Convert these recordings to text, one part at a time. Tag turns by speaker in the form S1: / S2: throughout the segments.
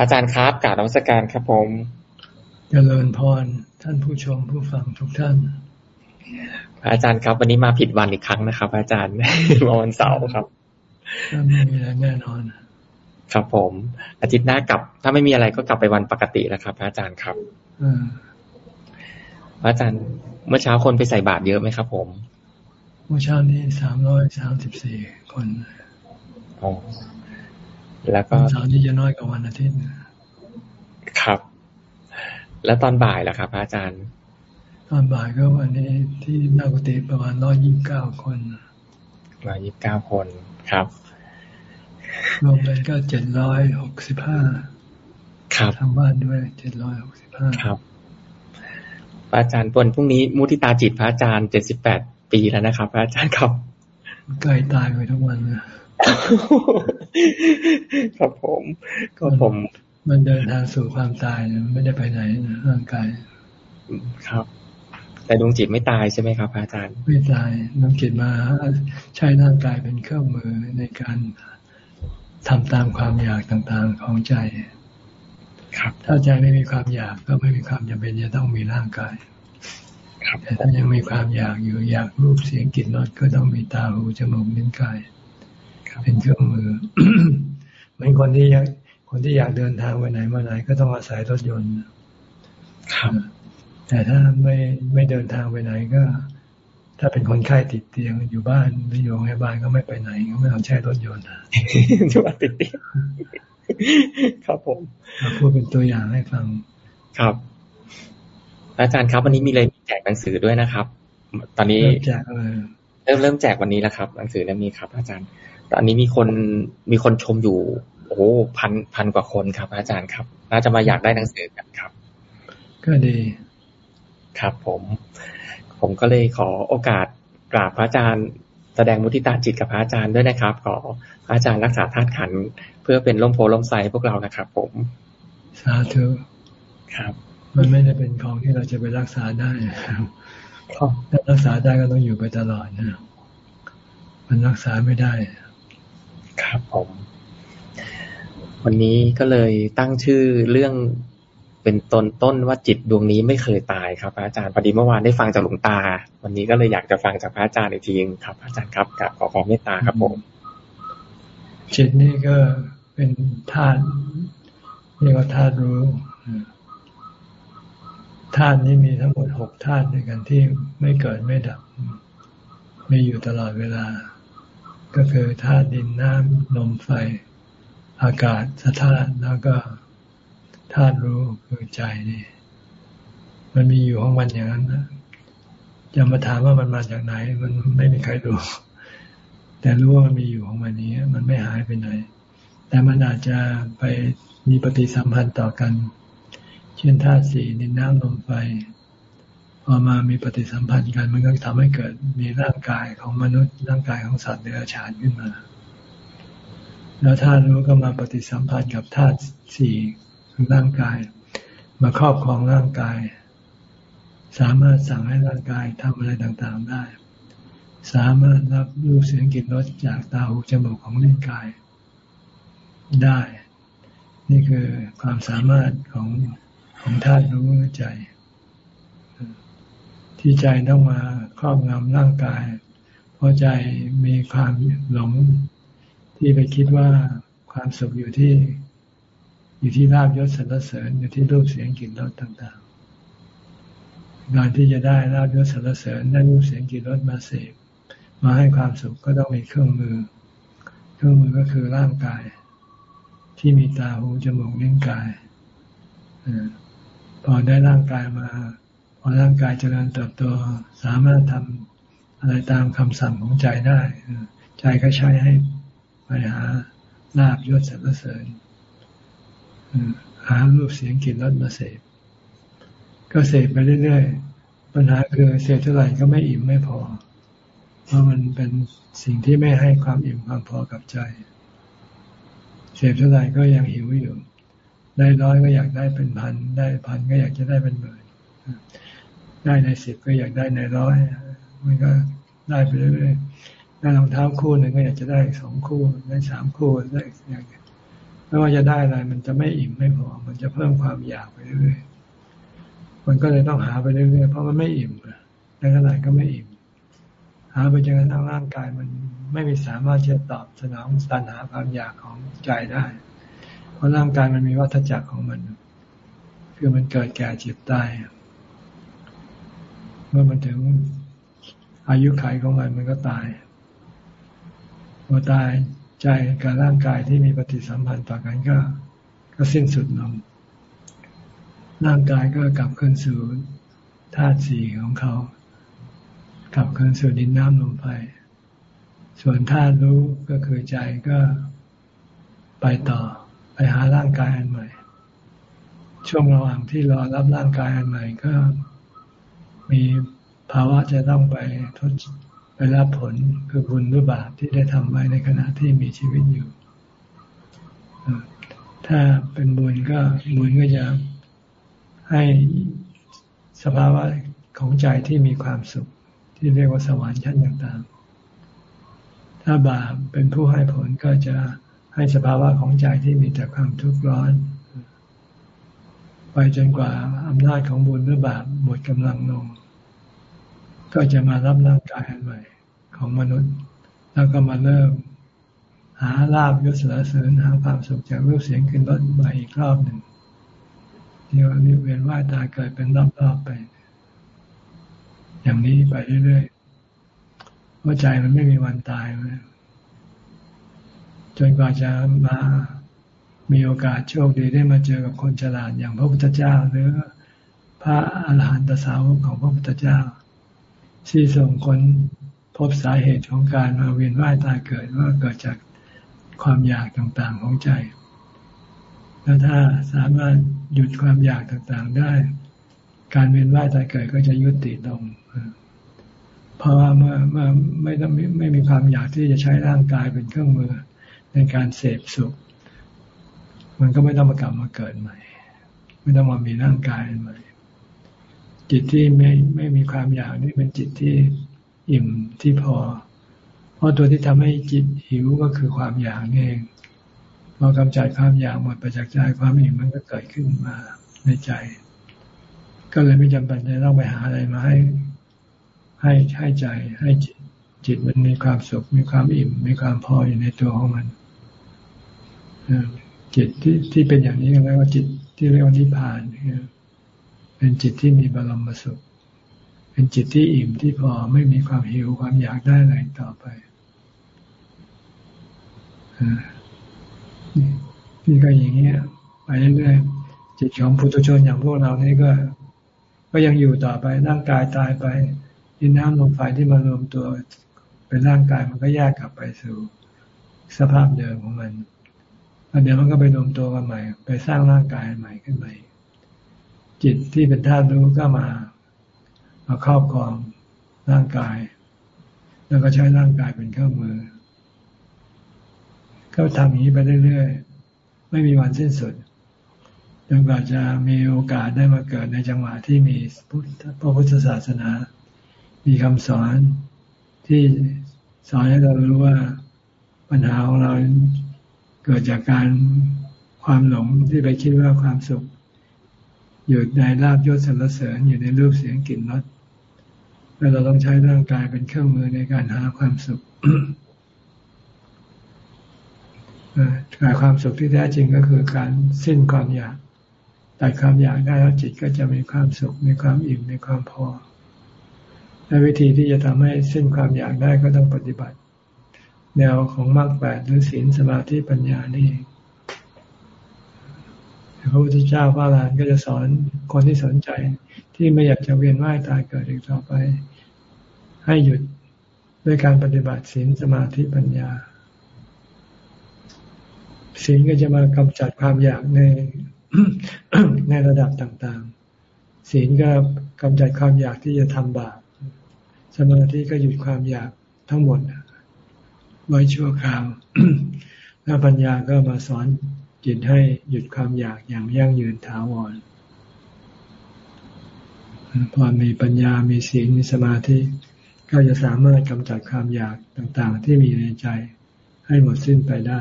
S1: อาจารย์ครับกราบนมัสการครับผม
S2: เจริญพรท่านผู้ชมผู้ฟังทุกท่าน
S1: อาจารย์ครับ วันนี้มาผิดวันอีกครั้งนะครับ อาจารย์วันเสาร์ครับ
S2: ไม่มีอะไรแน่นอน
S1: ครับผม อาทิตย์หน้ากลับ ถ้าไม่มีอะไรก็กลับไปวันปกติแล้วครับ อาจารย์ครับอาจารย์เมื่อเช้าคนไปใส่บาตรเยอะไหมครับ ผม
S2: เมื่อเช้านี้สามร้อยสามสิบสี่คน
S1: อ๋อ แล้วก็
S2: เสาร์นี้จะน้อยกว่าวันอาทิตย์
S1: ครับ แล้วตอนบ่ายล่ะครับ อาจารย์
S2: ตอนบ่ายก็วันนี้ที่นากุฏิประมาณร้อยยี่สิบเก้าคน
S1: ร้อยยี่สิบเก้าคนครับ
S2: รวมเป็นก็เจ็ดร้อยหกสิบห้า
S1: ครับ
S2: ทางบ้านด้วยเจ็ดร้อยหกสิบห้า
S1: ครับพระอาจารย์ปนพรุ่งนี้มุทิตาจิตพระอาจารย์เจ็ดสิบแปดปีแล้วนะครับ พระอาจารย์ครับ
S2: ใกล้ตายไปทุกวันนะ
S1: ครับผม ก็ผม
S2: มันเดินทางสู่ความตายไม่ได้ไปไหนนะร่างกาย
S1: ครับ แต่ดวงจิตไม่ตายใช่ไหมครับอาจารย์
S2: ไม่ตายดวงจิตมาใช้ร่างกายเป็นเครื่องมือในการทำตามความอยากต่างๆของใจ
S1: ครับ
S2: ถ้าใจไม่มีความอยากก็ไม่มีความจำเป็นจะต้องมีร่างกาย
S1: ครับ
S2: แต่ถ้ายังมีความอยากอยู่อยากรูปเสียงกลิ่นรสก็ต้องมีตาหูจมูกนิ้วกาย เป็นเครื่องมือเหมือนคนที่อยากคนที่อยากเดินทางไปไหนมาไหน ก็ต้องอาศัยรถยนต์
S1: ครับ
S2: แต่ถ้าไม่ไม่เดินทางไปไหนก็ ถ้าเป็นคนไข้ติดเตียงอยู่บ้านหรืออยู่โรงพยาบาลก็ไม่ไปไหนก็ไม่ต้องใช้รถยนต์
S1: อยู่บ้านติดเตียงครับผม
S2: พูดเป็นตัวอย่างให้ฟัง
S1: ครับ อาจารย์ครับ วันนี้มีเลยแจกหนังสือด้วยนะครับ ตอนนี้
S2: แจกเลย
S1: เริ่มเริ่มแจกวันนี้แล้วครับ หนังสือเล่มนี้ครับ อาจารย์ ตอนนี้มีคนมีคนชมอยู่ โอ้พันพันกว่าคนครับ อาจารย์ครับ น่าจะมาอยากได้หนังสือกันครับ
S2: ก็ดี
S1: ครับผม ผมก็เลยขอโอกาสกราบพระอาจารย์ แสดงมุทิตาจิตกับพระอาจารย์ด้วยนะครับ ขอพระอาจารย์รักษาธาตุขันเพื่อเป็นล่มโพล่มไทรพวกเรานะครับ ผม
S2: สาธุ
S1: ครับ
S2: มันไม่ได้เป็นของที่เราจะไปรักษาได้ถ้ารักษาได้ก็ต้องอยู่ไปตลอดนะมันรักษาไม่ได้
S1: ครับผม วันนี้ก็เลยตั้งชื่อเรื่องเป็นต้นต้นว่าจิตดวงนี้ไม่เคยตายครับ อาจารย์พอดีเมื่อวานได้ฟังจากหลวงตา วันนี้ก็เลยอยากจะฟังจากพระอาจารย์อีกทีครับ อาจารย์ครับกับขอความเมตตาครับผม
S2: จิตนี่ก็เป็นธาตุเรียกว่าธาตุรู้ธาตุนี้มีทั้งหมดหกธาตุด้วยกันที่ไม่เกิดไม่ดับ มีอยู่ตลอดเวลา ก็คือธาตุดินน้ำลมไฟ อากาศสธาตุแล้วก็ธาตุรู้คือใจนี่ มันมีอยู่ของมันอย่างนั้นนะจะมาถามว่ามันมาจากไหน มันไม่มีใครรู้แต่รู้ว่ามันมีอยู่ของมันนี้ มันไม่หายไปไหน แต่มันอาจจะไปมีปฏิสัมพันธ์ต่อกัน เช่นธาตุสี่ดินน้ำลมไฟ พอมามีปฏิสัมพันธ์กันมันก็ทำให้เกิดมีร่างกายของมนุษย์ร่างกายของสัตว์เดรัจฉานขึ้นมา แล้วธาตุรู้ก็มาปฏิสัมพันธ์กับธาตุสี่คือร่างกาย มาครอบครองร่างกาย สามารถสั่งให้ร่างกายทำอะไรต่างๆได้ สามารถรับรู้เสียงกลิ่นรสจากตาหูจมูกของร่างกายได้ นี่คือความสามารถของของธาตุรู้ใจ ที่ใจต้องมาครอบงำร่างกาย เพราะใจมีความหลงที่ไปคิดว่าความสุขอยู่ที่ อยู่ที่ราบยศสรรเสริญอยู่ที่รูปเสียงกลิ่นรสต่างๆการที่จะได้ราบยศสรรเสริญได้รูปเสียงกลิ่นรสมาเสพมาให้ความสุขก็ต้องมีเครื่องมือ เครื่องมือก็คือร่างกาย ที่มีตาหูจมูกลิ้นกายพอได้ร่างกายมา อร่างกายเจริญเติบโตสามารถทำอะไรตามคำสั่งของใจได้ใจก็ใช้ให้ไปหาลาบยศสรรเสริญหารูปเสียงกลิ่นรสมาเสพก็เสพไปเรื่อยๆ ปัญหาคือเสพเท่าไหร่ก็ไม่อิ่มไม่พอ เพราะมันเป็นสิ่งที่ไม่ให้ความอิ่มความพอกับใจ เสพเท่าไหร่ก็ยังหิวอยู่ ได้ร้อยก็อยากได้เป็นพัน ได้พันก็อยากจะได้เป็นหมื่น ได้ในสิบก็อยากได้ในร้อยมันก็ได้ไปเรื่อยๆได้รองเท้าคู่หนึ่งก็อยากจะได้สองคู่ได้สามคู่ได้อยากไม่ว่าจะได้อะไร มันจะไม่อิ่มไม่พอ มันจะเพิ่มความอยากไปเรื่อยๆมันก็เลยต้องหาไปเรื่อยๆเพราะมันไม่อิ่มในขณะก็ไม่อิ่ม หาไปจนกระทั่งร่างกายมันไม่มีสามารถจะตอบสนองตัณหาความอยากของใจได้ เพราะร่างกายมันมีวัฏจักรของมัน คือมันเกิดแก่เจ็บตาย เมื่อมันถึงอายุขัยของมันมันก็ตายพอตายใจกับร่างกายที่มีปฏิสัมพันธ์ต่อกันก็ ก็สิ้นสุดลง ร่างกายก็กลับคืนสู่ธาตุสี่ของเขา กลับคืนสู่ดินน้ำลมไฟส่วนธาตุรู้ก็คือใจก็ไปต่อ ไปหาร่างกายอันใหม่ ช่วงระหว่างที่รอรับร่างกายอันใหม่ ก็ มีภาวะจะต้องไปทดไปรับผลคือบุญหรือบาปที่ได้ทำไว้ในขณะที่มีชีวิตอยู่ ถ้าเป็นบุญก็บุญก็จะให้สภาวะของใจที่มีความสุข ที่เรียกว่าสวรรค์ชั้นต่างๆ ถ้าบาปเป็นผู้ให้ผลก็จะให้สภาวะของใจที่มีแต่ความทุกข์ร้อน ไปจนกว่าอำนาจของบุญหรือบาปหมดกำลังลง ก็จะมารับร่างกายอันใหม่ของมนุษย์ แล้วก็มาเริ่ม หาลาบยศสรเสริญหาความสุขจากรูปเสียงขึ้นรถใหม่อีกรอบหนึ่งเที่ว่าเวียนว่ายตายเกิดเป็นรอบๆไป อย่างนี้ไปเรื่อยๆว่าใจมันไม่มีวันตายเลยจนกว่าจะมามีโอกาสโชคดีได้มาเจอกับคนฉลาดอย่างพระพุทธเจ้าหรือพระอาหารหันตสาวกของพระพุทธเจ้า ที่ส่งคนพบสาเหตุของการมาเวียนว่ายตายเกิดว่าเกิดจากความอยากต่างๆของใจ แล้วถ้าสามารถหยุดความอยากต่างๆได้ การเวียนว่ายตายเกิดก็จะยุติลง เพราะว่าเมื่อเมื่อไม่ต้องไม่มีความอยากที่จะใช้ร่างกายเป็นเครื่องมือในการเสพสุข มันก็ไม่ต้องมากลับมาเกิดใหม่ ไม่ต้องมามีร่างกายใหม่ จิตที่ไม่ไม่มีความอยากนี่เป็นจิตที่อิ่มที่พอ เพราะตัวที่ทำให้จิตหิวก็คือความอยากเองพอกำจัดความอยากหมดไปจากใจความอิ่มมันก็เกิดขึ้นมาในใจ ก็เลยไม่จำเป็นจะต้องไปหาอะไรมาให้ ให้ให้ใจให้จิตจิตมันมีความสุขมีความอิ่ม มีความพออยู่ในตัวของมันจิตที่ที่เป็นอย่างนี้เรียกว่าจิตที่เรียกว่านิพพานเเป็นจิตที่มีบรมสุข เป็นจิตที่อิ่มที่พอไม่มีความหิวความอยากได้อะไรต่อไปนี่ก็อย่างเงี้ยไปเรื่อยๆจิตของพุทุชนอย่างพวกเรานี่ก็ ก็ยังอยู่ต่อไปร่างกายตายไปดินน้ำลมไฟที่มารวมตัวเป็นร่างกายมันก็แยกกลับไปสู่สภาพเดิมของมันแล้วเดี๋ยวมันก็ไปรวมตัวกันใหม่ ไปสร้างร่างกายใหม่ขึ้นใหม่ จิตที่เป็นธาตุรู้ก็มามาครอบครองร่างกาย แล้วก็ใช้ร่างกายเป็นเครื่องมือ ก็ทำอย่างนี้ไปเรื่อยๆ ไม่มีวันสิ้นสุดจนกว่าจะมีโอกาสได้มาเกิดในจังหวะที่มีพระพุทธศาสนา มีคำสอนที่สอนให้เรารู้ว่าปัญหาของเราเกิดจากการความหลงที่ไปคิดว่าความสุข อยู่ในลาบยศสรรเสริญอยู่ในรูปเสียงกลิ่นรสแล้วเราต้องใช้ร่างกายเป็นเครื่องมือในการหาความสุขการความสุขที่แท้จริงก็คือการสิ้นความอยากตัดความอยากได้แล้วจิตก็จะมีความสุข มีความอิ่ม มีความพอ และวิธีที่จะทำให้สิ้นความอยากได้ก็ต้องปฏิบัติ แนวของมรรคแปดหรือศีลสมาธิปัญญานี่เอง พระพุทธเจ้าพระอรหันต์ก็จะสอนคนที่สนใจ ที่ไม่อยากจะเวียนว่ายตายเกิดอีกต่อไป ให้หยุดด้วยการปฏิบัติศีลสมาธิปัญญาศีลก็จะมากำจัดความอยากในในระดับต่างๆ ศีลก็กำจัดความอยากที่จะทำบาป สมาธิก็หยุดความอยากทั้งหมดไว้ชั่วคราว แล้วปัญญาก็มาสอน จิตให้หยุดความอยากอย่างยั่งยืนถาวรพอมีปัญญา มีศีล มีสมาธิ ก็จะสามารถกำจัดความอยากต่างๆ ที่มีในใจให้หมดสิ้นไปได้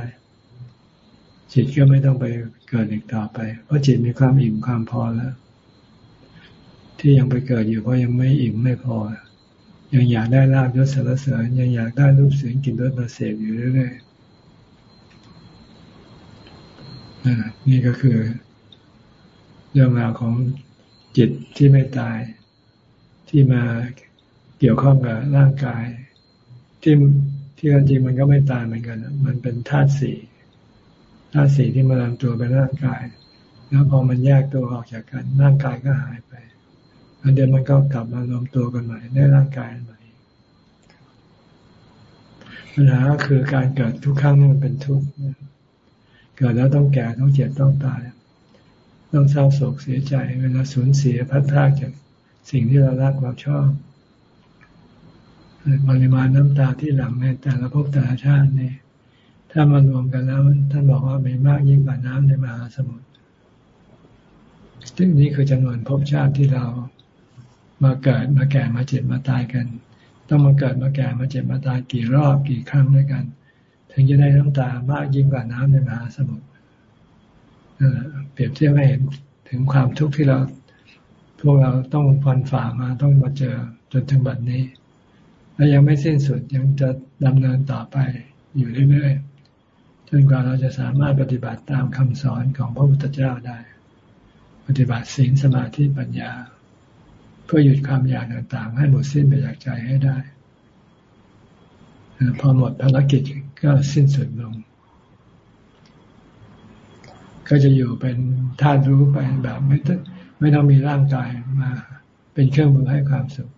S2: จิตก็ไม่ต้องไปเกิดอีกต่อไป เพราะจิตมีความอิ่มความพอแล้ว ที่ยังไปเกิดอยู่เพราะยังไม่อิ่มไม่พอ ยังอยากได้ลาบยศสารเสริญยังอยากได้รูปเสียงกลิ่นรสมาเสพอยู่เรื่อยๆ นี่ก็คือ เรื่องราวของจิตที่ไม่ตาย ที่มาเกี่ยวข้องกับร่างกาย ที่ที่จริงมันก็ไม่ตายเหมือนกันมันเป็นธาตุสี่ธาตุสี่ที่มาลำตัวเป็นร่างกาย แล้วพอมันแยกตัวออกจากกันร่างกายก็หายไปอันเดียวมันก็กลับมารวมตัวกันใหม่ได้ร่างกายใหม่ปัญหาก็คือการเกิดทุกครั้งนี่มันเป็นทุกข์ เกิดแล้วต้องแก่ต้องเจ็บต้องตาย ต้องเศร้าโศกเสียใจ เวลาสูญเสียพัดพากจากสิ่งที่เรารักเราชอบปริมาณน้ำตาที่หลังในแต่ละภพแต่ละชาตินี่ถ้ามารวมกันแล้วท่านบอกว่ามีมากยิ่งกว่าน้ำในมหาสมุทรซึ่งนี่คือจำนวนภพชาติที่เรามาเกิดมาแก่มาเจ็บมาตายกัน ต้องมาเกิดมาแก่มาเจ็บมาตายกี่รอบกี่ครั้งด้วยกัน ถึงจะได้น้ำตามากยิ่งกว่าน้ำในมหาสมุทรเปรียบเทียบให้เห็นถึงความทุกข์ที่เราพวกเราต้องฟันฝ่ามาต้องมาเจอจนถึงบัดนี้ และยังไม่สิ้นสุดยังจะดำเนินต่อไปอยู่เรื่อยๆจนกว่าเราจะสามารถปฏิบัติตามคำสอนของพระพุทธเจ้าได้ ปฏิบัติศีลสมาธิปัญญา เพื่อหยุดความอยากต่างๆ ให้หมดสิ้นไปจากใจให้ได้พอหมดภารกิจ ก็สิ้นสุดลง ก็จะอยู่เป็นธาตุรู้ไปแบบไม่ต้องไม่ต้องมีร่างกายมาเป็นเครื่องมือให้ความสุข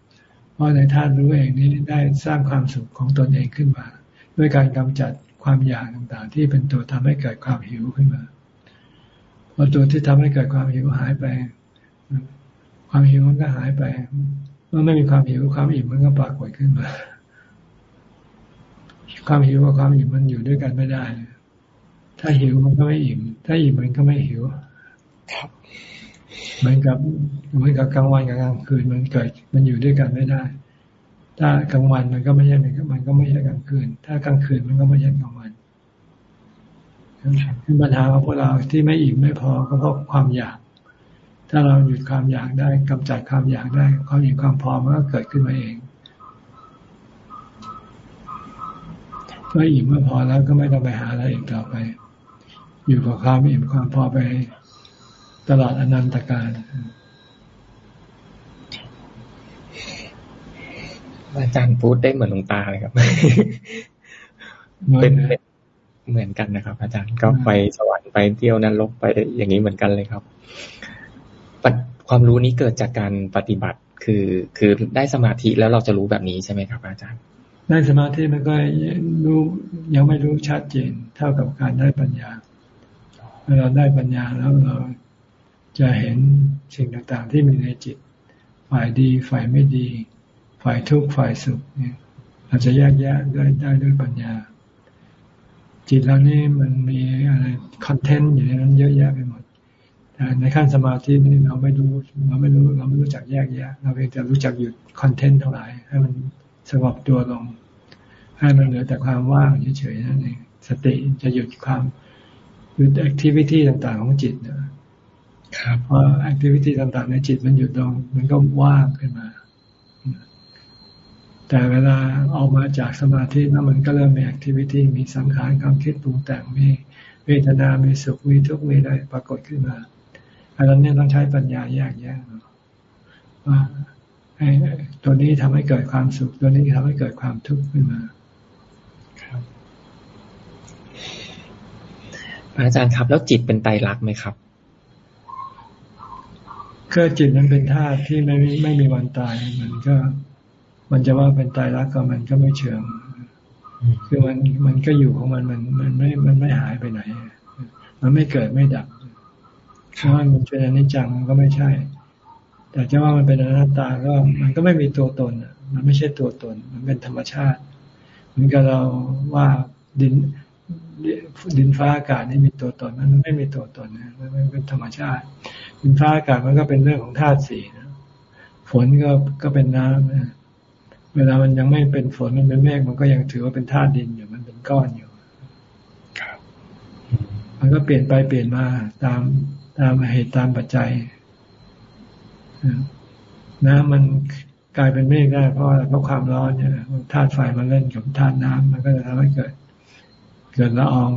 S2: เพราะในธาตุรู้เองนี้ได้สร้างความสุขของตนเองขึ้นมา ด้วยการกำจัดความอยากต่างๆ ที่เป็นตัวทำให้เกิดความหิวขึ้นมาพอตัวที่ทำให้เกิดความหิวหายไป ความหิวมันก็หายไป เมื่อไม่มีความหิวความอิ่มมันก็ปรากฏขึ้นมา ความหิวกับความอิ่มมันอยู่ด้วยกันไม่ได้ ถ้าหิวมันก็ไม่อิ่ม ถ้าอิ่มมันก็ไม่หิวครับเหมือนกับเหมือนกับกลางวันกับกลางคืนมันเกิด มันอยู่ด้วยกันไม่ได้ ถ้ากลางวันมันก็ไม่ใช่มันก็ไม่ใช่กลางคืน ถ้ากลางคืนมันก็ไม่ใช่กลางวันปัญหาของพวกเราที่ไม่อิ่มไม่พอก็เพราะความอยาก ถ้าเราหยุดความอยากได้กำจัดความอยากได้ ความอิ่มความพอมันก็เกิดขึ้นมาเองเมื่ออิ่มเมื่อพอแล้วก็ไม่ต้องไปหาอะไรอีกต่อไป อยู่กับความอิ่มความพอไปตลอดอนันตการ
S1: อาจารย์พูดได้เหมือนหลวงตาเลยครับ เป็นเหมือนกันนะครับ อาจารย์ก็ไปสวรรค์ไปเที่ยวนรกไปอย่างนี้เหมือนกันเลยครับความรู้นี้เกิดจากการปฏิบัติคือคือได้สมาธิแล้วเราจะรู้แบบนี้ใช่ไหมครับ อาจารย์
S2: ได้สมาธิมันก็รู้ยังไม่รู้ชัดเจน เท่ากับการได้ปัญญาเวลาได้ปัญญาแล้วเราจะเห็นสิ่งต่างๆ ที่มีในจิต ฝ่ายดีฝ่ายไม่ดี ฝ่ายทุกข์ฝ่ายสุขเนี่ยอาจจะแยกแยะได้ได้ด้วยปัญญา จิตเรานี่มันมีอะไร content อยู่ในนั้นเยอะแยะไปหมดแต่ในขั้นสมาธินี่เราไม่รู้เราไม่รู้เราไม่รู้จักแยกแยะ เราเพียงแต่รู้จักหยุด content เท่าไหร่ให้มันสงบตัวลง ให้มันเหลือแต่ความว่างเฉยๆนั่นเองสติจะหยุดความหยุด activity ต่างๆของจิตนะครับพอ activity ต่างๆ ในจิตมันหยุดลงมันก็ว่างขึ้นมา แต่เวลาออกมาจากสมาธิแล้วมันก็เริ่มมีแอคทิวิตี้มีสังขารความคิดปรุงแต่งมีเวทนา มีสุข มีทุกข์ มีอะไรปรากฏขึ้นมา อันนั้นเนี่ยต้องใช้ปัญญาแยกแยะว่าให้ตัวนี้ทำให้เกิดความสุข ตัวนี้ทำให้เกิดความทุกข์ขึ้นมา
S1: ครับ อาจารย์ครับ แล้วจิตเป็นไตรลักษณ์ไหมครับ
S2: ก็จิตมันเป็นธาตุที่ไม่ไม่มีวันตาย มันก็ มันจะว่าเป็นตายรักก็มันก็ไม่เชิง คือมันมันก็อยู่ของมันมันมันไม่มันไม่หายไปไหน มันไม่เกิดไม่ดับเพราะมันเป็นอนิจจังมันก็ไม่ใช่ แต่จะว่ามันเป็นอนัตตาก็ มันก็ไม่มีตัวตนมันไม่ใช่ตัวตน มันเป็นธรรมชาติ เหมือนกับเราว่าดิน ดินฟ้าอากาศนี่มีตัวตนมันไม่มีตัวตนนะมันเป็นธรรมชาติ ดินฟ้าอากาศมันก็เป็นเรื่องของธาตุสี่นะฝนก็ก็เป็นน้ำนะเวลามันยังไม่เป็นฝนมันเป็นเมฆมันก็ยังถือว่าเป็นธาตุดินอยู่มันเป็นก้อนอยู่ครับมันก็เปลี่ยนไปเปลี่ยนมาตามตามเหตุตามปัจจัยน้ำมันกลายเป็นเมฆได้เพราะเพราะความร้อนเนี่ยธาตุไฟมันเล่นกับธาตุน้ำมันก็จะทำให้เกิด เกิดละออง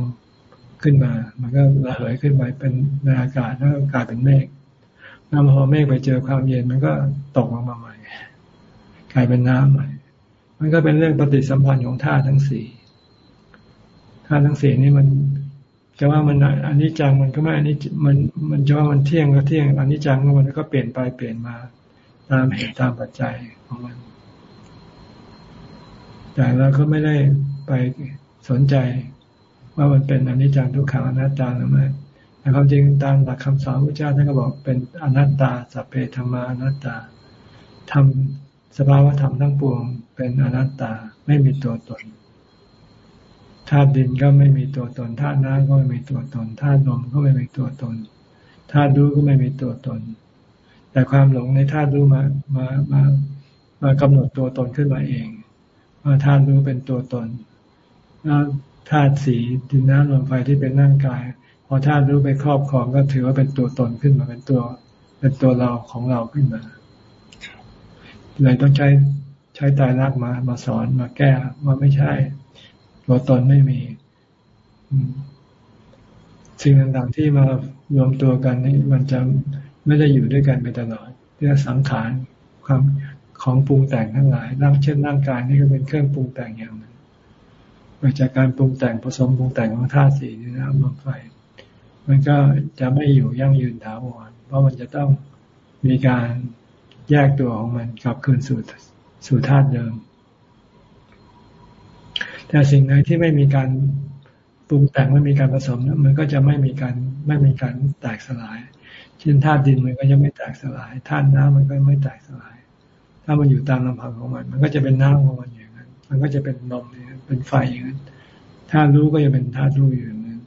S2: ขึ้นมา มันก็ระเหยขึ้นไปเป็นในอากาศแล้วกลายเป็นเมฆแล้วพอเมฆไปเจอความเย็นมันก็ตกลงมาใหม่ กลายเป็นน้ำใหม่ มันก็เป็นเรื่องปฏิสัมพันธ์ของธาตุทั้งสี่ธาตุทั้งสี่นี่มันจะว่ามันอันนี้จังมันก็ไม่อันนี้มันมันจะว่ามันเที่ยงก็เที่ยงอันนี้จังมันก็เปลี่ยนไปเปลี่ยนมาตามเหตุตามปัจจัยของมัน แต่เราก็ไม่ได้ไปสนใจ ว่ามันเป็นอนิจจังทุกขังอนัตตาหรือไม่แต่ความจริงตามหลักคำสอนพระเจ้าท่านก็บอกเป็นอนัตตาสัพเพธรรมาอนัตตาทำสภาวธรรมทั้งปวง เป็นอนัตตาไม่มีตัวตนธาตุดินก็ไม่มีตัวตนธาตุน้ำก็ไม่มีตัวตนธาตุลมก็ไม่มีตัวตนธาตุรู้ก็ไม่มีตัวตน แต่ความหลงในธาตุรู้มามามามากำหนดตัวตนขึ้นมาเองว่าธาตุรู้เป็นตัวตนแล้ว ธาตุสีดินน้ำลมไฟที่เป็นร่างกาย พอธาตุรู้ไปครอบครองก็ถือว่าเป็นตัวตนขึ้นมาเป็นตัว เป็นตัวเราของเราขึ้นมาเลยต้องใช้ใช้ตายรักมา มาสอนมาแก้ว่าไม่ใช่ ตัวตนไม่มีสิ่งต่างๆที่มารวมตัวกันนี่มันจะไม่ได้อยู่ด้วยกันไปตลอดเรื่องสังขารความของปรุงแต่งทั้งหลายร่างเช่นร่างกายนี่ก็เป็นเครื่องปรุงแต่งอย่างหนึ่ง มาจากการปรุงแต่งผสมปรุงแต่งของธาตุสี่นี่นะลมไฟ มันก็จะไม่อยู่ยั่งยืนถาวรเพราะมันจะต้องมีการแยกตัวของมันกลับคืนสู่สู่ธาตุเดิม แต่สิ่งไหนที่ไม่มีการปรุงแต่งไม่มีการผสมมันก็จะไม่มีการไม่มีการแตกสลาย เช่นธาตุดินมันก็จะไม่แตกสลายธาตุน้ำมันก็ไม่แตกสลาย ถ้ามันอยู่ตามลำพังของมัน มันก็จะเป็นน้ำของมันอยู่ มันก็จะเป็นลมเป็นไฟอย่างนั้นธาตุรู้ก็จะเป็นธาตุรู้อยู่อย่างนั้น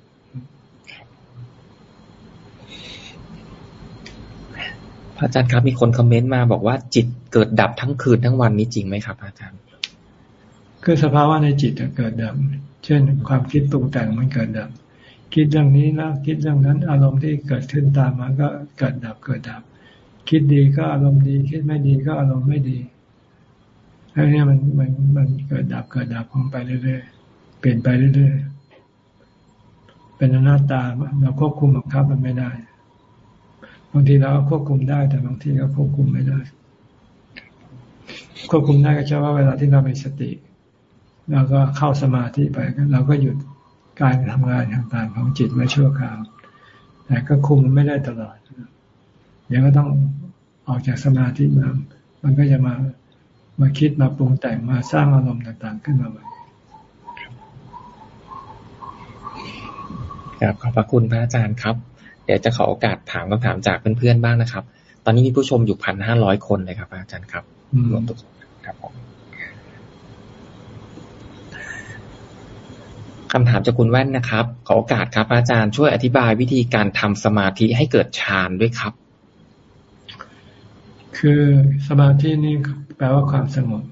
S1: พระอาจารย์ครับมีคนคอมเมนต์มาบอกว่าจิตเกิดดับทั้งคืนทั้งวันนี้จริงไหมครับอาจารย์
S2: คือสภาวะในจิตเกิดดับ เช่น ความคิดปรุงแต่งมันเกิดดับ คิดเรื่องนี้แล้วคิดเรื่องนั้น อารมณ์ที่เกิดขึ้นตามมาก็เกิดดับเกิดดับ คิดดีก็อารมณ์ดี คิดไม่ดีก็อารมณ์ไม่ดี แล้วเนี้มันมันมันเกิดดับเกิดดับของไปเรื่อยๆ เปลี่ยนไปเรื่อยๆ เป็นหน้าตาเราควบคุมบังคับมันไม่ได้ บางทีเราควบคุมได้ แต่บางทีก็ควบคุมไม่ได้ ควบคุมได้ก็เฉพาะเวลาที่เรามีสติเราก็เข้าสมาธิไปเราก็หยุดการทำงานต่างๆของจิตไว้ชั่วคราว แต่ก็คุมไม่ได้ตลอด เดี๋ยวก็ต้องออกจากสมาธิมา มันก็จะมา มาคิดมาปรุงแต่งมาสร้างอารมณ์ต่างๆ ขึ้นมาใหม่
S1: ครับขอบพระคุณพระอาจารย์ครับ เดี๋ยวจะขอโอกาสถามคำถามจากเพื่อนๆบ้างนะครับ ตอนนี้มีผู้ชมอยู่พันห้าร้อยคนเลยครับอาจารย์ครับรวมทุกครับผมคำถามจากคุณแว่นนะครับ ขอโอกาสครับอาจารย์ช่วยอธิบายวิธีการทำสมาธิให้เกิดฌานด้วยครับ
S2: คือสมาธินี่แปลว่าความสงบ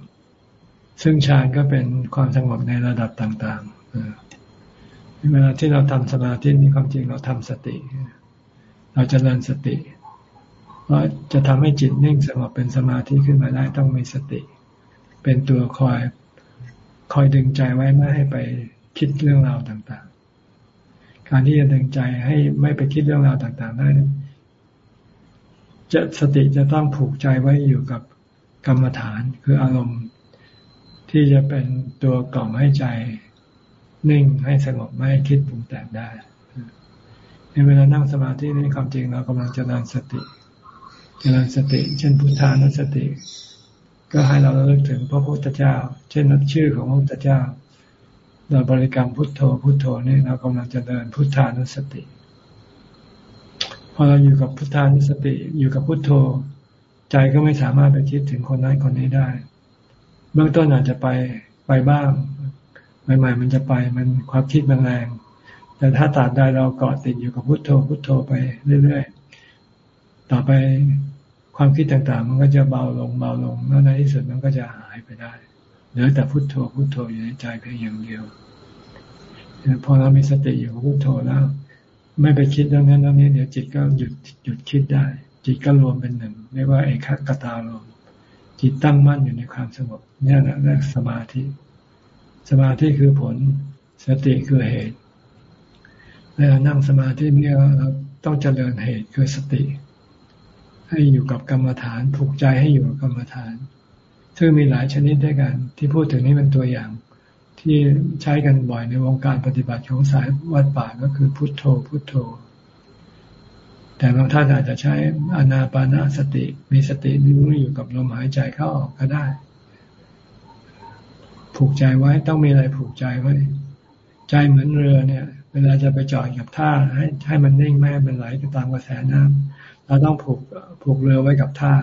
S2: ซึ่งฌานก็เป็นความสงบในระดับต่างๆเวลาที่เราทำสมาธินี่ความจริงเราทำสติ เราจะเริญสติเพราะจะทำให้จิตนิ่งสงบเป็นสมาธิขึ้นมาได้ต้องมีสติ เป็นตัวคอยคอยดึงใจไว้ไม่ให้ไปคิดเรื่องราวต่างๆ การที่จะดึงใจให้ไม่ไปคิดเรื่องราวต่างๆ ได้ จะสติจะต้องผูกใจไว้อยู่กับกรรมฐานคืออารมณ์ ที่จะเป็นตัวกล่อมให้ใจนิ่งให้สงบไม่ให้คิดปรุงแต่งได้ในเวลานั่งสมาธินี่ความจริงเรากำลังเจะนั่งสติ เจริญสติ เช่นพุทธานุสติ ก็ให้เราเลิกถึงพระพุทธเจ้า เช่นนับชื่อของพระพุทธเจ้า เราบริกรรมพุทโธพุทโธนี่เรากำลังจะเดินพุทธานุสติ พอเราอยู่กับพุทธานุสติอยู่กับพุทโธ ใจก็ไม่สามารถไปคิดถึงคนนั้นคนนี้ได้ เบื้องต้นอาจจะไปไปบ้างใหม่ๆมันจะไปมันความคิดมันแรง แต่ถ้าตัดได้เราเกาะติดอยู่กับพุทโธ พุทโธไปเรื่อยๆต่อไปความคิดต่างๆ มันก็จะเบาลงเบาลงแล้วในที่สุดมันก็จะหายไปได้เหลือแต่พุทโธพุทโธอยู่ในใจเพียงอย่างเดียวพอเรามีสติอยู่กับพุทโธแล้ว ไม่ไปคิดเรื่องนั้นเรื่องนี้เดี๋ยวจิตก็หยุดหยุดคิดได้ จิตก็รวมเป็นหนึ่งเรียกว่าเอกคตารมจิตตั้งมั่นอยู่ในความสงบนี่แหละเรียกสมาธิ สมาธิคือผล สติคือเหตุเวลานั่งสมาธิเนี่ยเราต้องเจริญเหตุคือสติ ให้อยู่กับกรรมฐานผูกใจให้อยู่กับกรรมฐาน ซึ่งมีหลายชนิดด้วยกัน ที่พูดถึงนี้เป็นตัวอย่าง ที่ใช้กันบ่อยในวงการปฏิบัติของสายวัดป่าก็คือพุทโธ พุทโธ แต่บางท่านอาจจะใช้อนาปานาสติ มีสติรู้อยู่กับลมหายใจเข้าออกก็ได้ ผูกใจไว้ต้องมีอะไรผูกใจไว้ ใจเหมือนเรือเนี่ย เวลาจะไปจอดกับท่าให้ให้มันนิ่งไม่ให้มันไหลไปตามกระแสน้ำเราต้องผูกผูกเรือไว้กับท่า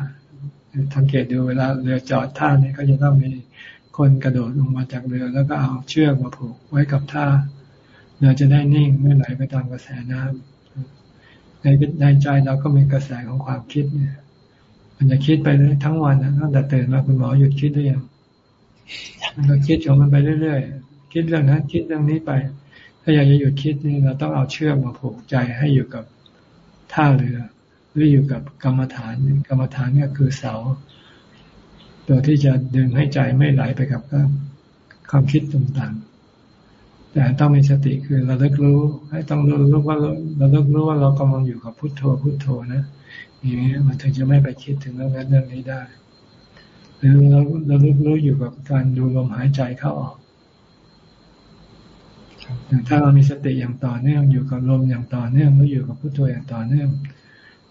S2: สังเกตดูเวลาเรือจอดท่าเนี่ยก็จะต้องมี คนกระโดดลงมาจากเรือ แล้วก็เอาเชือกมาผูกไว้กับท่าเรือจะได้นิ่งไม่ไหลไปตามกระแสน้ำในในใจเราก็มีกระแสของความคิดเนี่ย มันจะคิดไปเลยทั้งวันนะตั้งแต่ตื่นมาคุณหมอหยุดคิดได้ยังมันก็คิดของมันไปเรื่อยๆคิดเรื่องนั้นคิดเรื่องนี้ไป ถ้าอยากจะหยุดคิดนี่เราต้องเอาเชือกมาผูกใจให้อยู่กับท่าเรือ หรืออยู่กับกรรมฐานกรรมฐานก็คือเสา ตัวที่จะดึงให้ใจไม่ไหลไปกับความคิดต่างๆ แต่ต้องมีสติคือเราเลิกรู้ ให้ต้องรู้รู้ว่าเราเลิกรู้ว่าเรากำลังอยู่กับพุทโธพุทโธนะอย่างนี้มันถึงจะไม่ไปคิดถึงเรื่องนั้นเรื่องนี้ได้หรือเราเราเลิกรู้อยู่กับการดูลมหายใจเข้าออกถ้าเรามีสติอย่างต่อเนื่องอยู่กับลมอย่างต่อเนื่องแล้วอยู่กับพุทโธอย่างต่อเนื่อง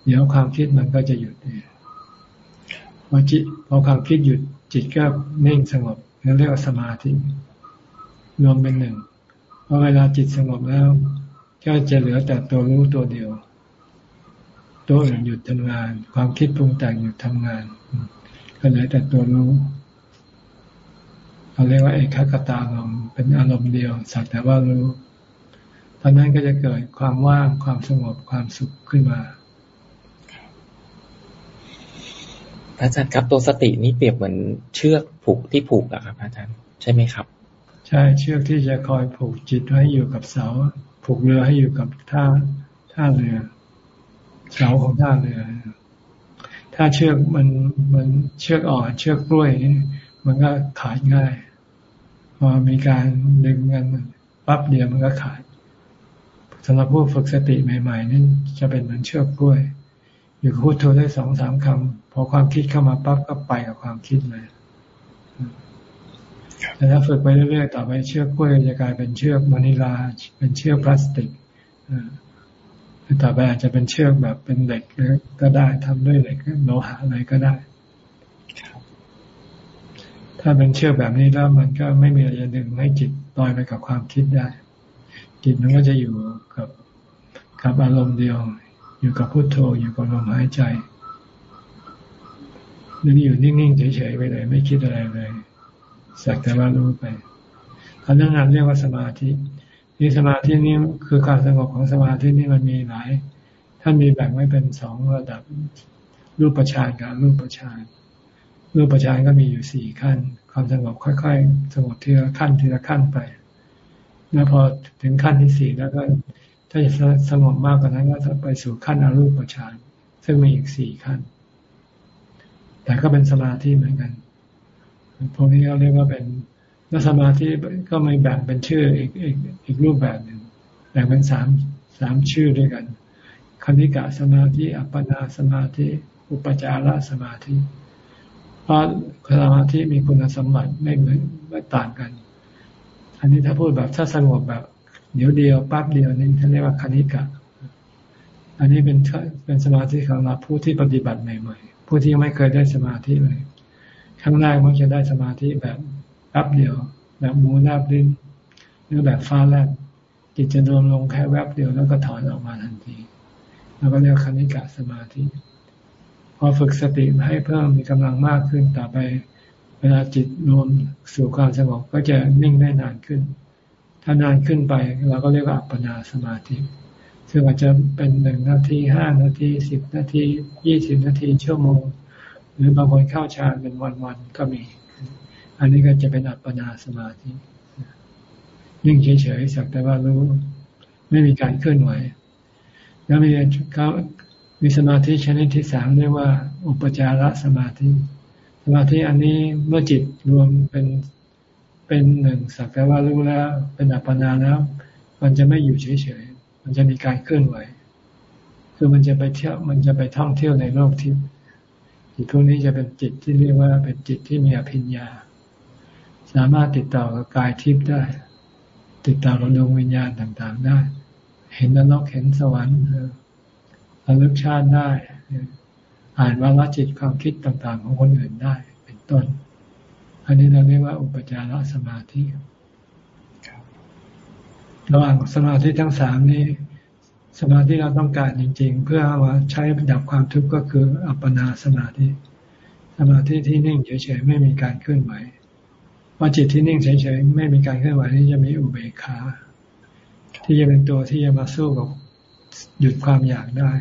S2: เดี๋ยวความคิดมันก็จะหยุดเอง พอจิตพอความคิดหยุดจิตก็นิ่งสงบนั่นเรียกว่าสมาธิรวมเป็นหนึ่งพอเวลาจิตสงบแล้ว ก็จะเหลือแต่ตัวรู้ตัวเดียว ตัวอื่นหยุดทำงาน ความคิดปรุงแต่งหยุดทำงาน ก็เหลือแต่ตัวรู้เราเรียกว่าเอกขตาลมเป็นอารมณ์เดียวสักแต่ว่ารู้ตอนนั้นก็จะเกิดความว่างความสงบความสุขขึ้นมา พระ
S1: อาจารย์ครับตัวสตินี่เปรียบเหมือนเชือกผูกที่ผูกอะครับอาจารย์ใช่ไหมครับ
S2: ใช่เชือกที่จะคอยผูกจิตให้อยู่กับเสา ผูกเรือให้อยู่กับท่าท่าเรือ เสาของท่าเรือ ถ้าเชือกมันมันเชือกอ่อนเชือกกล้วยมันก็ขาดง่าย พอมีการดึงกันปั๊บเดียวมันก็ขาดสำหรับผู้ฝึกสติใหม่ ๆนี่จะเป็นเหมือนเชือกกล้วย อยู่พูดโทได้สองสามคำพอความคิดเข้ามาปั๊บก็ไปกับความคิดเลยแต่ถ้าฝึกไปเรื่อยๆต่อไปเชือกกล้วยจะกลายเป็นเชือกมานิลา เป็นเชือกพลาสติกต่อไปอาจจะเป็นเชือกแบบเป็นเหล็กก็ได้ทำด้วยเหล็กโลหะอะไรก็ได้ถ้าเป็นเชือกแบบนี้แล้วมันก็ไม่มีอะไรจะดึงให้จิตลอยไปกับความคิดได้ จิตมันก็จะอยู่กับกับอารมณ์เดียว อยู่กับพุโทโธอยู่กับลมหายใจหรืออยู่นิ่งๆเฉยๆไปเลย ไม่คิดอะไรเลย สักแต่ว่ารู้ไปอันนั้นเรียกว่าสมาธินี่สมาธินี้คือการสงบของสมาธินี่มันมีหลายท่านมีแบ่งไว้เป็นสองระดับรูปฌานกับรูปฌานรูปฌานก็มีอยู่สี่ขั้น ความสงบค่อยๆสงบทีละขั้นทีละขั้นไป แล้วพอถึงขั้นที่สี่แล้วก็ ถ้าจะสงบมากกว่านั้นก็จะไปสู่ขั้นอรูปฌานซึ่งมีอีกสี่ขั้น แต่ก็เป็นสมาธิเหมือนกันพวกนี้เราเรียกว่าเป็นแล้วสมาธิก็ไม่แบ่งเป็นชื่ออีกอีกอีกรูปแบบหนึ่งแบ่งเป็นสามสามชื่อด้วยกัน คณิกะสมาธิ อัปปนาสมาธิ อุปจารสมาธิ เพราะสมาธิมีคุณสมบัติไม่เหมือนไม่ต่างกัน อันนี้ถ้าพูดแบบถ้าสงบแบบ เดี๋ยวเดียวปั๊บเดียวนี่เขาเรียกว่าคณิกะ อันนี้เป็นเป็นสมาธิของเราผู้ที่ปฏิบัติใหม่ๆ ผู้ที่ยังไม่เคยได้สมาธิเลยครั้งแรกมันจะได้สมาธิแบบแป๊บเดียว แบบมูนาบลิ้นหรือแบบฟ้าแลบจิตจะรวมลงแค่แวบเดียวแล้วก็ถอนออกมาทันทีแล้วก็เรียกคณิกะสมาธิ พอฝึกสติให้เพิ่มมีกำลังมากขึ้นต่อไป เวลาจิตรวมสู่ความสงบก็จะนิ่งได้นานขึ้น ถ้านานขึ้นไปเราก็เรียกว่าอัปปนาสมาธิ ซึ่งอาจจะเป็นหนึ่งนาทีห้านาทีสิบนาทียี่สิบนาทีชั่วโมง หรือบางคนเข้าฌานเป็นวันๆก็มี อันนี้ก็จะเป็นอัปปนาสมาธินิ่งเฉยๆสักแต่ว่ารู้ไม่มีการเคลื่อนไหว แล้วมีก็มีสมาธิชนิดที่สามเรียกว่า อุปจารสมาธิ สมาธิอันนี้เมื่อจิตรวมเป็น เป็นหนึ่งสักแต่ว่ารู้แล้ว เป็นอัปปนาแล้ว มันจะไม่อยู่เฉยๆ มันจะมีการเคลื่อนไหว คือมันจะไปเที่ยว มันจะไปท่องเที่ยวในโลกทิพย์จิตพวกนี้จะเป็นจิตที่เรียกว่าเป็นจิตที่มีอภิญญา สามารถติดต่อกับกายทิพย์ได้ ติดต่อกับดวงวิญญาณต่างๆได้ เห็นนรกเห็นสวรรค์ระลึกชาติได้ อ่านวาลจิตความคิดต่างๆ ของคนอื่นได้ เป็นต้น อันนี้เราเรียกว่าอุปจารสมาธิระหว่างสมาธิทั้งสามนี้ สมาธิเราต้องการจริง ๆ เพื่อว่าใช้ดับความทุกข์ก็คือ อัปปนาสมาธิ สมาธิที่นิ่งเฉยๆไม่มีการเคลื่อนไหวว่าจิตที่นิ่งเฉยๆไม่มีการเคลื่อนไหวนี้จะมีอุเบกขาที่จะเป็นตัวที่จะมาสู้กับหยุดความอยากได้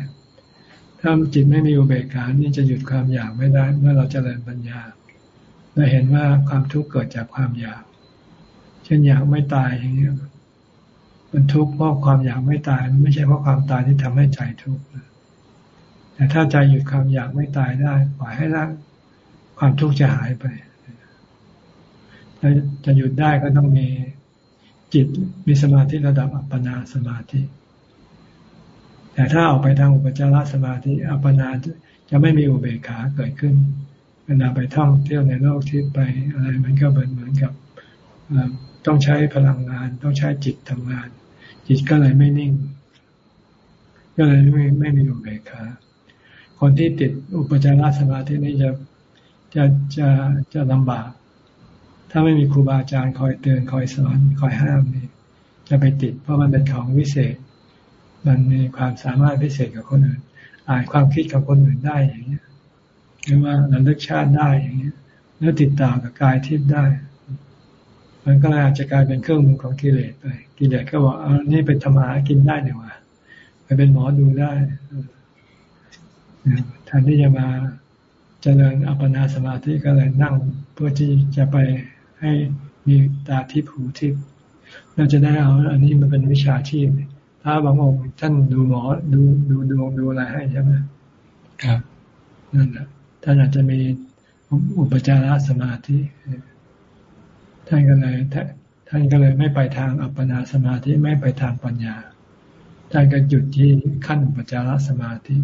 S2: ถ้าจิตไม่มีอุเบกขานี่จะหยุดความอยากไม่ได้ เมื่อเราจเจริญปัญญา เราเห็นว่าความทุกข์เกิดจากความอยาก เช่นอยากไม่ตายอย่างนี้มันทุกข์เพราะความอยากไม่ตาย ไม่ใช่เพราะความตายที่ทำให้ใจทุกข์แต่ถ้าใจหยุดความอยากไม่ตายได้ปล่อยให้ร่างความทุกข์จะหายไปจะหยุดได้ก็ต้องมีจิตมีสมาธิระดับอัปปนาสมาธิ แต่ถ้าออกไปทางอุปจารสมาธิอัปปนาจะไม่มีอุเบกขาเกิดขึ้น เวลาไปท่องเที่ยวในโลกที่ไปอะไรมันก็เหมือนเหมือนกับต้องใช้พลังงาน ต้องใช้จิตทำงาน จิตก็เลยไม่นิ่ง ก็เลยไม่ไม่มีอุเบกขาคนที่ติดอุปจารสมาธินี้จะจะจะจะลำบาก ถ้าไม่มีครูบาอาจารย์คอยเตือนคอยสอนคอยห้ามนี่จะไปติด เพราะมันเป็นของวิเศษ มันมีความสามารถพิเศษกับคนอื่นอ่านความคิดกับคนอื่นได้อย่างเงี้ย หรือว่าระลึกชาติได้อย่างเงี้ยแล้วติดต่อกับกายทิพย์ได้ มันก็อาจจะกลายเป็นเครื่องมือของกิเลสไปกิเลสก็บอกเอานี่ไปทำมาหากินได้เนี่ยว่ะไปเป็นหมอดูได้แทนที่จะมาเจริญอัปปนาสมาธิก็เลยนั่งเพื่อที่จะไปให้มีตาทิพย์หูทิพย์เราจะได้เอาอันนี้มันเป็นวิชาชีพพระบางองค์ท่านดูหมอดูดูดวงดูอะไรให้ใช่ไหมครับนั่นแหละ ท่านอาจจะมีอุปจารสมาธิ ท่านก็เลยท่านก็เลยไม่ไปทางอัปปนาสมาธิไม่ไปทางปัญญา ท่านก็หยุดที่ขั้นอุปจารสมาธิ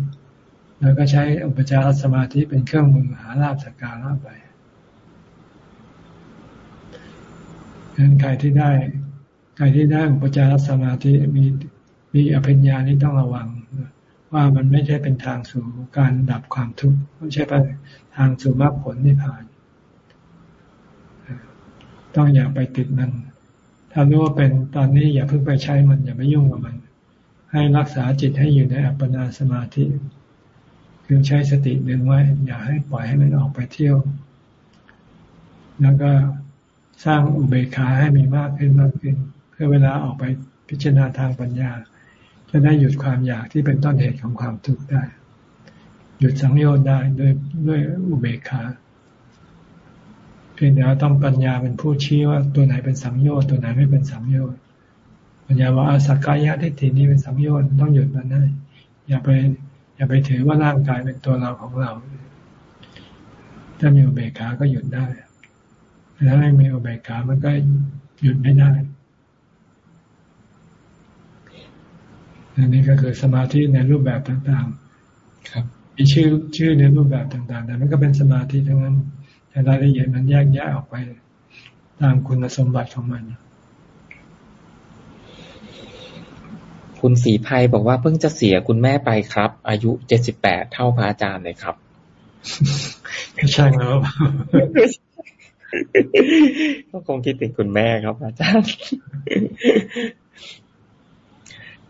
S2: แล้วก็ใช้อุปจารสมาธิเป็นเครื่องมือหาลาภสกการะไปดังนั้นใครที่ได้ใครที่ได้อุปจารสมาธิมีมีอภิญญานี้ต้องระวัง ว่ามันไม่ใช่เป็นทางสู่การดับความทุกข์ไม่ใช่เป็นทางสู่มรรคผลนิพพาน ต้องอย่าไปติดมัน ถ้ารู้ว่าเป็นตอนนี้อย่าเพิ่งไปใช้มัน อย่าไปยุ่งกับมัน ให้รักษาจิตให้อยู่ในอัปปนาสมาธิคือใช้สติดึงไว้ อย่าให้ปล่อยให้มันออกไปเที่ยว แล้วก็สร้างอุเบกขาให้มีมากขึ้นมากขึ้น เพื่อเวลาออกไปพิจารณาทางปัญญา จะได้หยุดความอยากที่เป็นต้นเหตุของความทุกข์ได้ หยุดสังโยชน์ได้ด้วยด้วยอุเบกขาเพียงแต่ว่าต้องปัญญาเป็นผู้ชี้ว่าตัวไหนเป็นสังโยชน์ตัวไหนไม่เป็นสังโยชน์ปัญญาว่าอาสักกายะทิฏฐินี้เป็นสังโยชน์ต้องหยุดมันได้อย่าไป อย่าไปถือว่าร่างกายเป็นตัวเราของเรา ถ้ามีอุเบกขาก็หยุดได้ถ้าไม่มีอุเบกขามันก็หยุดไม่ได้ อันนี้ก็คือสมาธิในรูปแบบต่างๆ ครับ มีชื่อชื่อในรูปแบบต่างๆ แต่มันก็เป็นสมาธิทั้งนั้น แต่รายละเอียดมันแยกแยะออกไป ตามคุณสมบัติของมัน
S1: คุณสีภัยบอกว่าเพิ่งจะเสียคุณแม่ไปครับ อายุเจ็ดสิบแปดเท่าพระอาจารย์เลยครับ
S2: ก็ใช่ครับ
S1: ก็คงคิดถึงคุณแม่ครับอาจารย์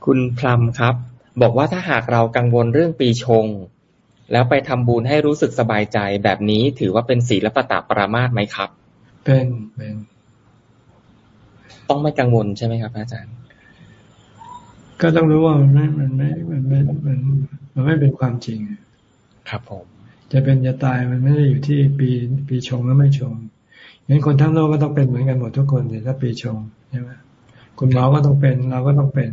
S1: คุณพลัมครับ บอกว่าถ้าหากเรากังวลเรื่องปีชง แล้วไปทำบุญให้รู้สึกสบายใจแบบนี้ถือว่าเป็นศีลปตะปรามาสไหมครับ
S2: เป็นเป็น
S1: ต้องไม่กังวลใช่ไหมครับ อาจารย์
S2: ก็ต้องรู้ว่ามันไม่มันไม่มันไม่มันมันไม่เป็นความจริง
S1: ครับผม
S2: จะเป็นจะตายมันไม่ได้อยู่ที่ปีปีชงแล้วไม่ชงงั้นคนทั้งโลกก็ต้องเป็นเหมือนกันหมดทุกคนเลยถ้าปีชงใช่ไหมคุณหมอก็ต้องเป็น เราก็ต้องเป็น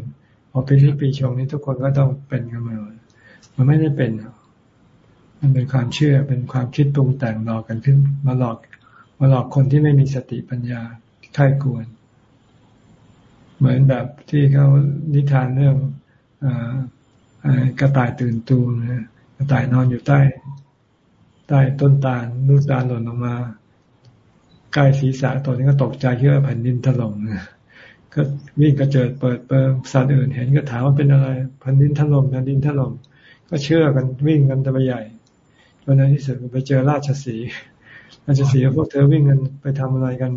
S2: พอปีนี้ปีชงนี้ทุกคนก็ต้องเป็นกันมามันไม่ได้เป็นมันเป็นความเชื่อเป็นความคิดปรุงแต่งหลอกกันขึ้น มาหลอก มาหลอกคนที่ไม่มีสติปัญญาค่กวนเหมือนแบบที่เขานิทานเรื่องอกระต่ายตื่นตูมนะกระต่ายนอนอยู่ใต้ ใต้ต้นตาลลูกตาลหล่นลงมาใกล้ศีรษะตัวนี้ก็ตกใจคิดว่าแผ่นดินถล่มนะ ก็วิ่งกระเจิดเปิดเปิดสัตว์อื่นเห็นก็ถามว่าเป็นอะไรแผ่นดินถล่มแผ่นดินถล่มก็เชื่อกันวิ่งกันตะไปใหญ่จนในที่สุดไปเจอราชสีราชสีพวกเธอวิ่งกันไปทำอะไรกัน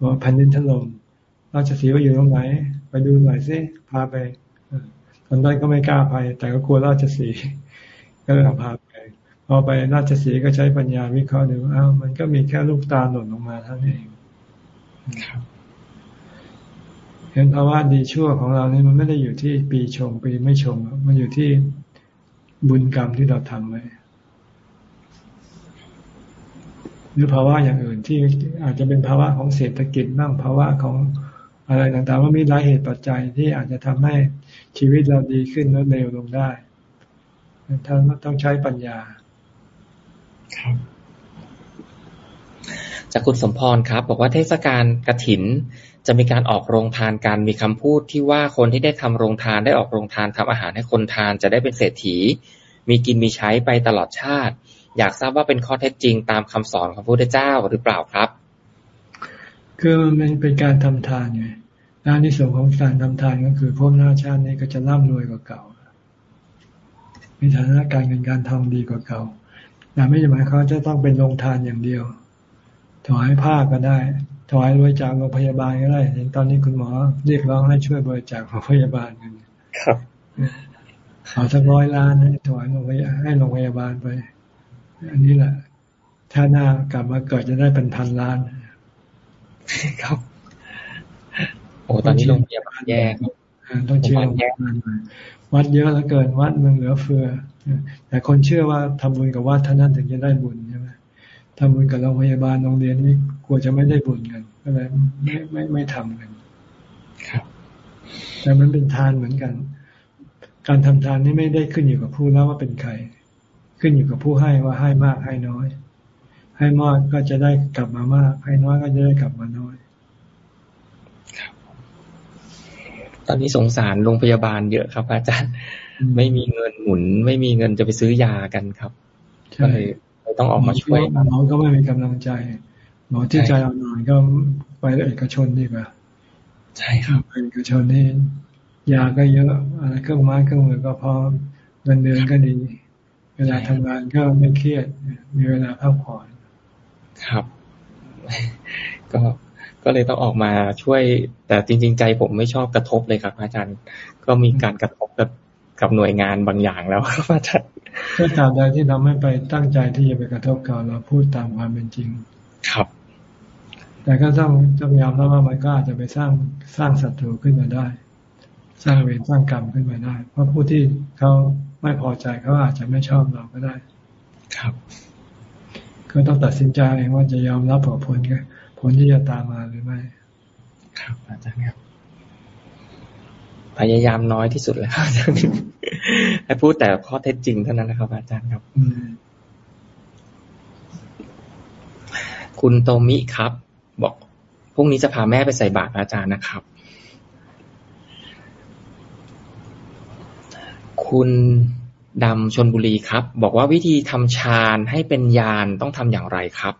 S2: บอกแผ่นดินถล่มราชสีว่าอยู่ตรงไหน ไปดูหน่อยสิพาไปตอนนั้นก็ไม่กล้าไป แต่ก็กลัวราชสีก็เลยพาไปพอไปราชสีก็ใช้ปัญญาวิเคราะห์ดูอ้าวมันก็มีแค่ลูกตาหล่นลงมาเท่านั้นเอง เห็นภาวะดีชั่วของเราเนี่ยมันไม่ได้อยู่ที่ปีชงปีไม่ชง มันอยู่ที่บุญกรรมที่เราทำไว้หรือภาวะอย่างอื่นที่อาจจะเป็นภาวะของเศรษฐกิจบ้างภาวะของอะไรต่างๆว่ามีหลายเหตุปัจจัยที่อาจจะทำให้ชีวิตเราดีขึ้นลดเร็วลงได้ท่านต้องใช้ปัญญา
S1: ครับ จากคุณสมพรครับ บอกว่าเทศกาลกระถิน จะมีการออกโรงทานกัน มีคำพูดที่ว่าคนที่ได้ทำโรงทานได้ออกโรงทานทำอาหารให้คนทานจะได้เป็นเศรษฐี มีกินมีใช้ไปตลอดชาติ อยากทราบว่าเป็นข้อเท็จจริงตามคำสอนของพระพุทธเจ้าหรือเปล่าครับ
S2: คือมันเป็นการทำทานไงด้านที่ส่วนของการทำทานก็คือพวกหน้าชาตินี้ก็จะร่ำรวยกว่าเก่า มีฐานะการเงินการทองดีกว่าเก่าแต่ไม่หมายความจะต้องเป็นโรงทานอย่างเดียวถวายผ้าก็ได้ ถวายบริจาคโรงพยาบาลก็ได้เห็นตอนนี้คุณหมอเรียกร้องให้ช่วยบริจาคโรงพยาบาลกัน
S1: ครับ
S2: เอาสักร้อยล้านให้ถวายโรงพยาให้โรงพยาบาลไป อันนี้แหละ ถ้าหน้ากลับมาเกิดจะได้เป็นพันล้าน
S1: ครับ โอ้ตอนนี้โรงพยาบาลแย่
S2: ต้องเชื่อวัดเยอะแล้วเกินวัดมึงเหลือเฟือแต่คนเชื่อว่าทำบุญกับวัดท่านั้นถึงจะได้บุญใช่ไหมทำบุญกับโรงพยาบาลโรงเรียนนี่ กลัวจะไม่ได้บุญกันก็เลยไม่ไม่ไม่ทำกัน
S1: ครับ
S2: แต่มันเป็นทานเหมือนกัน การทำทานนี่ไม่ได้ขึ้นอยู่กับผู้รับว่าเป็นใคร ขึ้นอยู่กับผู้ให้ว่าให้มากให้น้อย ให้มากก็จะได้กลับมามาก ให้น้อยก็จะได้กลับมาน้อย
S1: ตอนนี้สงสารโรงพยาบาลเยอะครับ อาจารย์ไม่มีเงินหมุน ไม่มีเงินจะไปซื้อยากันครับก็เลยต้องออกมาช่วย
S2: หมอก็ไม่มีกำลังใจ หมอที่ใจเอาหน่อยก็ไปเอกชนดีกว่า
S1: ใช่ครับ
S2: เอกชนนี่ยาก็เยอะอะไรเครื่องไม้เครื่องมือก็พอเงินเดือนก็ดี เวลาทำงานก็ไม่เครียด มีเวลาพักผ่อน
S1: ครับ ก็ก็เลยต้องออกมาช่วย แต่จริง ๆ ใจผมไม่ชอบกระทบเลยครับ อาจารย์ก็มีการกระทบกับกับหน่วยงานบางอย่างแล้วครับอาจารย์
S2: ก็ตามใดที่ทำให้ไปตั้งใจที่จะไปกระทบเขาเราพูดตามความเป็นจริง
S1: ครับ
S2: แต่ก็ต้องต้องยอมรับว่ามันก็อาจจะไปสร้างสร้างศัตรูขึ้นมาได้ สร้างเวรสร้างกรรมขึ้นมาได้ เพราะผู้ที่เขาไม่พอใจเขาอาจจะไม่ชอบเราก็ได้
S1: ครับ
S2: ก็ต้องตัดสินใจเองว่าจะยอมรับผลผลที่จะตามมาหรือไม่
S1: ครับอาจารย์ครับพยายามน้อยที่สุดแล้วครับอาจารย์ให้พูดแต่ข้อเท็จจริงเท่านั้นนะครับ อาจารย์ครับ คุณโตมิครับบอกพ รุ่งนี้จะพาแม่ไปใส่บาตรอาจารย์นะครับ คุณดำชนบุรีครับ บอกว่าวิธีทำฌานให้เป็นญาณต้องทำอย่างไรครับ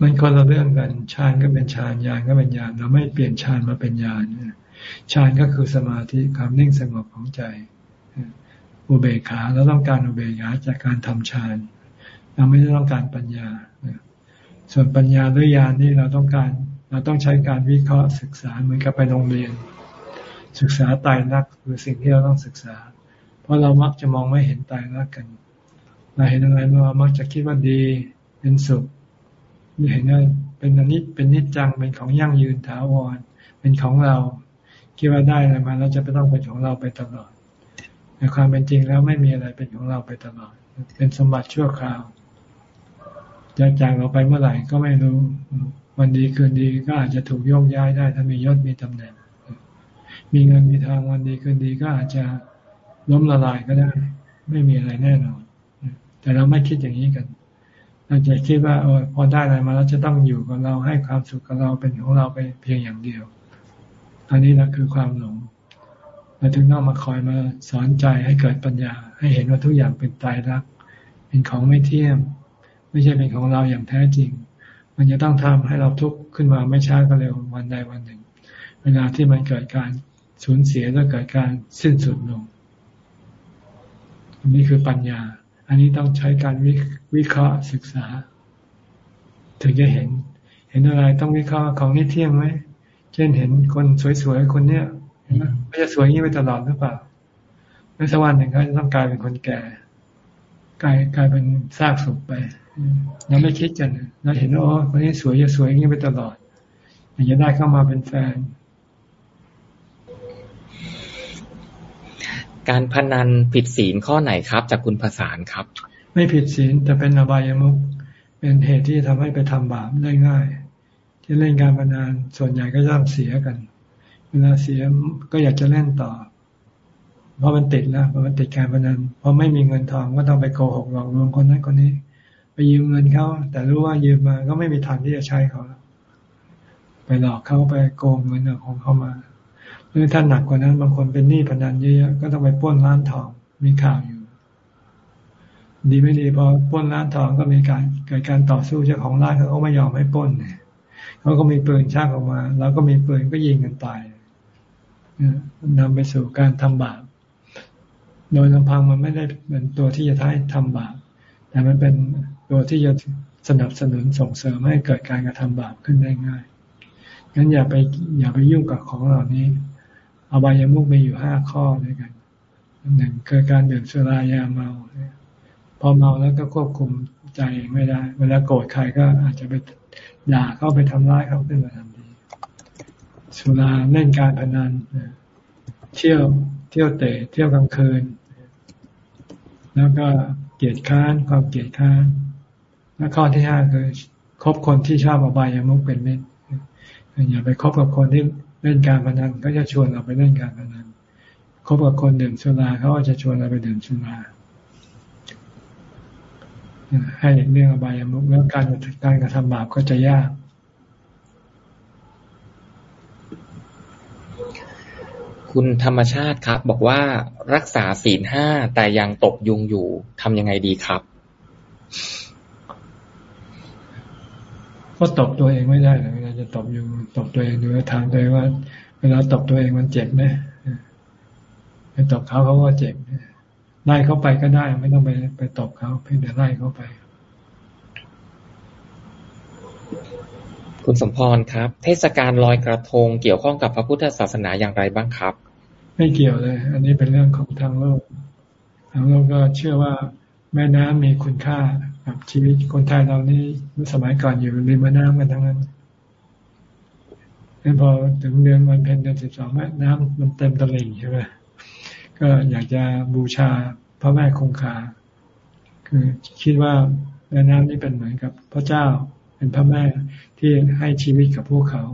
S2: มันคนละเรื่องกันฌานก็เป็นฌานญาณก็เป็นญาณเราไม่เปลี่ยนฌานมาเป็นญาณฌานก็คือสมาธิความนิ่งสงบของใจอุเบกขาเราต้องการอุเบกขาจากการทำฌานเราไม่ได้ต้องการปัญญาส่วนปัญญาด้วยญาณนี่เราต้องการ เราต้องใช้การวิเคราะห์ศึกษาเหมือนกับไปโรงเรียน ศึกษาตายรักคือสิ่งที่เราต้องศึกษา เพราะเรามักจะมองไม่เห็นตายรักกันเราเห็นอะไรเรามักจะคิดว่าดีเป็นสุขเห็นว่าเป็นอนิจเป็นนิจจังเป็นของยั่งยืนถาวร เป็นของเราคิดว่าได้อะไรมาแล้วจะไม่ต้องเป็นของเราไปตลอดในความเป็นจริงแล้วไม่มีอะไรเป็นของเราไปตลอด เป็นสมบัติชั่วคราวจะจากเราไปเมื่อไหร่ก็ไม่รู้ วันดีคืนดีก็อาจจะถูกโยกย้ายได้ ถ้ามียศมีตำแหน่ง มีเงินมีทางวันดีคืนดีก็อาจจะล้มละลายก็ได้ ไม่มีอะไรแน่นอน แต่เราไม่คิดอย่างนี้กันเราจะคิดว่าเออพอได้อะไรมาแล้วจะต้องอยู่กับเราให้ความสุขกับเราเป็นของเราไปเพียงอย่างเดียว อันนี้แหละคือความหลงเราถึงต้องมาคอยมาสอนใจให้เกิดปัญญา ให้เห็นว่าทุกอย่างเป็นตายรัก เป็นของไม่เที่ยมไม่ใช่เป็นของเราอย่างแท้จริง มันจะต้องทำให้เราทุกข์ขึ้นมาไม่ช้าก็เร็ววันใดวันหนึ่ง เวลาที่มันเกิดการสูญเสียแล้วเกิดการสิ้นสุดลงอันนี้คือปัญญา อันนี้ต้องใช้การวิวเคราะห์ศึกษา ถึงจะเห็น เห็นอะไรต้องวิเคราะห์ของนี้เที่ยงไหมเช่นเห็นคนสวยๆคนเนี้ยไหม่จะสวยงี้ไปตลอดหรือเปล่าในสักวันหนึ่งเขาจะต้องกลายเป็นคนแก่ กลายกลายเป็นซากศพไปเราไม่คิดกันเราเห็นว่าอ๋อคนนี้สวยจะสวยอย่างนี้ไปตลอดอยากจะได้เข้ามาเป็นแฟน
S1: การพนันผิดศีลข้อไหนครับ จากคุณภาษานครับ
S2: ไม่ผิดศีลแต่เป็นอบายามุขเป็นเหตุที่ทำให้ไปทำบาปได้ง่าย ที่เล่นการพนันส่วนใหญ่ก็ต้องเสียกัน เวลาเสียก็อยากจะเล่นต่อ เพราะมันติดแล้วเพราะมันติดการพนันพอไม่มีเงินทองก็ต้องไปโกหกหลอกลวงคนนั้นคนนี้ ไปยืมเงินเขาแต่รู้ว่ายืมมาก็ไม่มีทางที่จะใช้เขาไปหลอกเขาไปโกงเงินของเขามาหรือถ้าหนักกว่านั้นบางคนเป็นหนี้พนันเยอะๆก็ต้องไปป้นร้านทองมีข่าวอยู่ ดีไม่ดีพอป้นร้านทองก็มีการเกิดการต่อสู้เจ้าของร้านเขาก็ไม่ยอมให้ป้นเนี่ยเขาก็มีปืนชักออกมา แล้วก็มีปืนก็ยิงกันตายนำไปสู่การทำบาป โดยลำพังมันไม่ได้เป็นตัวที่จะท้ายทำบาปแต่มันเป็นตัวที่จะสนับสนุนส่งเสริมให้เกิดการกระทำบาปขึ้นได้ง่ายงั้นอย่าไปอย่าไปยุ่งกับของเหล่านี้อบายามุกมีอยู่ห้าข้อด้วยกันหนึ่งคือการดื่มสุรายาเมาพอเมาแล้วก็ควบคุมใจไม่ได้ เวลาโกรธใครก็อาจจะไปด่าเข้าไปทำร้ายเขาขึ้นมาทันทีสุราเล่นการพนันเที่ยวเที่ยวเตะเที่ยวกลางคืน แล้วก็เกียดค้านความเกียดค้านและข้อที่ห้าคือคบคนที่ชอบอบายามุกเป็นเมิตรอย่าไปคบกับคนที่เล่นการพนันก็จะชวนเราไปเล่นการพนันคบกับคนดื่มสุราเขาก็จะชวนเราไปดื่มสุราให้เรื่องอบายามุกแล้วการการกระทำบาปก็จะยาก
S1: คุณธรรมชาติครับ บอกว่ารักษาศีลห้าแต่ยังตกยุงอยู่ทำยังไงดีครับ
S2: ก็ตบตัวเองไม่ได้เลยเวลาจะตบยุงตบตัวเองดูถามตัวเองว่า เวลาตบตัวเองมันเจ็บไหมไปตบเขาเขาก็เจ็บไล่เขาไปก็ได้ ไม่ต้องไปไปตบเขาเพียงแต่ไล่เขาไป
S1: คุณสมพรครับ เทศกาลลอยกระทงเกี่ยวข้องกับพระพุทธศาสนาอย่างไรบ้างครับ
S2: ไม่เกี่ยวเลย อันนี้เป็นเรื่องของทางโลก ทางโลกก็เชื่อว่าแม่น้ำมีคุณค่ากับชีวิตคนไทยเรานี่สมัยก่อนอยู่ริมแม่น้ำกันทั้งนั้นแล้วพอถึงเดือนวันเพ็ญเดือนสิบสองแม่น้ำมันเต็มตลิ่งใช่ไหมก็อยากจะบูชาพระแม่คงคา คือคิดว่าแม่น้ำนี่เป็นเหมือนกับพระเจ้า เป็นพระแม่ที่ให้ชีวิตกับพวกเขา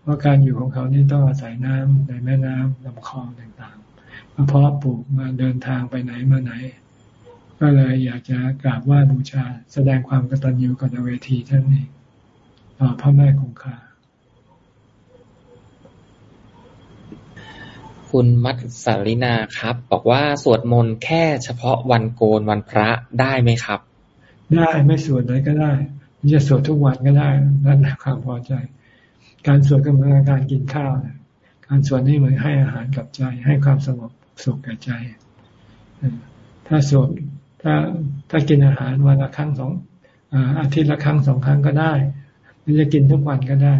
S2: เพราะการอยู่ของเขานี่ต้องอาศัยน้ำในแม่น้ำลำคลองต่างๆมาเพาะปลูกมาเดินทางไปไหนมาไหน ก็เลยอยากจะกราบไหว้บูชา แสดงความกตัญญูกตเวทีท่านนี้ต่อพระแม่คงคา
S1: คุณมัทสารินาครับ บอกว่าสวดมนต์แค่เฉพาะวันโกนวันพระได้ไหมครับ
S2: ได้ไม่สวดเลยก็ได้ จะสวดทุกวันก็ได้นั่นความพอใจ การสวดก็เหมือนการกินข้าวการสวดนี่เหมือนให้อาหารกับใจ ให้ความสงบสุขกับใจ ถ้าสวดถ้าถ้ากินอาหารวันละครั้งสองอาทิตย์ละครั้งสองครั้งก็ได้หรือจะกินทุกวันก็ได้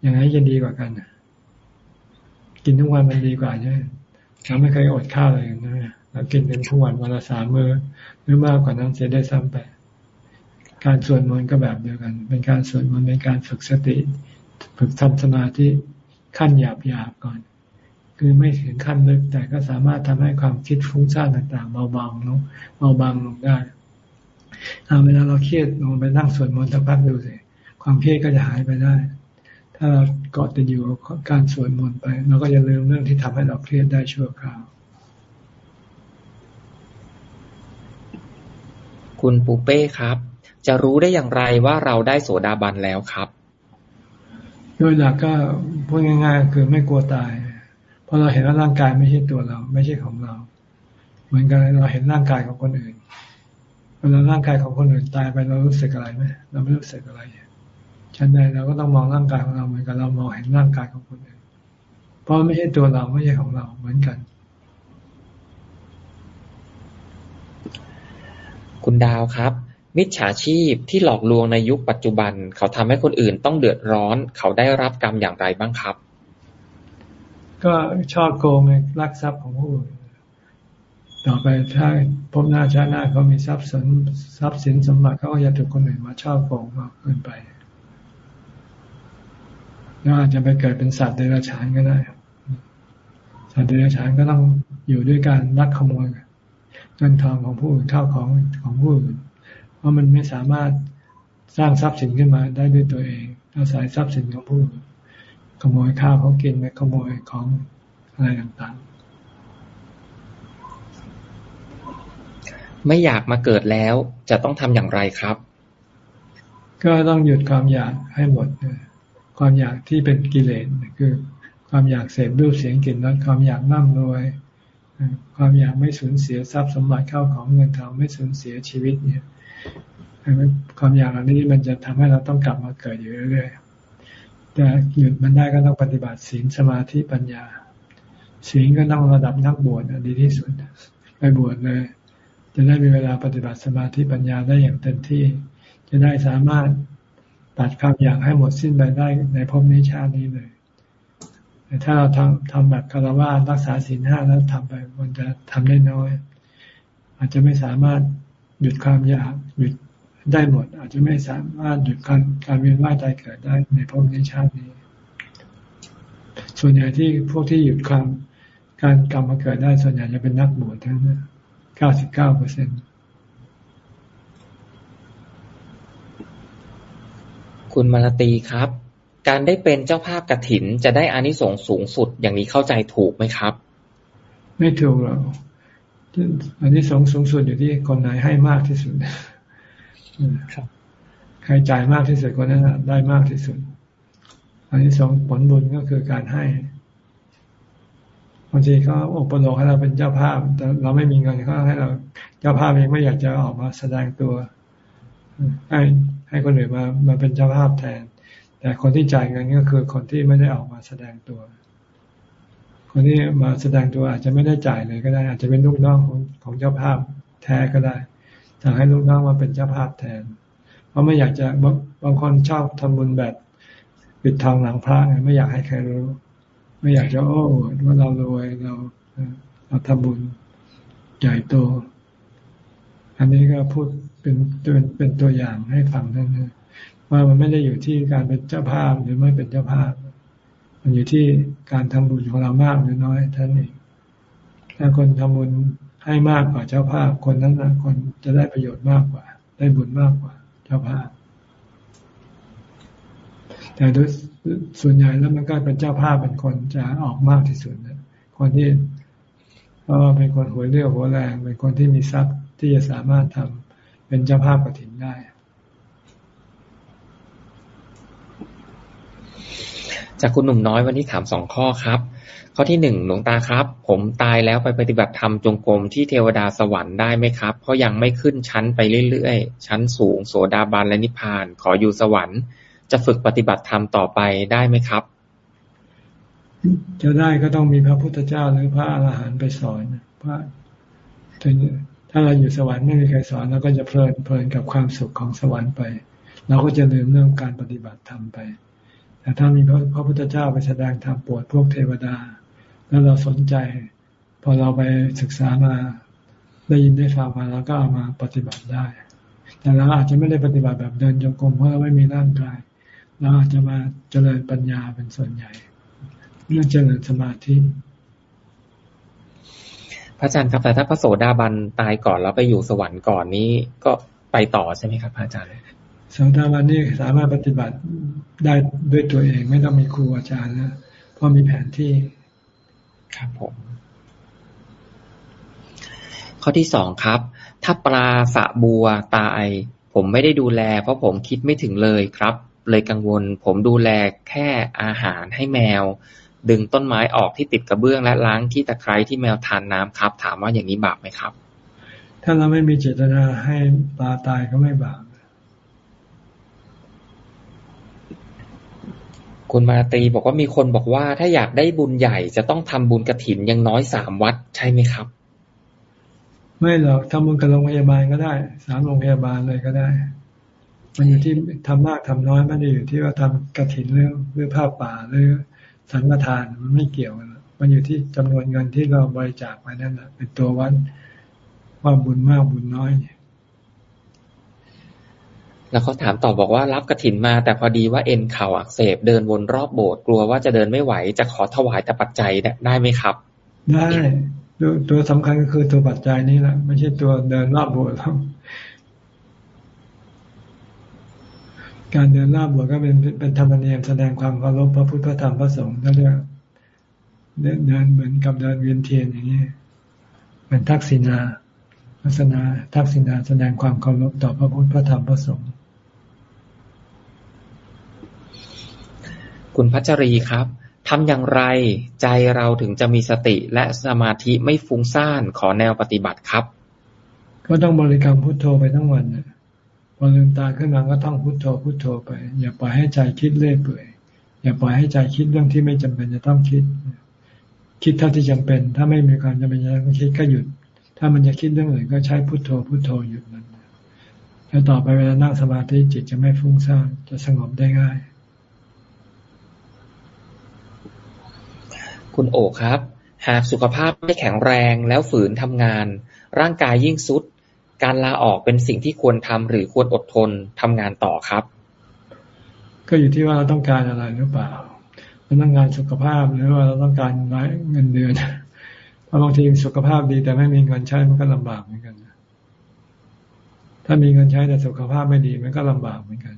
S2: อย่างไรจะดีกว่ากันกินทุกวันมันดีกว่าใช่ไหมเราไม่เคยอดข้าวเลยนะเรากินเป็นทุกวันวันละสามมื้อหรือมากกว่านั้นเสียได้ซ้ำไป การสวดมนต์ก็แบบเดียวกัน เป็นการสวดมนต์เป็นการฝึกสติ ฝึกทำสมาธิขั้นหยาบหยาบก่อน คือไม่ถึงขั้นลึกแต่ก็สามารถทำให้ความคิดฟุ้งซ่านต่างๆ เบาบางลงเบาบางลงได้เอาเวลาเราเครียดลงไปนั่งสวดมนต์สักพักดูสิความเครียดก็จะหายไปได้ ถ้าเราเกาะติดอยู่กับการสวดมนต์ไปเราก็จะลืมเรื่องที่ทำให้เราเครียดได้ชั่วคราว
S1: คุณปูเป้ครับ จะรู้ได้อย่างไรว่าเราได้โสดาบันแล้วครับ
S2: โดยหลักก็พูดง่ายๆ คือไม่กลัวตาย เพราะเราเห็นว่าร่างกายไม่ใช่ตัวเรา ไม่ใช่ของเรา เหมือนกันเราเห็นร่างกายของคนอื่นเวลาร่างกายของคนอื่นตายไปเรารู้สึกอะไรไหมเราไม่รู้สึกอะไรฉันใดเราก็ต้องมองร่างกายของเราเหมือนกับเรามองเห็นร่างกายของคนอื่น เพราะไม่ใช่ตัวเราไม่ใช่ของเราเหมือนกัน
S1: คุณดาวครับ มิจฉาชีพที่หลอกลวงในยุคปัจจุบัน เขาทำให้คนอื่นต้องเดือดร้อน เขาได้รับกรรมอย่างไรบ้างครับ
S2: ก็ชอบโกงลักทรัพย์ของผู้อื่นต่อไปถ้าพบหน้าชาหน้าเขามีทรัพย์สินทรัพย์สินสมบัติเขาก็จะถูกคนอื่นมาชอบโกงมากเกินไปแล้วอาจจะไปเกิดเป็นสัตว์เดรัจฉานก็ได้ สัตว์เดรัจฉานก็ต้องอยู่ด้วยการลักขโมยเงินทองของผู้อื่นข้าวของของผู้อื่น ราะมันไม่สามารถสร้างทรัพย์สินขึ้นมาได้ด้วยตัวเอง อาศัยทรัพย์สินของผู้อื่นขโมยข้าวเขากินไปขโมยของอะไรต่าง
S1: ๆ ไม่อยากมาเกิดแล้วจะต้องทำอย่างไรครับ
S2: ก็ต้องหยุดความอยากให้หมด ความอยากที่เป็นกิเลสคือ ความอยากเสพรูปเสียงกลิ่นรสความอยากนั่งรวย ความอยากไม่สูญเสียทรัพย์สมบัติเข้าของเงินทองไม่สูญเสียชีวิตเนี่ย ความอยากอันนี้มันจะทำให้เราต้องกลับมาเกิดอยู่เรื่อยๆแต่หยุดมันได้ก็ต้องปฏิบัติศีลสมาธิปัญญา ศีลก็ต้องระดับนักบวชดีที่สุดไปบวชเลย จะได้มีเวลาปฏิบัติสมาธิปัญญาได้อย่างเต็มที่ จะได้สามารถตัดความอยากให้หมดสิ้นไปได้ในภพนี้ชาตินี้เลยแต่ถ้าเราทำทำแบบคารวะรักษาศีลห้าแล้วทำไปมันจะทำได้น้อย อาจจะไม่สามารถหยุดความอยากหยุด ได้หมด อาจจะไม่สามารถหยุดการการเวียนว่ายตายเกิดได้ในภพนี้ชาตินี้ ส่วนใหญ่ที่พวกที่หยุดความการกรรมมาเกิดได้ส่วนใหญ่จะเป็นนักบวชทั้งนั้นเก้าสิบเก้าเปอร์เซ็นต์
S1: คุณมาลตีครับ การได้เป็นเจ้าภาพกระถินจะได้อานิสงส์สูงสุดอย่างนี้เข้าใจถูกไหมครับ
S2: ไม่ถูกหรอกอันนี้สงสูงสุดอยู่ที่คนไหนให้มากที่สุด ครับใครจ่ายมากที่สุดคนนั้นได้มากที่สุด อันนี้สองผลบุญก็คือการให้บางทีเขาอบรมให้เราเป็นเจ้าภาพ แต่เราไม่มีเงินเขาให้เราเจ้าภาพเองไม่อยากจะออกมาแสดงตัว ให้ให้คนอื่นมามาเป็นเจ้าภาพแทน แต่คนที่จ่ายเงินก็คือคนที่ไม่ได้ออกมาแสดงตัว คนที่มาแสดงตัวอาจจะไม่ได้จ่ายเลยก็ได้ อาจจะเป็นลูกน้องของของเจ้าภาพแท้ก็ได้ สั่งให้ลูกน้องมาเป็นเจ้าภาพแทน เพราะไม่อยากจะบางคนชอบทำบุญแบบปิดทองหลังพระไงไม่อยากให้ใครรู้ ไม่อยากจะโอ้ว่าเรารวยเราเราทำบุญใหญ่โต อันนี้ก็พูดเป็นเป็นเป็นตัวอย่างให้ฟังนั่นนะว่ามันไม่ได้อยู่ที่การเป็นเจ้าภาพหรือไม่เป็นเจ้าภาพ มันอยู่ที่การทำบุญของเรามากหรือน้อยท่านเองถ้าคนทำบุญ ให้มากกว่าเจ้าภาพ คนนั้นนะคนจะได้ประโยชน์มากกว่า ได้บุญมากกว่า เจ้าภาพ แต่โดยส่วนใหญ่แล้วมันก็เป็นเจ้าภาพเป็นคนจะออกมากที่สุดนะคนที่เพราะว่าเป็นคนหัวเรี่ยวหัวแรงเป็นคนที่มีทรัพย์ที่จะสามารถทำเป็นเจ้าภาพกระถินได้
S1: จากคุณหนุ่มน้อยวันนี้ถามสองข้อครับ ข้อที่หนึ่งหลวงตาครับ ผมตายแล้วไปปฏิบัติธรรมจงกรมที่เทวดาสวรรค์ได้ไหมครับ เพราะยังไม่ขึ้นชั้นไปเรื่อยๆ ชั้นสูง โสดาบันและนิพพาน ขออยู่สวรรค์ จะฝึกปฏิบัติธรรมต่อไปได้ไหมครับ
S2: จะได้ก็ต้องมีพระพุทธเจ้าหรือพระอรหันต์ไปสอนพระถ้าเราอยู่สวรรค์ไม่มีใครสอนเราก็จะเพลินเพลินกับความสุขของสวรรค์ไป เราก็จะลืมเรื่องการปฏิบัติธรรมไป แต่ถ้ามีพระพุทธเจ้าไปแสดงธรรมปวดพวกเทวดา แล้วเราสนใจ พอเราไปศึกษามาได้ยินได้ฟังมาเราก็เอามาปฏิบัติได้ แต่เราอาจจะไม่ได้ปฏิบัติแบบเดินจงกรมเพราะเราไม่มีร่างกายเราอาจจะมาเจริญปัญญาเป็นส่วนใหญ่เรื่องเจริญสมาธิ
S1: พระอาจารย์ครับแต่ถ้าพระโสดาบันตายก่อนแล้วไปอยู่สวรรค์ก่อนนี้ก็ไปต่อใช่ไหมครับพระอาจารย์
S2: โสดาบันนี่สามารถปฏิบัติได้ด้วยตัวเองไม่ต้องมีครูอาจารย์นะเพราะมีแผนที่
S1: ครับผมข้อที่สองครับ ถ้าปลาสะบัวตาย ผมไม่ได้ดูแล เพราะผมคิดไม่ถึงเลยครับ เลยกังวล ผมดูแลแค่อาหารให้แมว ดึงต้นไม้ออกที่ติดกระเบื้องและล้างที่ตะไคร้ที่แมวทานน้ำครับ ถามว่าอย่างนี้บาปไหมครับ
S2: ถ้าเราไม่มีเจตนาให้ปลาตายก็ไม่บาป
S1: คุณมาตีบอกว่ามีคนบอกว่าถ้าอยากได้บุญใหญ่จะต้องทำบุญกระถินยังน้อยสามวัดใช่ไหมครับ
S2: ไม่หรอกทำบุญกับโรงพยาบาลก็ได้ สามโรงพยาบาลเลยก็ได้ มันอยู่ที่ทำมากทำน้อยไม่ได้อยู่ที่ว่าทำกระถินเรื่อหรือผ้าป่าหรือสังฆทานมันไม่เกี่ยวกันมันอยู่ที่จำนวนเงินที่เราบริจาคไปนั่นแหละเป็นตัววัดว่าบุญมากบุญน้อยเนี่ย
S1: แล้วเขาถามต่อบอกว่ารับกระถินมา แต่พอดีว่าเอ็นเข่าอักเสบเดินวนรอบโบสถ์กลัวว่าจะเดินไม่ไหวจะขอถวายแต่ปัจจัยได้ไหมครับ
S2: ได้ตัวสำคัญก็คือตัวปัจจัยนี้แหละไม่ใช่ตัวเดินรอบโบสถ์การเดินรอบโบสถ์ก็เป็นเป็นธรรมเนียมแสดงความเคารพพระพุทธธรรมพระสงฆ์นั่นเรียกเดินเหมือนกับเดินเวียนเทียนอย่างนี้เป็นทักษิณาลักษณะทักษิณาแสดงความเคารพต่อพระพุทธพระธรรมพระสงฆ์
S1: คุณพัชรีครับทำอย่างไรใจเราถึงจะมีสติและสมาธิไม่ฟุ้งซ่านขอแนวปฏิบัติครับ
S2: ก็ต้องบริกรรมพุทโธไปทั้งวันพอลืมตาขึ้นมาก็ต้องพุทโธพุทโธไป อย่าปล่อยให้ใจคิดเลื่อยเปื่อยอย่าปล่อยให้ใจคิดเรื่องที่ไม่จำเป็นจะต้องคิด คิดเท่าที่จำเป็น ถ้าไม่มีความจำเป็นจะต้องคิดก็หยุด ถ้ามันจะคิดเรื่องอื่นก็ใช้พุทโธพุทโธหยุดมันแล้วต่อไปเวลานั่งสมาธิจิตจะไม่ฟุ้งซ่านจะสงบได้ง่าย
S1: คุณโอครับ หากสุขภาพไม่แข็งแรงแล้วฝืนทำงาน ร่างกายยิ่งสุด การลาออกเป็นสิ่งที่ควรทำหรือควรอดทนทำงานต่อครับ
S2: ก็อยู่ที่ว่าเราต้องการอะไรหรือเปล่าเราต้องการสุขภาพหรือว่าเราต้องการเงินเดือนเพราะบางทีสุขภาพดีแต่ไม่มีเงินใช้มันก็ลำบากเหมือนกันถ้ามีเงินใช้แต่สุขภาพไม่ดีมันก็ลำบากเหมือนกัน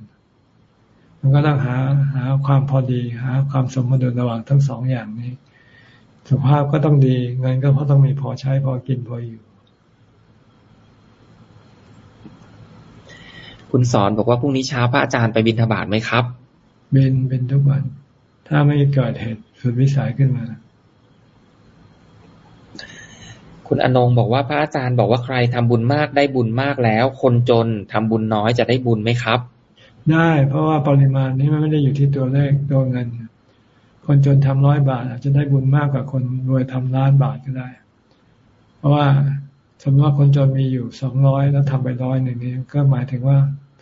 S2: มันก็ต้องหาหาความพอดีหาความสมดุลระหว่างทั้งสองอย่างนี้ สุขภาพก็ต้องดีเงินก็เพราะต้องมีพอใช้พอกินพออยู่
S1: คุณสอนบอกว่าพรุ่งนี้เช้าพระอาจารย์ไปบินธบาตไหมครับ
S2: บินเป็นทุกวัน ถ้าไม่เกิดเหตุสุดวิสัยขึ้นมา
S1: คุณอนงบอกว่าพระอาจารย์บอกว่าใครทำบุญมากได้บุญมากแล้ว คนจนทำบุญน้อยจะได้บุญไหมครับ
S2: ได้ เพราะว่าปริมาณนี้มันไม่ได้อยู่ที่ตัวเลขตัวเงิน คนจนทำร้อยบาท อาจจะได้บุญมากกว่าคนรวยทำล้านบาทก็ได้ เพราะว่าสมมติว่าคนจนมีอยู่สองร้อยแล้วทำไปร้อยหนึ่งนี้ ก็หมายถึงว่า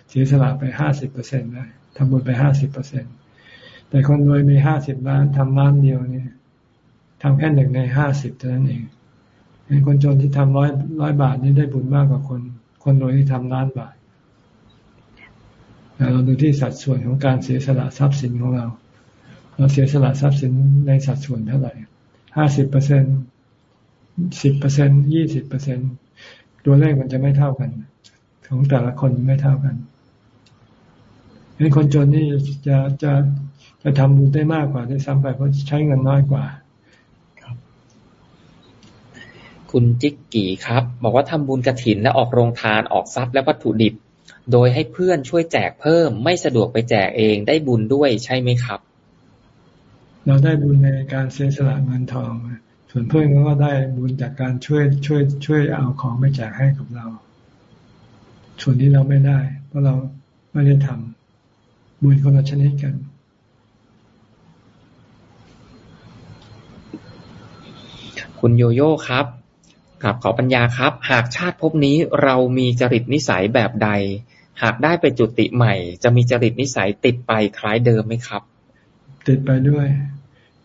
S2: เสียสละไปห้าสิบเปอร์เซ็นต์ได้ทำบุญไปห้าสิบเปอร์เซ็นตแต่คนรวยมีห้าสิบล้านทำล้านเดียวนี่ทำแค่หนึ่งในห้าสิบเท่านั้นเองเห็นคนจนที่ทำร้อยร้อยบาทนี้ได้บุญมากกว่าคน คนรวยที่ทำล้านบาทเราดูที่สัดส่วนของการเสียสละทรัพย์สินของเรา เราเสียสละทรัพย์สินในสัดส่วนเท่าไหร่ห้าสิบเปอร์เซ็นสิบเปอร์เซ็นยี่สิบเปอร์เซ็นตัวเลขมันจะไม่เท่ากัน ของแต่ละคนไม่เท่ากันเห็นคนจนนี่จะจะจะทำบุญได้มากกว่าได้ซ้ำไปเพราะใช้เงินน้อยกว่า
S1: คุณจิกกี่ครับ บอกว่าทำบุญกระถินและออกโรงทานออกทรัพย์และวัตถุดิบ โดยให้เพื่อนช่วยแจกเพิ่ม ไม่สะดวกไปแจกเองได้บุญด้วยใช่ไหมครับ
S2: เราได้บุญในการเสียสละเงินทอง ส่วนเพื่อนก็ได้บุญจากการช่วยช่วย ช่วยเอาของไปแจกให้กับเรา ส่วนนี้เราไม่ได้ เพราะเราไม่ได้ทำบุญคนละชนิดกัน
S1: คุณโยโย่ครับกับขอปัญญาครับ หากชาติภพนี้เรามีจริตนิสัยแบบใด หากได้ไปจุติใหม่ จะมีจริตนิสัยติดไปคล้ายเดิมไหมครับ
S2: ติดไปด้วย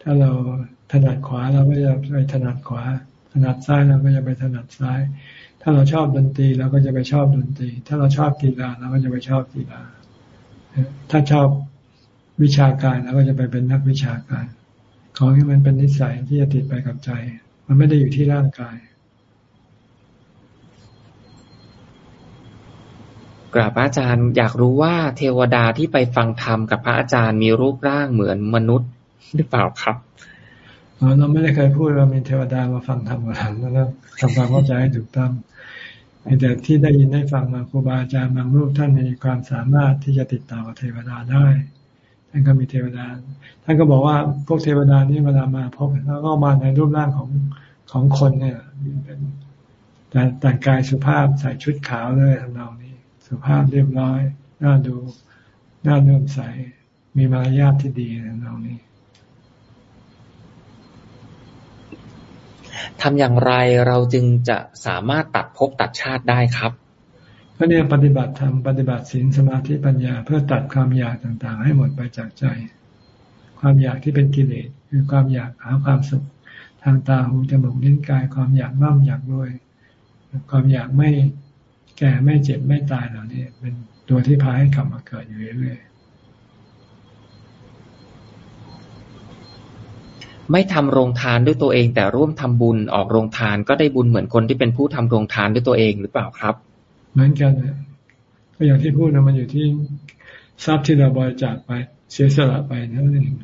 S2: ถ้าเราถนัดขวาเราก็จะไปถนัดขวา ถนัดซ้ายเราก็จะไปถนัดซ้าย ถ้าเราชอบดนตรีเราก็จะไปชอบดนตรี ถ้าเราชอบกีฬาเราก็จะไปชอบกีฬา ถ้าชอบวิชาการเราก็จะไปเป็นนักวิชาการขอให้มันเป็นนิสัยที่จะติดไปกับใจ มันไม่ได้อยู่ที่ร่างกาย
S1: กราบอาจารย์อยากรู้ว่าเทวดาที่ไปฟังธรรมกับพระอาจารย์มีรูปร่างเหมือนมนุษย์ หรือเปล่าครับ
S2: เราไม่ได้เคยพูดว่ามีเทวดามาฟังธรรมกับเราแล้วทำความเข้าใจให้ถูกต้องแต่ที่ได้ยินได้ฟังมาครูบาอาจารย์บางรูปท่านมีความสามารถที่จะติดต่อกับเทวดาได้ท่านก็มีเทวดา ท่านก็บอกว่าพวกเทวดานี้เวลามาพบแล้วก็มาในรูปร่างของของคนเนี่ยเป็นแต่แต่งกายสุภาพใส่ชุดขาวเลยทำนองนี้ สุภาพเรียบร้อย น่าดู น่าเลื่อมใส มีมารยาทที่ดีทำนองนี้
S1: ทำอย่างไรเราจึงจะสามารถตัดภพตัดชาติได้ครับ
S2: ก็เนี่ยปฏิบัติธรรมปฏิบัติศีลสมาธิปัญญา เพื่อตัดความอยากต่างๆ ให้หมดไปจากใจ ความอยากที่เป็นกิเลสคือความอยากหาความสุข ทางตาหูจมูกลิ้นกาย ความอยากมั่มอยากรวย ความอยากไม่แก่ไม่เจ็บไม่ตายเหล่านี้เป็นตัวที่พาให้กลับมาเกิดอยู่เรื่อยๆ
S1: ไม่ทำโรงทานด้วยตัวเอง แต่ร่วมทำบุญออกโรงทานก็ได้บุญเหมือนคนที่เป็นผู้ทำโรงทานด้วยตัวเองหรือเปล่าครับ
S2: เหมือนกันก็อย่างที่พูดนะมันอยู่ที่ทรัพย์ที่เราบริจาคไป เสียสละไปนั่นเอง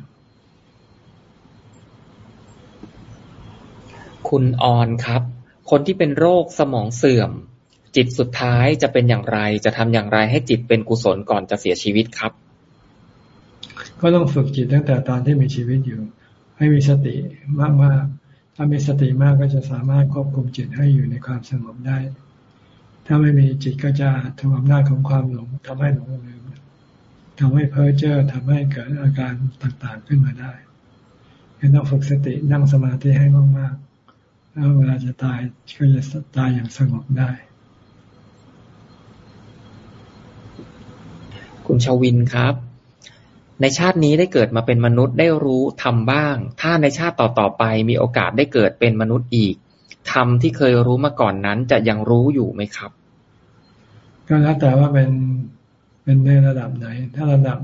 S1: คุณออนครับ คนที่เป็นโรคสมองเสื่อม จิตสุดท้ายจะเป็นอย่างไร จะทำอย่างไรให้จิตเป็นกุศลก่อนจะเสียชีวิตครับ
S2: ก็ต้องฝึกจิตตั้งแต่ตอนที่มีชีวิตอยู่ ให้มีสติมากๆถ้ามีสติมากก็จะสามารถควบคุมจิตให้อยู่ในความสงบได้ ถ้าไม่มีจิตก็จะถูกอำนาจของความหลงทำให้หลงลืมทำให้เพ้อเจ้อทำให้เกิดอาการต่างๆขึ้นมาได้ให้ต้องฝึกสตินั่งสมาธิให้มากๆแล้วเวลาจะตายก็จะตายอย่างสงบได้
S1: คุณชวินครับ ในชาตินี้ได้เกิดมาเป็นมนุษย์ได้รู้ทำบ้าง ถ้าในชาติต่อๆไปมีโอกาสได้เกิดเป็นมนุษย์อีกทำที่เคยรู้มาก่อนนั้นจะยังรู้อยู่ไหมครับ
S2: ก็แล้วแต่ว่าเป็นเป็นในระดับไหน ถ้าระดับ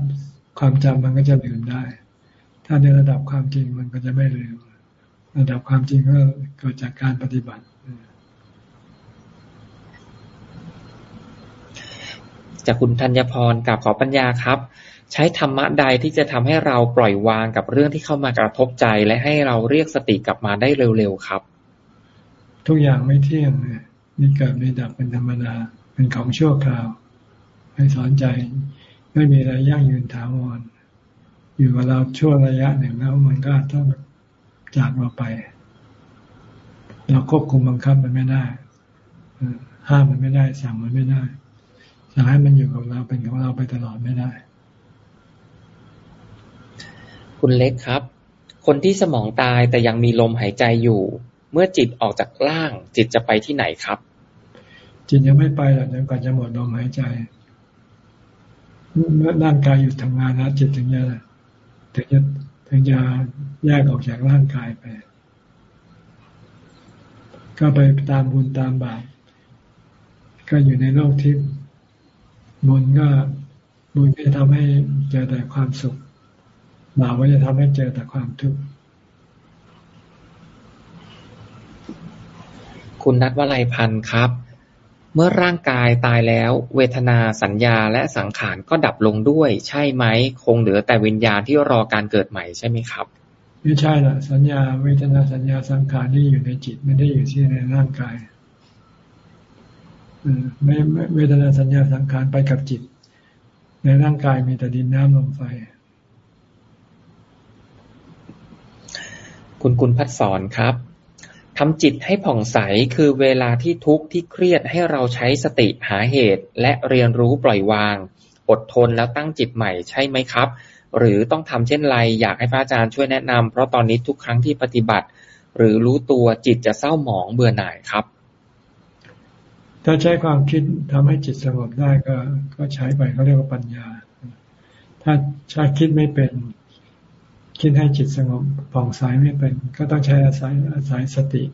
S2: ความจำมันก็จะลืมได้ ถ้าในระดับความจริงมันก็จะไม่ลืม ระดับความจริงก็เกิดจากการปฏิบัติ
S1: จากคุณธัญพรกับขอปัญญาครับ ใช้ธรรมะใดที่จะทำให้เราปล่อยวางกับเรื่องที่เข้ามากระทบใจ และให้เราเรียกสติกลับมาได้เร็วๆครับ
S2: ทุกอย่างไม่เที่ยงมีเกิดมีดับเป็นธรรมดาเป็นของชั่วคราว ให้สอนใจ ไม่มีอะไรยั่งยืนถาวรอยู่กับเราชั่วระยะหนึ่งแล้วมันก็ต้องจากเราไป เราควบคุมบังคับมันไม่ได้ห้ามมันไม่ได้ สั่งมันไม่ได้สั่งให้มันอยู่กับเราเป็นของเราไปตลอดไม่ได้
S1: คุณเล็กครับ คนที่สมองตายแต่ยังมีลมหายใจอยู่ เมื่อจิตออกจากร่าง จิตจะไปที่ไหนครับ
S2: จิตยังไม่ไปหรอกจนกว่าจะหมดลมหายใจ เมื่อร่างกายหยุดทำงานแล้วจิตถึงจะถึงจะถึงจะแยกออกจากร่างกายไป ก็ไปตามบุญตามบาปก็อยู่ในโลกที่บุญก็บุญจะทำให้เจอแต่ความสุข บาปก็จะทำให้เจอแต่ความทุกข์
S1: คุณนัทวลัยพันธ์ครับ เมื่อร่างกายตายแล้ว เวทนาสัญญาและสังขารก็ดับลงด้วย ใช่ไหม คงเหลือแต่วิญญาณที่รอการเกิดใหม่ใช่ไหมครับ
S2: ไม่ใช่ละสัญญาเวทนาสัญญาสังขารที่อยู่ในจิตไม่ได้อยู่ที่ในร่างกายไม่เวทนาสัญญาสังขารไปกับจิต ในร่างกายมีแต่ดินน้ำลมไฟ
S1: คุณกุลพัฒสอนครับทำจิตให้ผ่องใสคือเวลาที่ทุกข์ที่เครียดให้เราใช้สติหาเหตุ และเรียนรู้ปล่อยวาง อดทนแล้วตั้งจิตใหม่ใช่ไหมครับ หรือต้องทำเช่นไรอยากให้พระอาจารย์ช่วยแนะนำเพราะตอนนี้ทุกครั้งที่ปฏิบัติ หรือรู้ตัวจิตจะเศร้าหมองเบื่อหน่ายครับ
S2: ถ้าใช้ความคิดทำให้จิตสงบได้ก็ก็ใช้ไปเขาเรียกว่าปัญญา ถ้าใช้คิดไม่เป็น คิดให้จิตสงบผ่องใสไม่เป็น ก็ต้องใช้อาศัยอาศัยสติ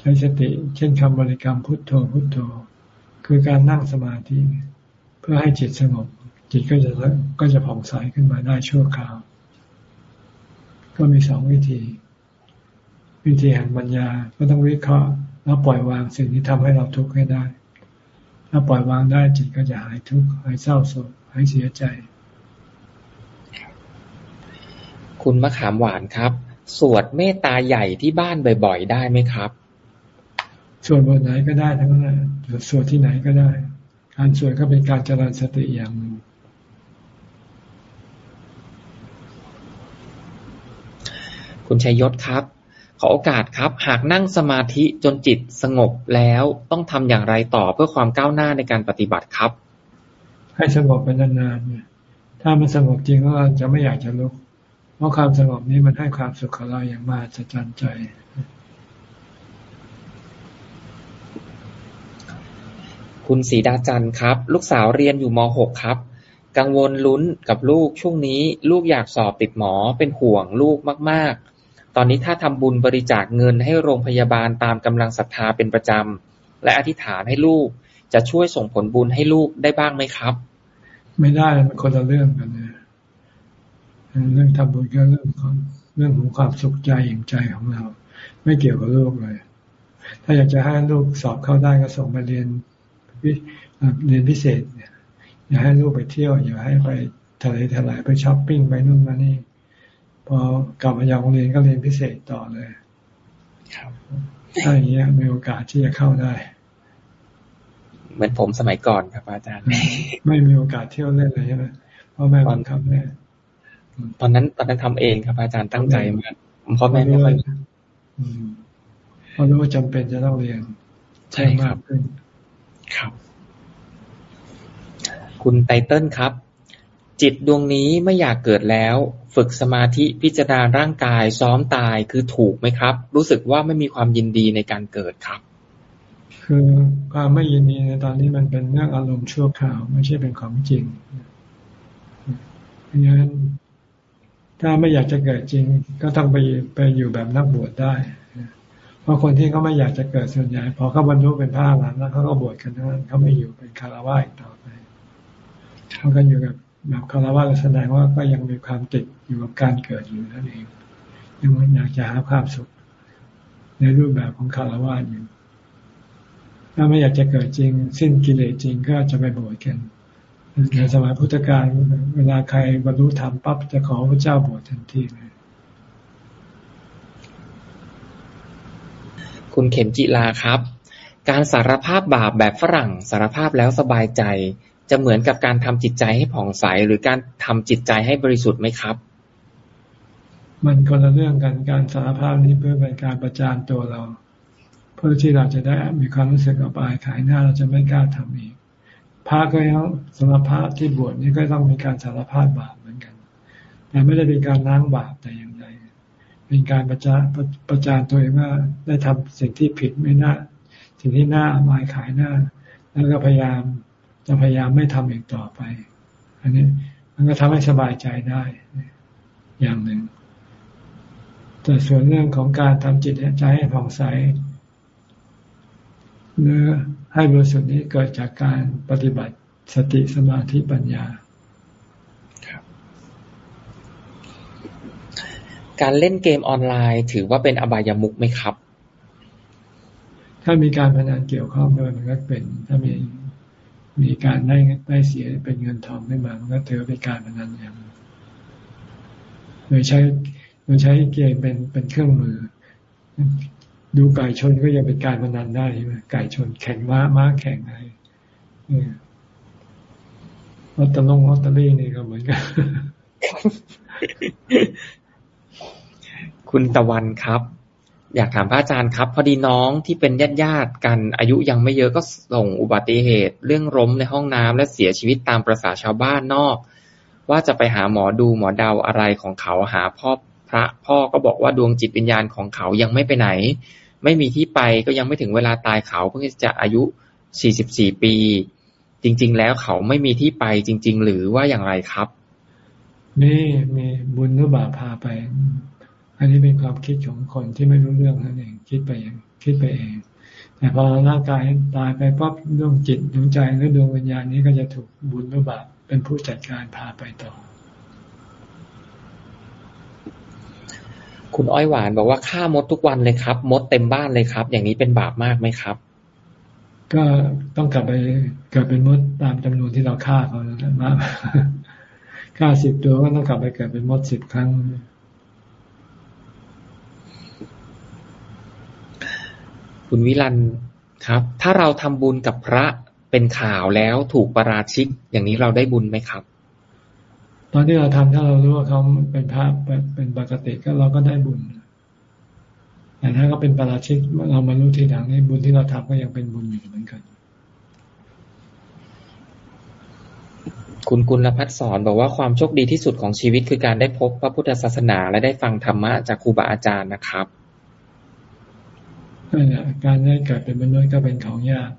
S2: ใช้สติ เช่นคำบริกรรมพุทโธพุทโธ คือการนั่งสมาธิ เพื่อให้จิตสงบ จิตก็จะก็จะผ่องใสขึ้นมาได้ชั่วคราว ก็มีสองวิธี วิธีแห่งปัญญาก็ต้องวิเคราะห์แล้วปล่อยวางสิ่งที่ทำให้เราทุกข์ให้ได้ ถ้าปล่อยวางได้จิตก็จะหายทุกข์หายเศร้าโศกหายเสียใจ
S1: คุณมะขามหวานครับ สวดเมตตาใหญ่ที่บ้านบ่อย ๆ ได้ไหมครับ
S2: สวดบทไหนก็ได้ทั้งนั้นสวดที่ไหนก็ได้ การสวดก็เป็นการเจริญสติอย่างหนึ่ง
S1: คุณชัยยศครับขอโอกาสครับ หากนั่งสมาธิจนจิตสงบแล้วต้องทำอย่างไรต่อเพื่อความก้าวหน้าในการปฏิบัติครับ
S2: ให้สงบไปนานๆเนี่ยถ้ามันสงบจริงก็จะไม่อยากจะลุก เพราะความสงบนี้มันให้ความสุขกับเราอย่างมากจะจันใจ
S1: คุณศรีดาจันทร์ครับ ลูกสาวเรียนอยู่ม .6 ครับ กังวลลุ้นกับลูกช่วงนี้ ลูกอยากสอบติดหมอเป็นห่วงลูกมาก ๆ ตอนนี้ถ้าทำบุญบริจาคเงินให้โรงพยาบาลตามกำลังศรัทธาเป็นประจำและอธิษฐานให้ลูกจะช่วยส่งผลบุญให้ลูกได้บ้างไหมครับ
S2: ไม่ได้มันคนละเรื่องกันเนี่ย เรื่องทำบุญก็เรื่องของเรื่องของความสุขใจอย่างใจของเรา ไม่เกี่ยวกับลูกเลย ถ้าอยากจะให้ลูกสอบเข้าได้ก็ส่งไปเรียนเรียนพิเศษเนี่ยอย่าให้ลูกไปเที่ยว อย่าให้ไปทะเลทลายไปช้อปปิ้งไปนู่นมานี่พอกลับมาจากโรงเรียนก็เรียนพิเศษต่อเลย
S1: ครับ
S2: ถ้าอย่างเงี้ยมีโอกาสที่จะเข้าได้
S1: เหมือนผมสมัยก่อนครับอาจารย์
S2: ไม่มีโอกาสเที่ยวเล่นเลยใช่ไหมเพราะแม่บังคับแม่
S1: ตอนนั้นตอนนั้นทำเองครับ อาจารย์ตั้งใจมากพ่อแม่ไม่ค่อย
S2: อืมเพราะรู้ว่าจำเป็นจะต้องเรียน
S1: ใช่ครับ
S2: มากขึ้น
S1: ครับ คุณไตเติ้ลครับ จิตดวงนี้ไม่อยากเกิดแล้ว ฝึกสมาธิพิจารณาร่างกายซ้อมตายคือถูกไหมครับ รู้สึกว่าไม่มีความยินดีในการเกิดครับ
S2: คือความไม่ยินดีในตอนนี้มันเป็นเรื่องอารมณ์ชั่วคราว ไม่ใช่เป็นของจริงเพราะฉะนั้น ถ้าไม่อยากจะเกิดจริง ก็ต้องไปไปอยู่แบบนักบวชได้ เพราะคนที่เขาไม่อยากจะเกิดส่วนใหญ่พอเขาบรรลุเป็นพระอรหันต์แล้วเขาก็บวชกันทั้งนั้นเขาไม่อยู่เป็นคารวะอีกต่อไปเขาก็อยู่กับแบบคารวะแสดงว่าก็ยังมีความติดอยู่กับการเกิดอยู่นั่นเองยังอยากจะหาความสุข ในรูปแบบของคารวะอยู่ถ้าไม่อยากจะเกิดจริง สิ้นกิเลสจริงก็จะไปบวชกัน ในสมัยพุทธกาลเวลาใครบรรลุธรรมปั๊บจะขอพระเจ้าบวชทันทีเลย
S1: คุณเข็มจิลาครับ การสารภาพบาปแบบฝรั่งสารภาพแล้วสบายใจ จะเหมือนกับการทำจิตใจให้ผ่องใส หรือการทำจิตใจให้บริสุทธิ์ไหมครับ
S2: มันคนละเรื่องกันการสารภาพนี้เพื่อเป็นการประจานตัวเรา เพื่อที่เราจะได้มีความรู้สึกอับอายขายหน้าเราจะไม่กล้าทำอีก พระก็ยังสารภาพที่บวชนี่ก็ต้องมีการสารภาพบาปเหมือนกัน แต่ไม่ได้เป็นการล้างบาปแต่อย่างใดเป็นการประจานประจานตัวเองว่าได้ทำสิ่งที่ผิดไม่น่า สิ่งที่น่าอายขายหน้า แล้วก็พยายามจะพยายามไม่ทำอีกต่อไป อันนี้มันก็ทำให้สบายใจได้อย่างหนึ่งแต่ส่วนเรื่องของการทำจิตใจให้ผ่องใส เนื้อให้บริสุทธิ์นี้เกิดจากการปฏิบัติสติสมาธิปัญญา
S1: การเล่นเกมออนไลน์ ถือว่าเป็นอบายามุกไหมครับ
S2: ถ้ามีการพนันเกี่ยวข้องด้วยมันก็เป็น ถ้ามีมีการได้ได้เสียเป็นเงินทองไม่มา มันก็ถือเป็นการพนันอย่างโดยใช้โดยใช้เกมเป็นเป็นเครื่องมือ ดูไก่ชนก็ยังเป็นการพนันได้ใช่ไหมไก่ชนแข่งม้าม้าแข่งอะไรลอตเตอรี่ลอตเตอรี่นี่ก็เหมือนกัน
S1: คุณตะวันครับ อยากถามพระอาจารย์ครับ พอดีน้องที่เป็นญาติญาติกันอายุยังไม่เยอะก็ส่งอุบัติเหตุ เรื่องล้มในห้องน้ำและเสียชีวิตตามประษาชาวบ้านนอก ว่าจะไปหาหมอดูหมอเดาอะไรของเขาหาพ่อ พระพ่อก็บอกว่าดวงจิตวิญญาณของเขายังไม่ไปไหน ไม่มีที่ไปก็ยังไม่ถึงเวลาตายเขาเพิ่งจะอายุ 44 ปี จริง ๆ แล้วเขาไม่มีที่ไปจริง ๆ หรือว่าอย่างไรครับ
S2: นี่มีบุญหรือบาปพาไป อันนี้เป็นความคิดของคนที่ไม่รู้เรื่องนั่นเองคิดไปเองคิดไปเอง แต่พอร่างกายตายไปปั๊บดวงจิตดวงใจหรือดวงวิญญาณนี้ก็จะถูกบุญหรือบาปเป็นผู้จัดการพาไปต่อ
S1: คุณอ้อยหวานบอกว่าฆ่ามดทุกวันเลยครับ มดเต็มบ้านเลยครับ อย่างนี้เป็นบาปมากไหมครับ
S2: ก็ต้องกลับไปเกิดเป็นมดตามจำนวนที่เราฆ่าเขาแล้วมาฆ่าสิบตัวก็ต้องกลับไปเกิดเป็นมดสิบครั้ง
S1: คุณวิรันครับ ถ้าเราทำบุญกับพระเป็นข่าวแล้วถูกประราชิก อย่างนี้เราได้บุญไหมครับ
S2: ตอนที่เราทำถ้าเรารู้ว่าเขาเป็นพระเป็นปกติก็เราก็ได้บุญแต่ถ้าเขาเป็นปราชิกเรามารู้ทีหลังนี่บุญที่เราทำก็ยังเป็นบุญอยู่เหมือนกัน
S1: คุณกุลพัฒสอนบอกว่าความโชคดีที่สุดของชีวิตคือการได้พบพระพุทธศาสนาและได้ฟังธรรมะจากครูบาอาจารย์นะครับ
S2: นั่นแหละการได้เกิดเป็นมนุษย์ก็เป็นของยาก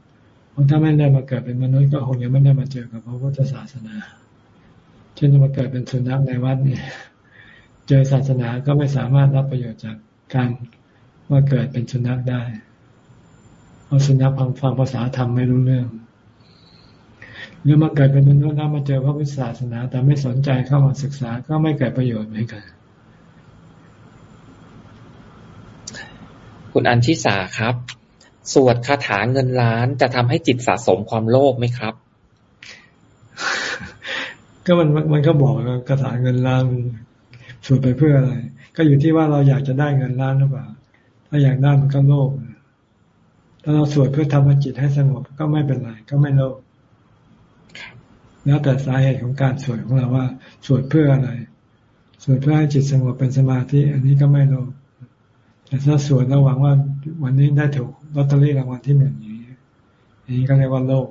S2: เพราะถ้าไม่ได้มาเกิดเป็นมนุษย์ก็คงยังไม่ได้มาเจอกับพระพุทธศาสนา เช่นมาเกิดเป็นสุนัขในวัดเนี่ยเจอศาสนาก็ไม่สามารถรับประโยชน์จากการว่าเกิดเป็นสุนัขได้เพราะสุนัขฟังฟังภาษาธรรมไม่รู้เรื่องหรือมาเกิดเป็นมนุษย์แล้วมาเจอพระพุทธศาสนา แต่ไม่สนใจเข้ามาศึกษาก็ไม่เกิดประโยชน์เหมือนกัน
S1: คุณอัญชิสาครับ สวดคาถาเงินล้านจะทำให้จิตสะสมความโลภไหมครับ
S2: ก็มันมันก็บอกคาถาเงินล้านสวดไปเพื่ออะไร ก็อยู่ที่ว่าเราอยากจะได้เงินล้านหรือเปล่า ถ้าอยากได้มันก็โลภถ้าเราสวดเพื่อทำให้จิตให้สงบก็ไม่เป็นไร ก็ไม่โลภแล้วแต่สาเหตุของการสวดของเราว่า สวดเพื่ออะไร สวดเพื่อให้จิตสงบเป็นสมาธิ อันนี้ก็ไม่โลภแต่ถ้าสวดระหวังว่าวันนี้ได้ถูกลอตเตอรี่รางวัลที่หนึ่งอย่างนี้อันนี้ก็เรียกว่าโลภ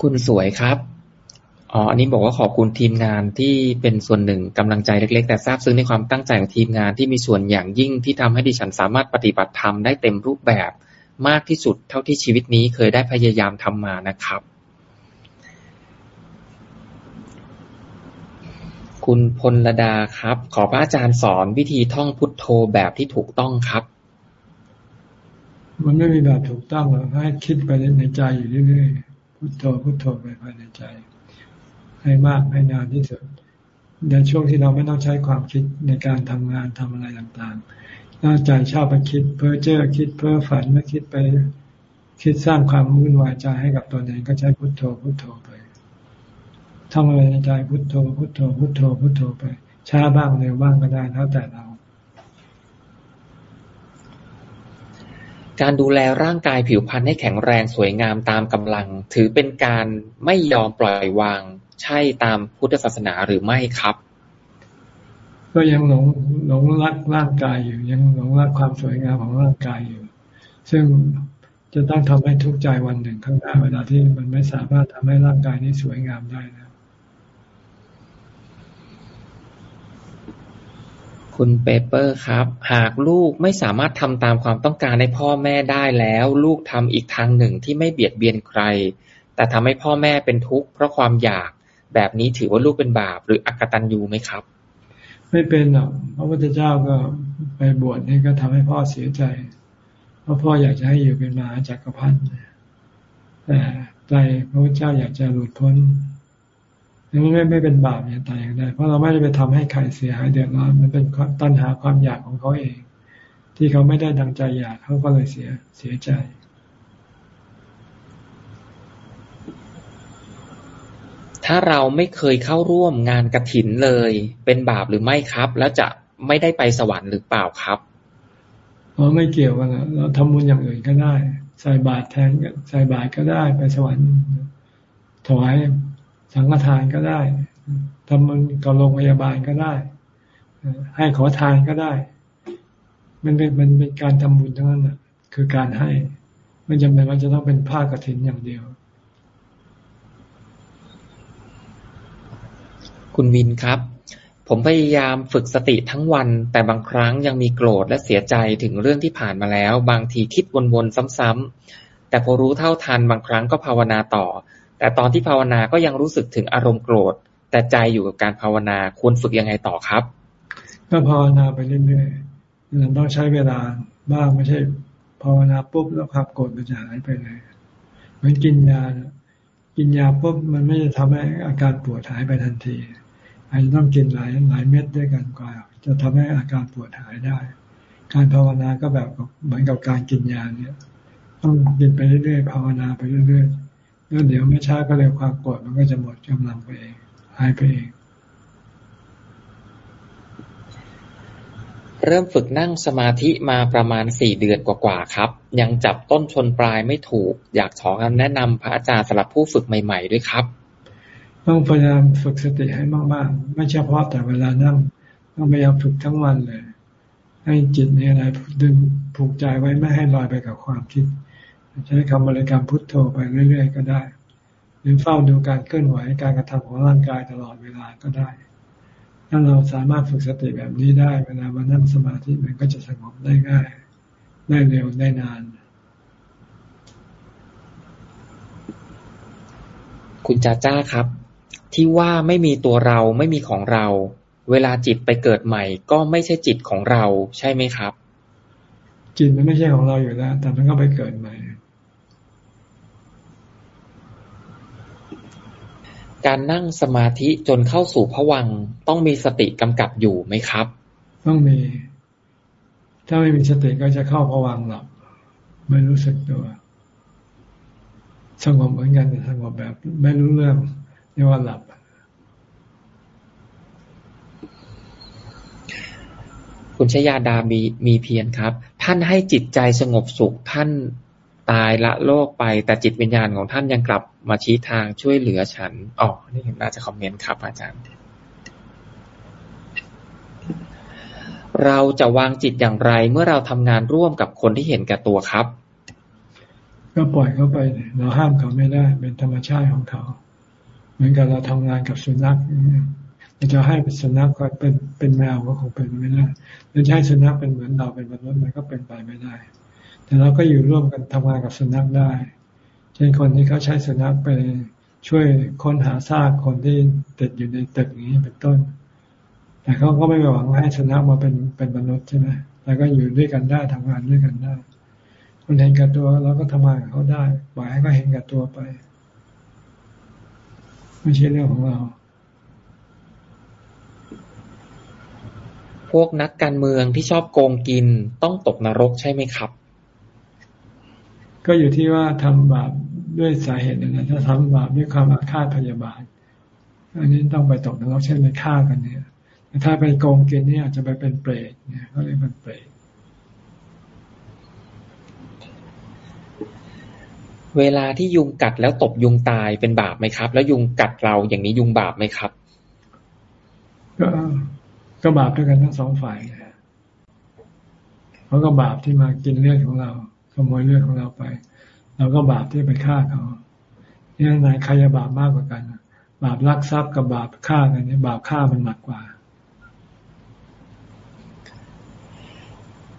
S1: คุณสวยครับอ๋ออันนี้บอกว่าขอบคุณทีมงานที่เป็นส่วนหนึ่งกำลังใจเล็ก ๆ แต่ทราบซึ้งในความตั้งใจของทีมงานที่มีส่วนอย่างยิ่งที่ทำให้ดิฉันสามารถปฏิบัติธรรมได้เต็มรูปแบบมากที่สุดเท่าที่ชีวิตนี้เคยได้พยายามทำมานะครับ คุณพลดาครับ ขอพระอาจารย์สอนวิธีท่องพุทโธแบบที่ถูกต้องครับ
S2: มันไม่มีแบบถูกต้องหรอกให้คิดไปในใจอยู่เรื่อยๆ พุทโธพุทโธไปภายในใจ ให้มากให้นานที่สุดในช่วงที่เราไม่ต้องใช้ความคิดในการทำงานทำอะไรต่างๆน่าใจชอบไปคิดเพ้อเจ้อคิดเพ้อฝันไม่คิดไปคิดสร้างความวุ่นวายใจให้กับตัวเองก็ใช้พุทโธพุทโธไปทำอะไรในใจพุทโธพุทโธพุทโธพุทโธไปช้าบ้างเร็วบ้างก็ได้แล้วแต่เรา
S1: การดูแลร่างกายผิวพรรณให้แข็งแรงสวยงามตามกำลัง ถือเป็นการไม่ยอมปล่อยวาง ใช่ตามพุทธศาสนาหรือไม่ครับ
S2: ก็ยังหลงหลงรักร่างกายอยู่ ยังหลงรักความสวยงามของร่างกายอยู่ ซึ่งจะต้องทำให้ทุกข์ใจวันหนึ่งข้างหน้าเวลาที่มันไม่สามารถทำให้ร่างกายนี้สวยงามได้นะ
S1: คุณเปเปอร์ครับ หากลูกไม่สามารถทำตามความต้องการในพ่อแม่ได้แล้ว ลูกทำอีกทางหนึ่งที่ไม่เบียดเบียนใคร แต่ทำให้พ่อแม่เป็นทุกข์เพราะความอยากแบบนี้ถือว่าลูกเป็นบาป หรืออกตัญญูไหมครับ
S2: ไม่เป็นหรอกพระพุทธเจ้าก็ไปบวชนี่ก็ทำให้พ่อเสียใจ เพราะพ่ออยากจะให้อยู่เป็นมหาจักรพรรดิแต่ใจพระพุทธเจ้าอยากจะหลุดพ้น ไม่ไม่ไม่เป็นบาปอย่างตายอย่างใดเพราะเราไม่ได้ไปทำให้ใครเสียหายเดือดร้อนมันเป็นตัณหาความอยากของเขาเอง ที่เขาไม่ได้ดังใจอยากเขาก็เลยเสียเสียใจ
S1: ถ้าเราไม่เคยเข้าร่วมงานกระถินเลย เป็นบาปหรือไม่ครับ แล้วจะไม่ได้ไปสวรรค์หรือเปล่าครับ
S2: อ๋อไม่เกี่ยวกันนะเราทำบุญอย่างอื่นก็ได้ ใส่บาตรแทนใส่บาตรก็ได้ไปสวรรค์ถวาย สังฆทานก็ได้ทำบุญกับโรงพยาบาลก็ได้ ให้ขอทานก็ได้ มันเป็นมันเป็นการทำบุญทั้งนั้นะคือการให้ไม่จำเป็นว่าจะต้องเป็นผ้ากรถินอย่างเดียว
S1: คุณวินครับ ผมพยายามฝึกสติทั้งวัน แต่บางครั้งยังมีโกรธและเสียใจถึงเรื่องที่ผ่านมาแล้ว บางทีคิดวนๆซ้ำๆแต่พอรู้เท่าทันบางครั้งก็ภาวนาต่อ แต่ตอนที่ภาวนาก็ยังรู้สึกถึงอารมณ์โกรธ แต่ใจอยู่กับการภาวนาควรฝึกยังไงต่อครับ
S2: ก็ภาวนาไปเรื่อยๆมันต้องใช้เวลาบ้างไม่ใช่ ภาวนาปุ๊บแล้วความโกรธมันจะหายไปเลยเหมือนกินยา กินยาปุ๊บมันไม่จะทำให้อาการปวดหายไปทันทีอาจจะต้องกินหลายหลายเม็ดด้วยกันกว่า จะทำให้อาการปวดหายได้ การภาวนาก็แบบเหมือนกับการกินยาเนี่ย ต้องกินไปเรื่อยๆภาวนาไปเรื่อยๆ แล้วเดี๋ยวไม่ช้าก็เร็วความโกรธมันก็จะหมดกำลังไปเองหายไปเอง
S1: เริ่มฝึกนั่งสมาธิมาประมาณสี่เดือนกว่าๆครับ ยังจับต้นชนปลายไม่ถูก อยากขอคำแนะนำพระอาจารย์สำหรับผู้ฝึกใหม่ ๆ ด้วยครับ
S2: ต้องพยายามฝึกสติให้มากๆ ไม่เฉพาะแต่เวลานั่งต้องพยายามฝึกทั้งวันเลย ให้จิตในอะไรดึงผูกใจไว้ไม่ให้ลอยไปกับความคิด ใช้คำบริกรรมพุทโธไปเรื่อย ๆ ก็ได้ หรือเฝ้าดูการเคลื่อนไหวการกระทำของร่างกายตลอดเวลาก็ได้ ถ้าเราสามารถฝึกสติแบบนี้ได้ เวลามานั่งสมาธิมันก็จะสงบได้ง่าย ได้เร็วได้นาน
S1: คุณจ้าจ้าครับ ที่ว่าไม่มีตัวเราไม่มีของเรา เวลาจิตไปเกิดใหม่ ก็ไม่ใช่จิตของเราใช่ไหมครับ
S2: จิตมันไม่ใช่ของเราอยู่แล้ว แต่มันก็ไปเกิดใหม่
S1: การนั่งสมาธิจนเข้าสู่ผวังต้องมีสติกำกับอยู่ไหมครับ
S2: ต้องมี ถ้าไม่มีสติก็จะเข้าผวังหลับไม่รู้สึกตัวสงบเหมือนกันแต่สงบแบบ ไม่รู้เรื่องเรียกว่าหลับ
S1: คุณชยาดามีมีเพียรครับ ท่านให้จิตใจสงบสุขท่านตายละโลกไป แต่จิตวิญญาณของท่านยังกลับ มาชี้ทางช่วยเหลือฉัน อ๋อ นี่น่าจะคอมเมนต์ครับ อาจารย์ เราจะวางจิตอย่างไรเมื่อเราทำงานร่วมกับคนที่เห็นแก่ตัวครับ
S2: ก็ปล่อยเขาไป เราห้ามเขาไม่ได้ เป็นธรรมชาติของเขา เหมือนกับเราทำงานกับสุนัขเราจะให้เป็นสุนัขก็เป็นเป็นแมวก็คงเป็นไม่ได้หรือจะให้สุนัขเป็นเหมือนเราเป็นมนุษย์มันก็เป็นไปไม่ได้ แต่เราก็อยู่ร่วมกันทำงานกับสุนัขได้ ช่นคนที่เขาใช้สุนัขไปช่วยค้นหาซากคนที่ติดอยู่ในตึกนี้เป็นต้น แต่เขาก็ไม่หวังให้สุนัขมาเป็นเป็นมนุษย์ใช่ไหมแล้วก็อยู่ด้วยกันได้ทำงานด้วยกันได้คนเห็นกับตัวเราก็ทำงานกับเขาได้ปล่อยให้เขาเห็นกับตัวไป ไม่ใช่เรื่องของเรา
S1: พวกนักการเมืองที่ชอบโกงกินต้องตกนรกใช่ไหมครับ
S2: ก็อยู่ที่ว่าทำบาป ด้วยสาเหตุอะไรถ้าทำบาปด้วยความอาฆาตพยาบาท อันนี้ต้องไปตกนรกเช่นไปฆ่ากันเนี่ยแต่ถ้าไปโกงกินนี่อาจจะไปเป็นเปรตเนี่ยก็เลยเป็นเปรต
S1: เวลาที่ยุงกัดแล้วตบยุงตายเป็นบาปไหมครับ แล้วยุงกัดเราอย่างนี้ยุงบาปไหมครับ
S2: ก็ก็บาปด้วยกันทั้งสองฝ่ายเพราะก็บาปที่มากินเลือดของเราขโมยเลือดของเราไป เราก็บาปที่ไปฆ่าเขาเนี่ยนายใครจะบาปมากกว่ากัน บาปลักทรัพย์กับบาปฆ่ากันนี่บาปฆ่ามันหนักกว่า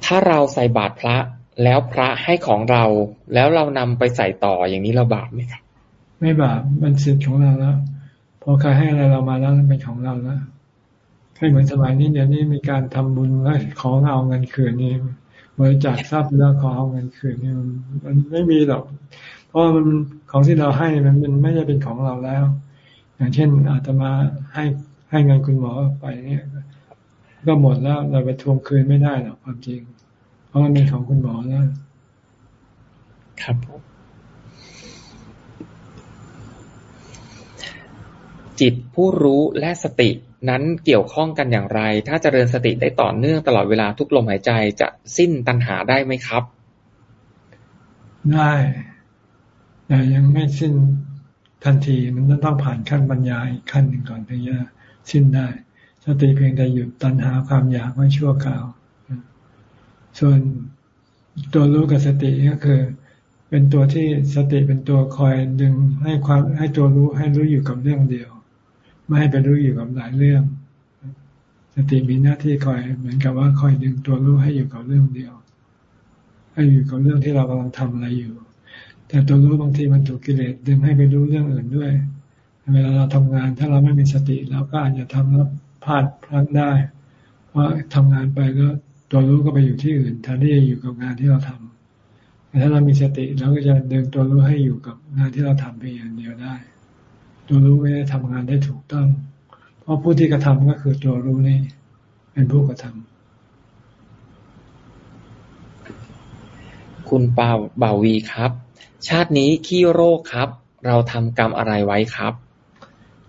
S1: ถ้าเราใส่บาตรพระแล้วพระให้ของเรา แล้วเรานำไปใส่ต่ออย่างนี้เราบาปไหมครับ
S2: ไม่บาปมันสิทธิ์ของเราแล้วพอใครให้อะไรเรามาแล้วมันเป็นของเราแล้วให้เหมือนสมัยนี้เดี๋ยวนี้มีการทำบุญแล้วของเอาเงินคืนนี่ บริจาคทรัพย์แล้วขอเอาเงินคืนเนี่ยมันไม่มีหรอก เพราะมันของที่เราให้มันมันไม่ใช่เป็นของเราแล้ว อย่างเช่นอาตมาให้ให้เงินคุณหมอไปเนี่ย ก็หมดแล้วเราไปทวงคืนไม่ได้หรอกความจริง เพราะมันเป็นของคุณหมอแล้ว
S1: ครับจิตผู้รู้และสติ นั้นเกี่ยวข้องกันอย่างไร ถ้าจเจริญสติได้ต่อเนื่องตลอดเวลาทุกลมหายใจจะสิ้นตัณหาได้ไหมครับ
S2: ได้แต่ยังไม่สิ้นทันทีมันต้องผ่านขั้นบรรยายขั้นหนึ่งก่อนถึงจะสิ้นได้สติเพียงแต่หยุดตัณหาความอยากไว้ชั่วคราว ส่วนตัวรู้กับสติก็คือ เป็นตัวที่สติเป็นตัวคอยดึงให้ความให้ตัวรู้ให้รู้อยู่กับเรื่องเดียว ไม่ให้ไปรู้อยู่กับหลายเรื่อง สติมีหน้าที่คอย เหมือนกับว่าคอยดึงตัวรู้ให้อยู่กับเรื่องเดียว ให้อยู่กับเรื่องที่เรากำลังทำอะไรอยู่ แต่ตัวรู้บางทีมันถูกกิเลสดึงให้ไปรู้เรื่องอื่นด้วย เวลาเราทำงาน ถ้าเราไม่มีสติเราก็อาจจะทำแล้วพลาดพลั้งได้เพราะทำงานไปแล้วตัวรู้ก็ไปอยู่ที่อื่นแทนที่จะอยู่กับงานที่เราทำแต่ถ้าเรามีสติเราก็จะดึงตัวรู้ให้อยู่กับงานที่เราทำเพียงอย่างเดียวได้ ตัวรู้ไม่ได้ทำงานได้ถูกต้อง เพราะผู้ที่กระทำก็คือตัวรู้นี่เป็นผู้กระท
S1: คุณปาบ่าวีครับ ชาตินี้ขี้โรคครับ เราทำกรรมอะไรไว้ครับ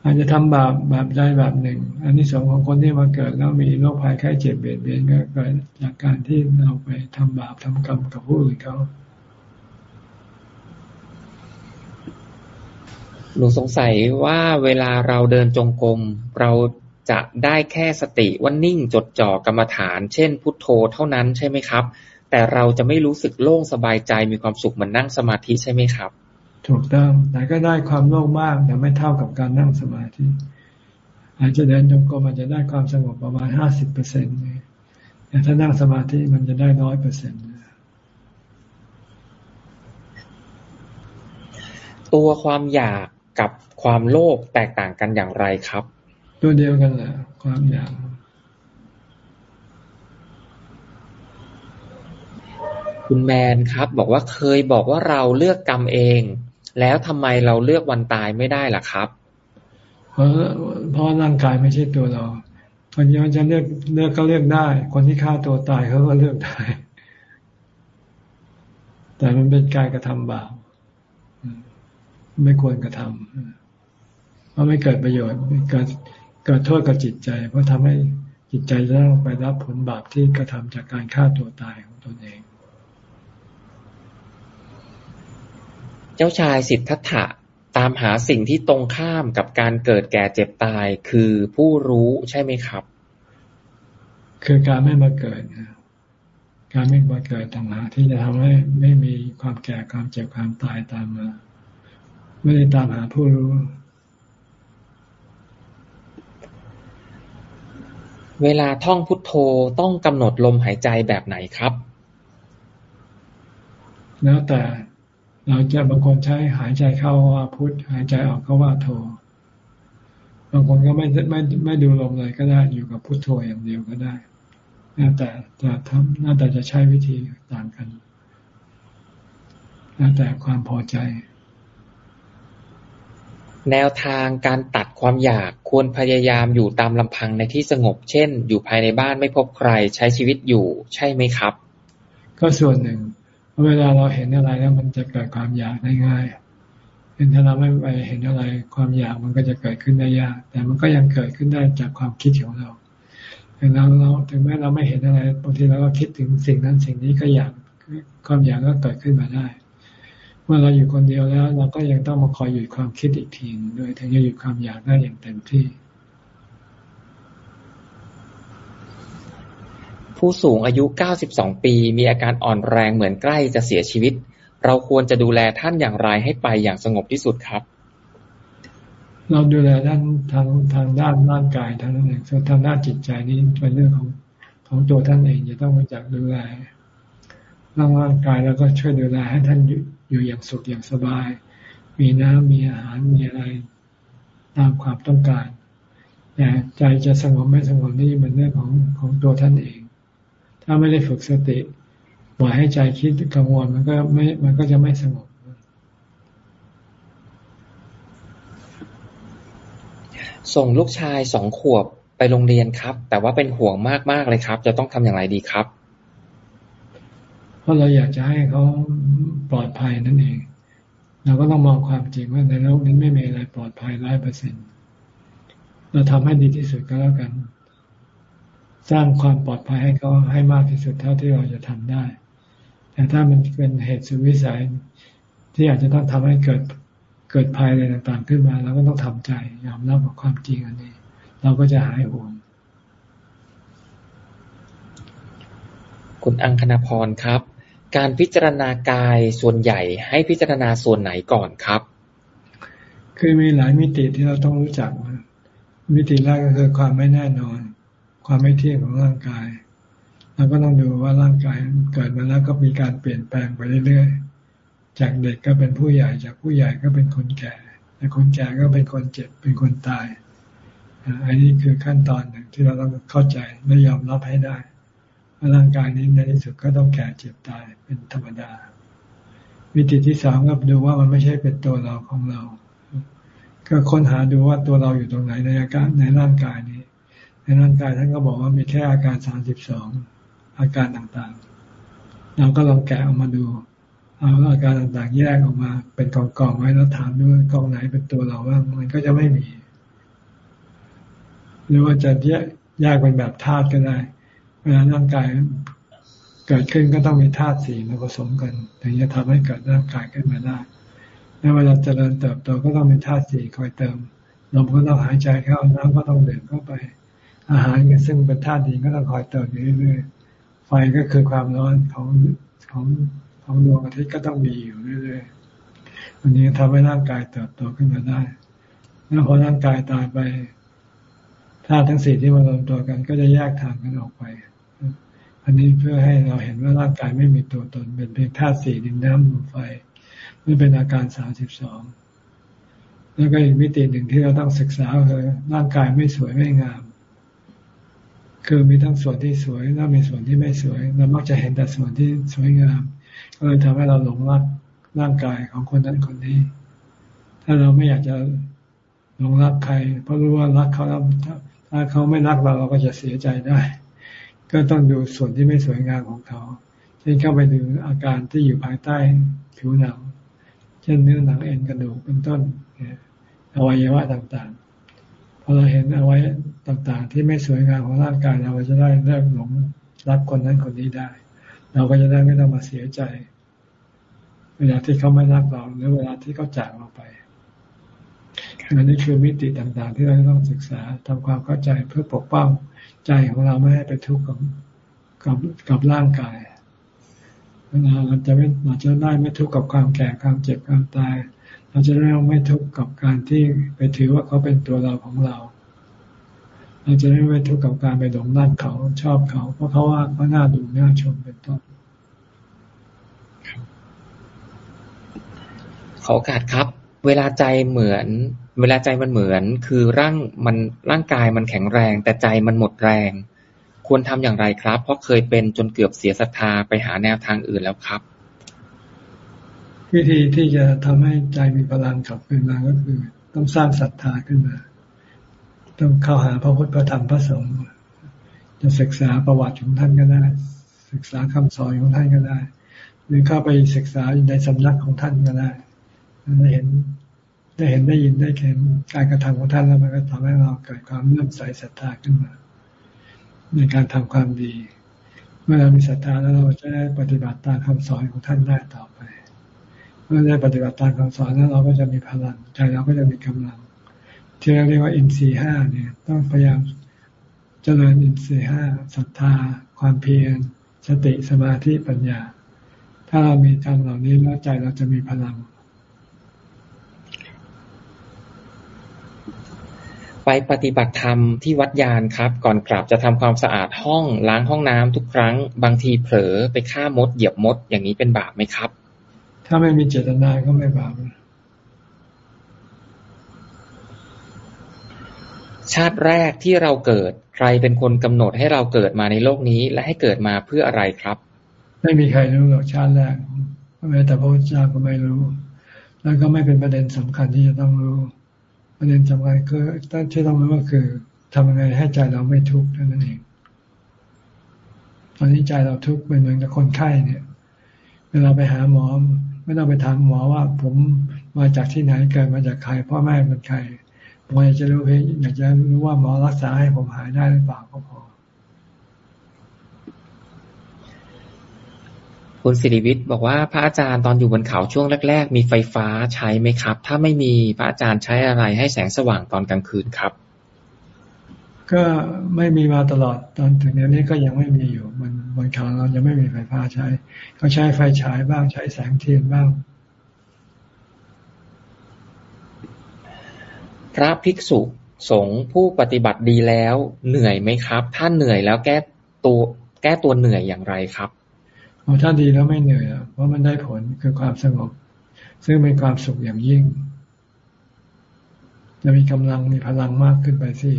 S2: อาจจะทำบาปแบบใดแบบหนึ่ง อันนี้สองของคนที่มาเกิดแล้วมีโรคภัยไข้เจ็บเบียดเบียนก็เกิดจากการที่เราไปทำบาปทำกรรมกับผู้อื่นเขา
S1: หนูสงสัยว่าเวลาเราเดินจงกรมเราจะได้แค่สติว่านิ่งจดจ่อกรรมฐาน เช่น พุทโธเท่านั้นใช่ไหมครับ แต่เราจะไม่รู้สึกโล่งสบายใจมีความสุขเหมือนนั่งสมาธิใช่ไหมครับ
S2: ถูกต้องแต่ก็ได้ความโล่งมากแต่ไม่เท่ากับการนั่งสมาธิอาจจะเดินจงกรมอาจจะได้ความสงบประมาณห้าสิบเปอร์เซ็นต์แต่ถ้านั่งสมาธิมันจะได้น้อยเปอร์เซ็นต์
S1: ตัวความอยาก กับความโลภแตกต่างกันอย่างไรครับ
S2: ตัวเดียวกันแหละความอยาก
S1: คุณแมนครับ บอกว่าเคยบอกว่าเราเลือกกรรมเอง แล้วทำไมเราเลือกวันตายไม่ได้ล่ะครับ
S2: เพราะเพราะร่างกายไม่ใช่ตัวเราคนที่มันจะเลือกเลือกก็เลือกได้ คนที่ฆ่าตัวตายเขาก็เลือกได้แต่มันเป็นการกระทำบาป ไม่ควรกระทำเพราะไม่เกิดประโยชน์เกิดเกิดโทษกับจิตใจ เพราะทำให้จิตใจจะต้องไปรับผลบาปที่กระทำจากการฆ่าตัวตายของตนเอง
S1: เจ้าชายสิทธัตถะตามหาสิ่งที่ตรงข้ามกับการเกิดแก่เจ็บตายคือผู้รู้ใช่ไหมครับ
S2: คือการไม่มาเกิดการไม่มาเกิดต่างหากที่จะทำให้ไม่มีความแก่ความเจ็บความตายตามมา ไม่ได้ตามหาผู้รู้
S1: เวลาท่องพุทโธต้องกำหนดลมหายใจแบบไหนครับ
S2: แล้วแต่เราจะบางคนใช้หายใจเข้าว่าพุทหายใจออกก็ว่าโทบางคนก็ไม่ไม่ไม่ดูลมเลยก็ได้อยู่กับพุทโธอย่างเดียวก็ได้แล้วแต่จะทำน่าแต่จะใช้วิธีต่างกันแล้วแต่ความพอใจ
S1: แนวทางการตัดความอยาก ควรพยายามอยู่ตามลำพังในที่สงบ เช่น อยู่ภายในบ้านไม่พบใครใช้ชีวิตอยู่ ใช่ไหมครับ
S2: ก็ส่วนหนึ่งเวลาเราเห็นอะไรแล้วมันจะเกิดความอยากได้ง่ายเห็นถ้าเราไม่ไปเห็นอะไร ความอยากมันก็จะเกิดขึ้นได้ยาก แต่มันก็ยังเกิดขึ้นได้จากความคิดของเราถึงเราเราถึงแม้เราไม่เห็นอะไรบางทีเราก็คิดถึงสิ่งนั้นสิ่งนี้ก็อยากความอยากก็เกิดขึ้นมาได้ มื่อเราอยู่คนเดียวแล้ว เราก็ยังต้องมาคอยหยุดความคิดอีกทีโดยถึงจะหยุดความอยากได้อย่างเต็มที่
S1: ผู้สูงอายุ 92 ปี มีอาการอ่อนแรงเหมือนใกล้จะเสียชีวิต เราควรจะดูแลท่านอย่างไรให้ไปอย่างสงบที่สุดครับ
S2: เราดูแลด้านทางทางด้านร่างกายทางนั้นเองส่วนทางด้านจิตใจนี้เป็นเรื่องของของตัวท่านเองจะต้องมาจากดูแลร่างกายแล้วก็ช่วยดูแลให้ท่าน อยู่อย่างสุขอย่างสบาย มีน้ำมีอาหารมีอะไรตามความต้องการแต่ใจจะสงบไม่สงบนี่มันเรื่องของของตัวท่านเอง ถ้าไม่ได้ฝึกสติปล่อยให้ใจคิดกังวลมันก็ไม่มันก็จะไม่สงบ
S1: ส่งลูกชายสองขวบไปโรงเรียนครับ แต่ว่าเป็นห่วงมากๆเลยครับ จะต้องทำอย่างไรดีครับ
S2: เพราะเราอยากจะให้เขาปลอดภัยนั่นเอง เราก็ต้องมองความจริงว่าในโลกนี้ไม่มีอะไรปลอดภัยร้อยเปอร์เซ็นเราทำให้ดีที่สุดก็แล้วกัน สร้างความปลอดภัยให้เขาให้มากที่สุดเท่าที่เราจะทำได้ แต่ถ้ามันเป็นเหตุสุดวิสัยที่อาจจะต้องทำให้เกิดเกิดภัยอะไรต่างๆขึ้นมาเราก็ต้องทำใจยอมรับกับความจริงอันนี้ เราก็จะหายห่วง
S1: คุณอังคณพรครับ การพิจารณากายส่วนใหญ่ให้พิจารณาส่วนไหนก่อนครับ
S2: คือมีหลายมิติที่เราต้องรู้จัก มิติแรกก็คือความไม่แน่นอน ความไม่เที่ยงของร่างกายเราก็ต้องดูว่าร่างกายเกิดมาแล้วก็มีการเปลี่ยนแปลงไปเรื่อยๆ จากเด็กก็เป็นผู้ใหญ่ จากผู้ใหญ่ก็เป็นคนแก่แต่คนแก่ก็เป็นคนเจ็บ เป็นคนตาย อันนี้คือขั้นตอนหนึ่งที่เราต้องเข้าใจและยอมรับให้ได้ ร่างกายนี้ในที่สุดก็ต้องแก่เจ็บตายเป็นธรรมดา วิธีที่สามก็ดูว่ามันไม่ใช่เป็นตัวเราของเรา ก็ค้นหาดูว่าตัวเราอยู่ตรงไหนในอาการในร่างกายนี้ ในร่างกายท่านก็บอกว่ามีแค่อาการสามสิบสองอาการต่างๆ เราก็ลองแกะออกมาดูเอาอาการต่างๆ แยกออกมา เป็นกองๆไว้แล้วถามด้วยกองไหนเป็นตัวเราบ้างมันก็จะไม่มี หรือว่าจะแยกแยกเป็นแบบธาตุก็ได้ เวลาร่างกายเกิดขึ้นก็ต้องมีธาตุสี่มาผสมกันถึงจะทำให้เกิดร่างกายขึ้นมาได้แล้วเวลาเจริญเติบโตก็ต้องมีธาตุสี่คอยเติมลมก็ต้องหายใจเข้าน้ำก็ต้องเดินเข้าไป อาหารซึ่งเป็นธาตุดินก็ต้องคอยเติมอยู่เรื่อยๆไฟก็คือความร้อนของของของดวงอาทิตย์ก็ต้องมีอยู่เรื่อยๆวันนี้ทำให้ร่างกายเติบโตขึ้นมาได้แล้วพอร่างกายตายไปธาตุทั้งสี่ที่มารวมตัวกันก็จะแยกทางกันออกไป อันนี้เพื่อให้เราเห็นว่าร่างกายไม่มีตัวตน เป็นเพียงธาตุสี่ดินน้ำลมไฟนี่เป็นอาการสามสิบสองแล้วก็อีกมิติหนึ่งที่เราต้องศึกษาคือร่างกายไม่สวยไม่งาม คือมีทั้งส่วนที่สวยแล้วมีส่วนที่ไม่สวยเรามักจะเห็นแต่ส่วนที่สวยงาม ก็เลยทำให้เราหลงรักร่างกายของคนนั้นคนนี้ ถ้าเราไม่อยากจะหลงรักใคร เพราะรู้ว่ารักเขาแล้วถ้าเขาไม่รักเราเราก็จะเสียใจได้ ก็ต้องดูส่วนที่ไม่สวยงามของเขา เช่นเข้าไปดูอาการที่อยู่ภายใต้ผิวหนัง เช่นเนื้อหนังเอ็นกระดูกเป็นต้นอวัยวะต่างๆ พอเราเห็นอวัยวะต่างๆ ที่ไม่สวยงามของร่างกายเราจะได้เลิกหลงรักคนนั้นคนนี้ได้ เราก็จะได้ไม่ต้องมาเสียใจ เวลาที่เขาไม่รักเราหรือเวลาที่เขาจากเราไปอันนี้คือมิติต่างๆ ที่เราต้องศึกษาทำความเข้าใจเพื่อปกป้อง ใจของเราไม่ให้ไปทุกข์กับกับกับร่างกายเราจะไม่เราจะได้ไม่ทุกข์กับความแก่ความเจ็บความตาย เราจะได้ไม่ทุกข์กับการที่ไปถือว่าเขาเป็นตัวเราของเรา เราจะได้ไม่ทุกข์กับการไปหลงรักเขาชอบเขา เพราะเขาว่าเขาหน้าดูหน้าชมเป็นต้น
S1: ขอโอกาสครับ เวลาใจเหมือน เวลาใจมันเหมือน คือร่างมันร่างกายมันแข็งแรง แต่ใจมันหมดแรง ควรทำอย่างไรครับ เพราะเคยเป็นจนเกือบเสียศรัทธาไปหาแนวทางอื่นแล้วครับ
S2: วิธีที่จะทำให้ใจมีพลังกลับคืนมาก็คือ ต้องสร้างศรัทธาขึ้นมา ต้องเข้าหาพระพุทธพระธรรมพระสงฆ์จะศึกษาประวัติของท่านก็ได้ ศึกษาคำสอนของท่านก็ได้ หรือเข้าไปศึกษาในสำนักของท่านก็ได้ได้เห็น ได้เห็นได้ยินได้เห็นการกระทำของท่านแล้วมันก็ทำให้เราเกิดความเลื่อมใสศรัทธาขึ้นมา ในการทำความดี เมื่อเรามีศรัทธาแล้วเราจะได้ปฏิบัติตามคำสอนของท่านได้ต่อไป เมื่อได้ปฏิบัติตามคำสอนแล้วเราก็จะมีพลังใจเราก็จะมีกำลัง ที่เราเรียกว่าอินทรีห้าเนี่ย ต้องพยายามเจริญอินทรีห้าศรัทธา ความเพียรสติสมาธิปัญญา ถ้าเรามีทำเหล่านี้แล้วใจเราจะมีพลัง
S1: ไปปฏิบัติธรรมที่วัดยานครับ ก่อนกลับจะทำความสะอาดห้องล้างห้องน้ำทุกครั้ง บางทีเผลอไปฆ่ามดเหยียบมดอย่างนี้เป็นบาปไหมครับ
S2: ถ้าไม่มีเจตนาก็ไม่บาป
S1: ชาติแรกที่เราเกิด ใครเป็นคนกำหนดให้เราเกิดมาในโลกนี้และให้เกิดมาเพื่ออะไรครับ
S2: ไม่มีใครรู้หรอกชาติแรกแม้แต่พระพุทธเจ้าก็ไม่รู้ แล้วก็ไม่เป็นประเด็นสำคัญที่จะต้องรู้ ประเด็นสำคัญก็ต้องที่ต้องรู้ก็คือทำยังไงให้ใจเราไม่ทุกข์เท่นั้นเอง ตอนนี้ใจเราทุกข์เป็นเหมือนกับคนไข้เนี่ย เวลาไปหาหมอไม่ต้องไปถามหมอว่าผมมาจากที่ไหนเกิดมาจากใครพ่อแม่เป็นใครหมออยากจะรู้เพียงอยากจะรู้ว่าหมอรักษาให้ผมหายได้หรือเปล่าก็พ
S1: คุณสิริวิทย์บอกว่าพระอาจารย์ตอนอยู่บนเขาช่วงแรก ๆ มีไฟฟ้าใช้ไหมครับ ถ้าไม่มีพระอาจารย์ใช้อะไรให้แสงสว่างตอนกลางคืนครับ
S2: ก็ไม่มีมาตลอดตอนถึงนี้ก็ยังไม่มีอยู่มันบนเขาเรายังไม่มีไฟฟ้าใช้เขาใช้ไฟฉายบ้างใช้แสงเทียนบ้าง
S1: พระภิกษุสงฆ์ผู้ปฏิบัติดีแล้วเหนื่อยไหมครับ ถ้าเหนื่อยแล้วแก้ตัวแก้ตัวเหนื่อยอย่างไรครับ
S2: โอ้ถ้าดีแล้วไม่เหนื่อยเพราะมันได้ผลคือความสงบ ซึ่งเป็นความสุขอย่างยิ่ง จะมีกำลังมีพลังมากขึ้นไปสิ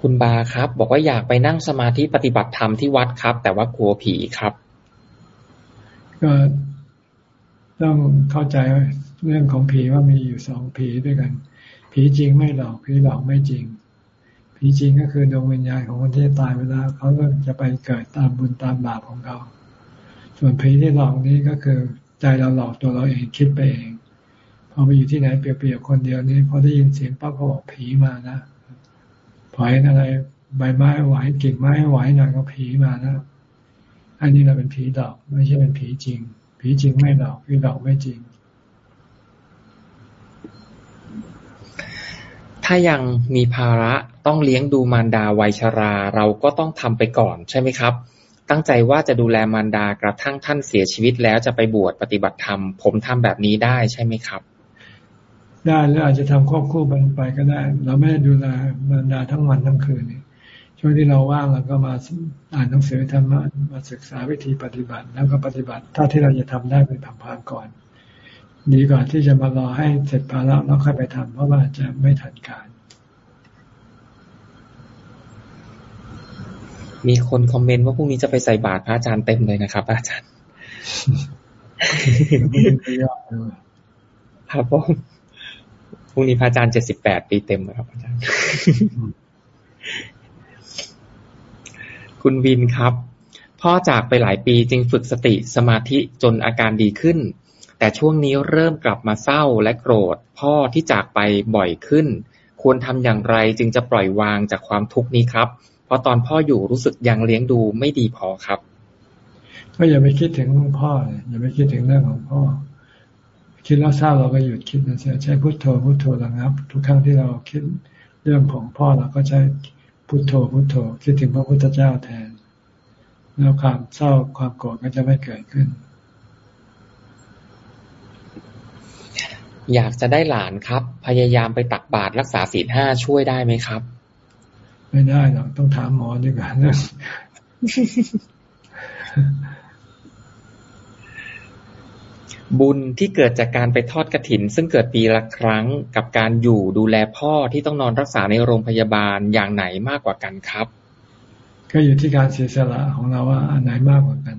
S1: คุณบาครับ บอกว่าอยากไปนั่งสมาธิปฏิบัติธรรมที่วัดครับ แต่ว่ากลัวผีครับ
S2: ก็ต้องเข้าใจเรื่องของผีว่ามีอยู่สองผีด้วยกัน ผีจริงไม่หลอกผีหลอกไม่จริง ผีจริงก็คือดวงวิญญาณของคนที่ตายไปแล้วเขาก็จะไปเกิดตามบุญตามบาปของเขา ส่วนผีที่หลอกนี้ก็คือใจเราหลอกตัวเราเองคิดไปเอง พอไปอยู่ที่ไหนเปรียบๆคนเดียวนี้พอได้ยินเสียงปั๊บเขาบอกผีมานะพอเห็นอะไรใบไม้ไหวกิ่งไม้ไหวหน่อยก็ผีมานะ อันนี้เราเป็นผีดอก ไม่ใช่เป็นผีจริง ผีจริงไม่ดอกผีดอกไม่จริง
S1: ถ้ายังมีภาระต้องเลี้ยงดูมารดาวัยชรา เราก็ต้องทำไปก่อนใช่ไหมครับ ตั้งใจว่าจะดูแลมารดากระทั่งท่านเสียชีวิตแล้วจะไปบวชปฏิบัติธรรม ผมทำแบบนี้ได้ใช่ไหมครับ
S2: ได้แล้วอาจจะทำควบคู่กันไปก็ได้ เราไม่ได้ดูแลมารดาทั้งวันทั้งคืนช่วงที่เราว่างเราก็มาอ่านหนังสือธรรมะมาศึกษาวิธีปฏิบัติ แล้วก็ปฏิบัติเท่าที่เราจะทำได้เป็นผังๆก่อน ดีกว่าที่จะมารอให้เสร็จภาระแล้วค่อยไปทำเพราะว่าจะไม่ทันการ
S1: มีคนคอมเมนต์ว่าพรุ่งนี้จะไปใส่บาตรพระอาจารย์เต็มเลยนะครับอาจารย์ครับผมพรุ่งนี้พระอาจารย์เจ็ดสิบแปดปีเต็มนะครับอาจารย์ คุณวินครับ พ่อจากไปหลายปีจึงฝึกสติสมาธิจนอาการดีขึ้น แต่ช่วงนี้เริ่มกลับมาเศร้าและโกรธพ่อที่จากไปบ่อยขึ้น ควรทำอย่างไรจึงจะปล่อยวางจากความทุกข์นี้ครับ เพราะตอนพ่ออยู่รู้สึกยังเลี้ยงดูไม่ดีพอครับ
S2: ก็อย่าไปคิดถึงพ่อเลยอย่าไปคิดถึงเรื่องของพ่อ คิดแล้วเศร้าเราก็หยุดคิดนะเสียใช้พุทโธพุทโธระงับ ทุกครั้งที่เราคิดเรื่องของพ่อเราก็ใช้พุทโธพุทโธ คิดถึงพระพุทธเจ้าแทน แล้วความเศร้าความโกรธก็จะไม่เกิดขึ้น
S1: อยากจะได้หลานครับ พยายามไปตักบาตรรักษาศีลห้าช่วยได้ไหมครับ
S2: ไม่ได้หรอกต้องถามหมอดีกว่านะ
S1: บุญที่เกิดจากการไปทอดกระถิน ซึ่งเกิดปีละครั้งกับการอยู่ดูแลพ่อที่ต้องนอนรักษาในโรงพยาบาลอย่างไหนมากกว่ากันครับ
S2: ก็อยู่ที่การเสียสละของเราว่าอันไหนมากกว่ากัน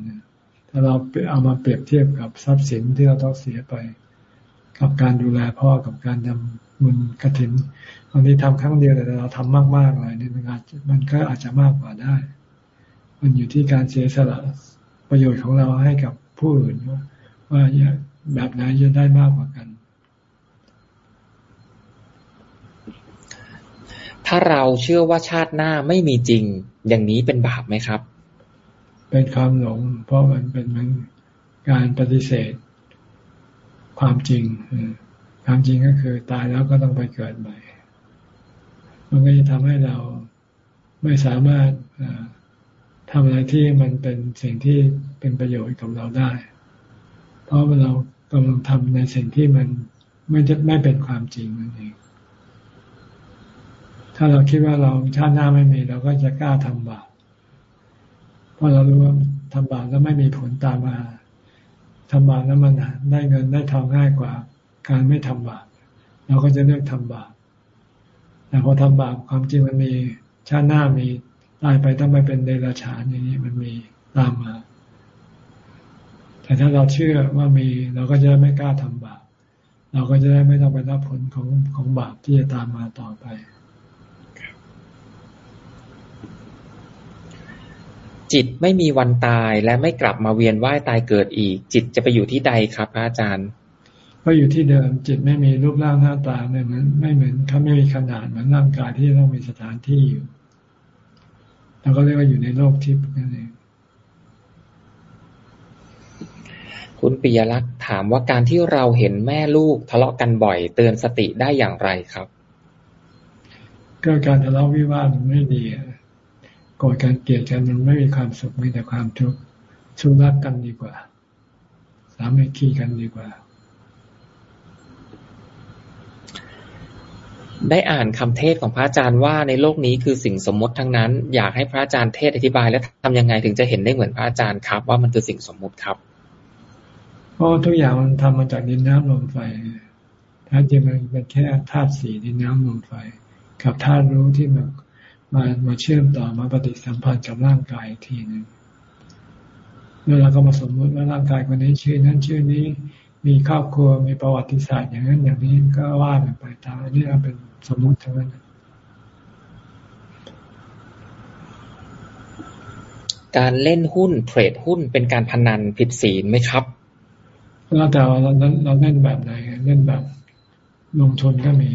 S2: ถ้าเราเอามาเปรียบเทียบกับทรัพย์สินที่เราต้องเสียไป กับการดูแลพ่อกับการทำบุญกระถินบางทีทำครั้งเดียวแต่เราทำมากๆเลยนี่มันอาจมันก็อาจจะมากกว่าได้ มันอยู่ที่การเสียสละประโยชน์ของเราให้กับผู้อื่นว่าว่าแบบไหนจะได้มากกว่ากัน
S1: ถ้าเราเชื่อว่าชาติหน้าไม่มีจริง อย่างนี้เป็นบาปไหมครับ
S2: เป็นความหลง เพราะมันเป็นเหมือนการปฏิเสธ ความจริงความจริงก็คือตายแล้วก็ต้องไปเกิดใหม่ มันก็จะทำให้เราไม่สามารถทำอะไรที่มันเป็นสิ่งที่เป็นประโยชน์กับเราได้ เพราะเรากำลังทำในสิ่งที่มันไม่จะไม่เป็นความจริงนั่นเอง ถ้าเราคิดว่าเราชาติหน้าไม่มีเราก็จะกล้าทำบาป เพราะเรารู้ว่าทำบาปแล้วไม่มีผลตามมา ทำบาปแล้วมันได้เงินได้ทองง่ายกว่า การไม่ทำบาปเราก็จะเลือกทำบาปแต่พอทำบาปความจริงมันมีชาติหน้ามีตายไปต้องไปเป็นเดรัจฉานอย่างนี้มันมีตามมา แต่ถ้าเราเชื่อว่ามีเราก็จะไม่กล้าทำบาปเราก็จะได้ไม่ต้องไปรับผลของของบาปที่จะตามมาต่อไป
S1: จิตไม่มีวันตายและไม่กลับมาเวียนว่ายตายเกิดอีก จิตจะไปอยู่ที่ใดครับพระอาจารย์
S2: ก็อยู่ที่เดิมจิตไม่มีรูปร่างหน้าตาไม่เหมือนไม่เหมือนเขาไม่มีขนาดเหมือนร่างกายที่ต้องมีสถานที่อยู่เราก็เรียกว่าอยู่ในโลกทิพย์นั่นเอง
S1: คุณปิยลักษณ์ถามว่าการที่เราเห็นแม่ลูกทะเลาะกันบ่อย เตือนสติได้อย่างไรครับ
S2: ก็การทะเลาะวิวาทมันไม่ดี โกรธกันเกลียดกันมันไม่มีความสุขมีแต่ความทุกข์ชูรักกันดีกว่า สามัคคีกันดีกว่า
S1: ได้อ่านคำเทศของพระอาจารย์ว่าในโลกนี้คือสิ่งสมมติทั้งนั้น อยากให้พระอาจารย์เทศอธิบายและทำยังไงถึงจะเห็นได้เหมือนพระอาจารย์ครับ ว่ามันคือสิ่งสมมุติครับ
S2: เพราะทุกอย่างมันทำมาจากดินน้ำลมไฟแท้จริงมันเป็นแค่ธาตุสีดินน้ำลมไฟ กับธาตุรู้ที่มา มามาเชื่อมต่อมาปฏิสัมพันธ์กับร่างกายทีหนึ่งแล้วเราก็มาสมมติว่าร่างกายคนนี้ชื่อนั้นชื่อนี้มีครอบครัวมีประวัติศาสตร์อย่างนั้นอย่างนี้ก็ว่ากันไปตามนี่เราเป็นสมมุติเท่านั้น
S1: การเล่นหุ้นเทรดหุ้นเป็นการพนันผิดศีลไหมครับ
S2: แล้วแต่เราเราเล่นแบบไหนเล่นแบบลงทุนก็มี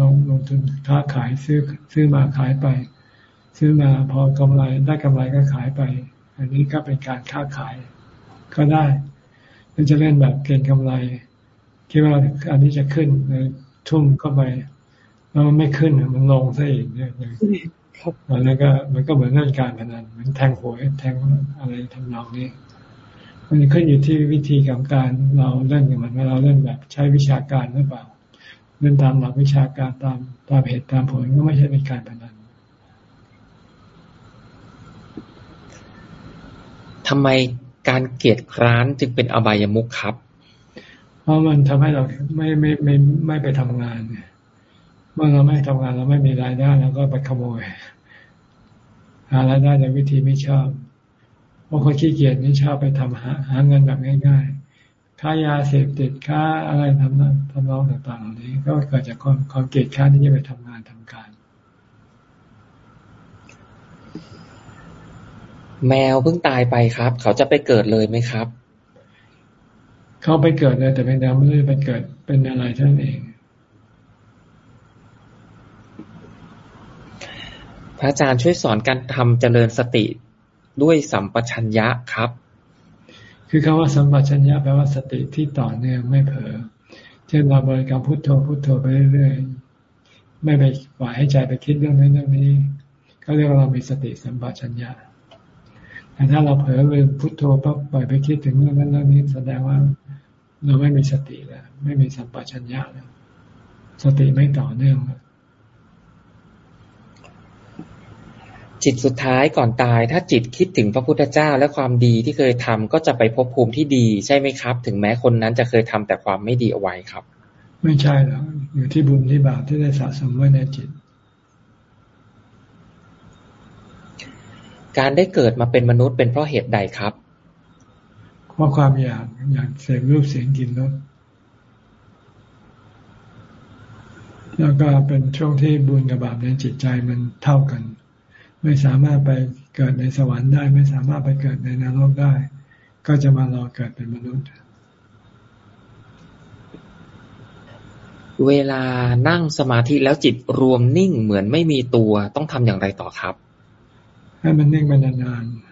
S2: ลงลงทุนค้าขายซื้อซื้อมาขายไป ซื้อมาพอกำไรได้กำไรก็ขายไป อันนี้ก็เป็นการค้าขายก็ได้หรือจะเล่นแบบเก็งกำไร คิดว่าอันนี้จะขึ้นทุ่มเข้าไปแล้วมันไม่ขึ้นมันลงซะอีกเนี่ยมันแล้วก็มันก็เหมือนเล่นการพนันเหมือนแทงหวยแทงอะไรทำนองนี้มันขึ้นอยู่ที่วิธีของการเราเล่นกับมันว่าเราเล่นแบบใช้วิชาการหรือเปล่าเล่นตามหลักวิชาการตามตามเหตุตามผลก็ไม่ใช่เป็นการพนัน
S1: ทำไมการเกียดคร้านจึงเป็นอบายมุขครับ
S2: เพราะมันทำให้เราไม่ไม่ไม่ไม่ไปทำงานเมื่อเราไม่ทำงานเราไม่มีรายได้เราก็ไปขโมยหารายได้ในวิธีไม่ชอบพราะคนขี้เกียจนี่ชอบไปทำหาหาเงินแบบง่ายๆค่ายาเสพติดค่าอะไรทำนั้นทำนองต่างๆเหล่านี้ ก็เกิดจากความความเกลียดข้านที่จะไปทำงานทำการ
S1: แมวเพิ่งตายไปครับ เขาจะไปเกิดเลยไหมครับ
S2: เขาไปเกิดเลยแต่เป็นดาวไม่ได้ไปเกิดเป็นอะไรเท่านั้นเอง
S1: พระอาจารย์ช่วยสอนการทำเจริญสติด้วยสัมปชัญญะครับ
S2: คือคำว่าสัมปชัญญะแปลว่าสติที่ต่อเนื่องไม่เผลอเช่นเราบริกรรมพุทโธพุทโธไปเรื่อยๆไม่ไปปล่อยให้ใจไปคิดเรื่องนั้นเรื่องนี้ ก็เรียกว่าเรามีสติสัมปชัญญะ แต่ถ้าเราเผลอลืมพุทโธปั๊บปล่อยไปคิดถึงเรื่องนั้นเรื่องนี้แสดงว่าเราไม่มีสติแล้ว ไม่มีสัมปชัญญะแล้วสติไม่ต่อเนื่องแล้ว
S1: จิตสุดท้ายก่อนตาย ถ้าจิตคิดถึงพระพุทธเจ้าและความดีที่เคยทำก็จะไปพบภูมิที่ดีใช่ไหมครับ ถึงแม้คนนั้นจะเคยทำแต่ความไม่ดีเอาไว้ครับ
S2: ไม่ใช่หรอกอยู่ที่บุญที่บาปที่ได้สะสมไว้ในจิต
S1: การได้เกิดมาเป็นมนุษย์เป็นเพราะเหตุใดครับ
S2: เพราะความอยากอยากเสพรูปเสียงกินรสแล้วก็เป็นช่วงที่บุญกับบาปในจิตใจมันเท่ากัน ไม่สามารถไปเกิดในสวรรค์ได้ ไม่สามารถไปเกิดในนรกได้ ก็จะมารอเกิดเป็นมนุษย์
S1: เวลานั่งสมาธิแล้วจิตรวมนิ่งเหมือนไม่มีตัวต้องทำอย่างไรต่อครับ
S2: ให้มันนิ่งไปนาน
S1: ๆ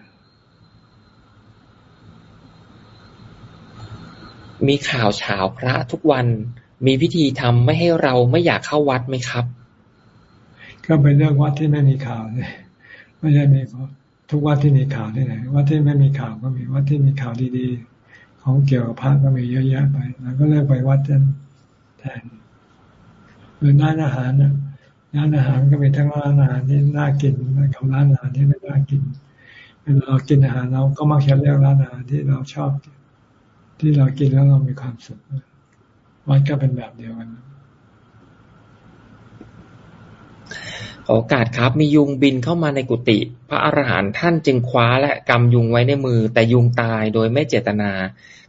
S1: มีข่าวเฉาพระทุกวัน มีพิธีทำไม่ให้เราไม่อยากเข้าวัดไหมครับ
S2: ก็เป็นเรื่องวัดที่ไม่มีข่าวเลยไม่ใช่มีทุกวัดที่มีข่าวที่ไหนวัดที่ไม่มีข่าวก็มีวัดที่มีข่าวดีๆ ของเกี่ยวกับพระก็มีเยอะแยะไป แล้วก็เลือกไปวัดแทนหรือร้านอาหารนะ ร้านอาหารก็มีทั้งร้านอาหารที่น่ากินกับร้านอาหารที่ไม่น่ากินเวลาเรากินอาหารเราก็มักจะเลือกร้านอาหารที่เราชอบ ที่เรากินแล้วเรามีความสุขวัดก็เป็นแบบเดียวกัน
S1: โอกาสครับ มียุงบินเข้ามาในกุฏิพระอรหันต์ท่านจึงคว้าและกำยุงไว้ในมือ แต่ยุงตายโดยไม่เจตนา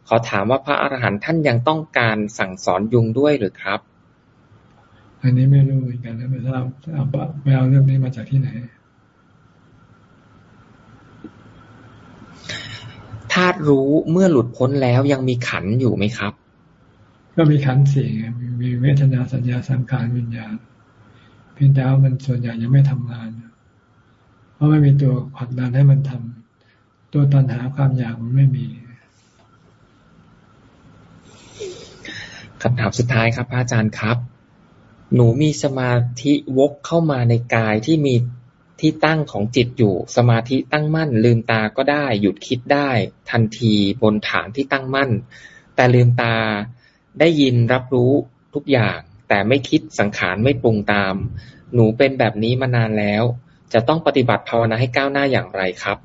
S1: ขอถามว่าพระอรหันต์ท่านยังต้องการสั่งสอนยุงด้วยหรือครับ
S2: อันนี้ไม่รู้เหมือนกันนะไม่ทราบเอาไปเอาเรื่องนี้มาจากที่ไหน
S1: ธาตุรู้เมื่อหลุดพ้นแล้วยังมีขันอยู่ไหมครับ
S2: ก็มีขันสี่มีเวทนาสัญญาสังขารวิญญาณเพียงแต่ว่ามันส่วนใหญ่ยังไม่ทำงาน เพราะไม่มีตัวผลักดันให้มันทำตัวตันหาความอยากมันไม่มี
S1: คำถามสุดท้ายครับ พระอาจารย์ครับ หนูมีสมาธิวกเข้ามาในกายที่มีที่ตั้งของจิตอยู่ สมาธิตั้งมั่น ลืมตาก็ได้ หยุดคิดได้ ทันทีบนฐานที่ตั้งมั่น แต่ลืมตาได้ยินรับรู้ทุกอย่าง แต่ไม่คิดสังขารไม่ปรุงตาม หนูเป็นแบบนี้มานานแล้ว จะต้องปฏิบัติภาวนาให้ก้าวหน้าอย่างไรครับ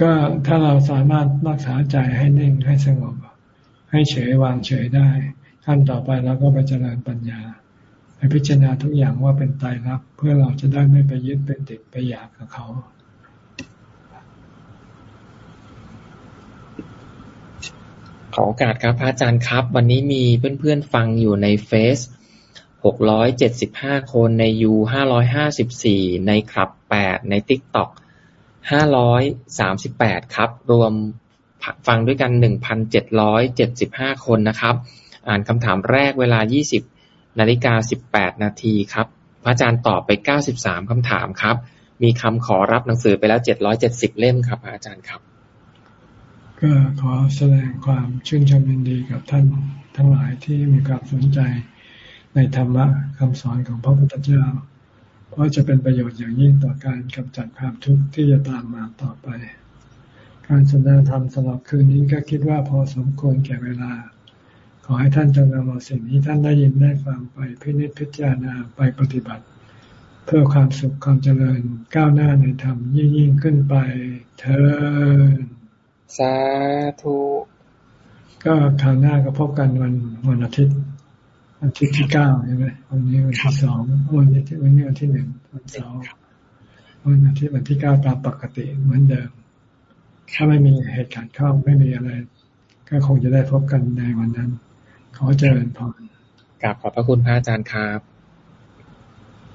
S2: ก็ถ้าเราสามารถรักษาใจให้นิ่งให้สงบ ให้เฉยวางเฉยได้ ขั้นต่อไปเราก็ไปเจริญปัญญาไปพิจารณาทุกอย่างว่าเป็นไตรลักษณ์เพื่อเราจะได้ไม่ไปยึดเป็นติดไปอยากกับเขา
S1: ขอโอกาสครับพระอาจารย์ครับ วันนี้มีเพื่อนๆฟังอยู่ในเฟซหกร้อยเจ็ดสิบห้าคนในยูห้าร้อยห้าสิบสี่ในคลับแปดใน TikTokห้าร้อยสามสิบแปดครับ รวมฟังด้วยกันหนึ่งพันเจ็ดร้อยเจ็ดสิบห้าคนนะครับ อ่านคำถามแรกเวลายี่สิบนาฬิกาสิบแปดนาทีครับ พระอาจารย์ตอบไปเก้าสิบสามคำถามครับ มีคำขอรับหนังสือไปแล้วเจ็ดร้อยเล่มครับพระอาจารย์ครับ
S2: ก็ขอแสดงความชื่นชมยินดีกับท่านทั้งหลายที่มีความสนใจในธรรมะคำสอนของพระพุทธเจ้า เพราะจะเป็นประโยชน์อย่างยิ่งต่อการกำจัดความทุกข์ที่จะตามมาต่อไป การสนทนาธรรมสำหรับคืนนี้ก็คิดว่าพอสมควรแก่เวลา อให้ท่านจงนำเอาสิ่งที่ท่านได้ยินได้ฟังไปพินิจพิจารณาไปปฏิบัติ เพื่อความสุขความเจริญก้าวหน้าในธรรมยิ่งยิ่งขึ้นไปเธอ
S1: สาธุ
S2: ก็คราวหน้าก็พบกันวันวันอาทิตย์วันที่ที่เก้าใช่ไหมวันนี้วันที่สองวันนี้วันนี้วันที่หนึ่งวันเสาร์วันอาทิตย์วันที่เก้าตามปกติเหมือนเดิม ถ้าไม่มีเหตุการณ์เข้าไม่มีอะไร ก็คงจะได้พบกันในวันนั้น ขอเจริญพร
S1: กราบขอบพระคุณพระอาจารย์ครับ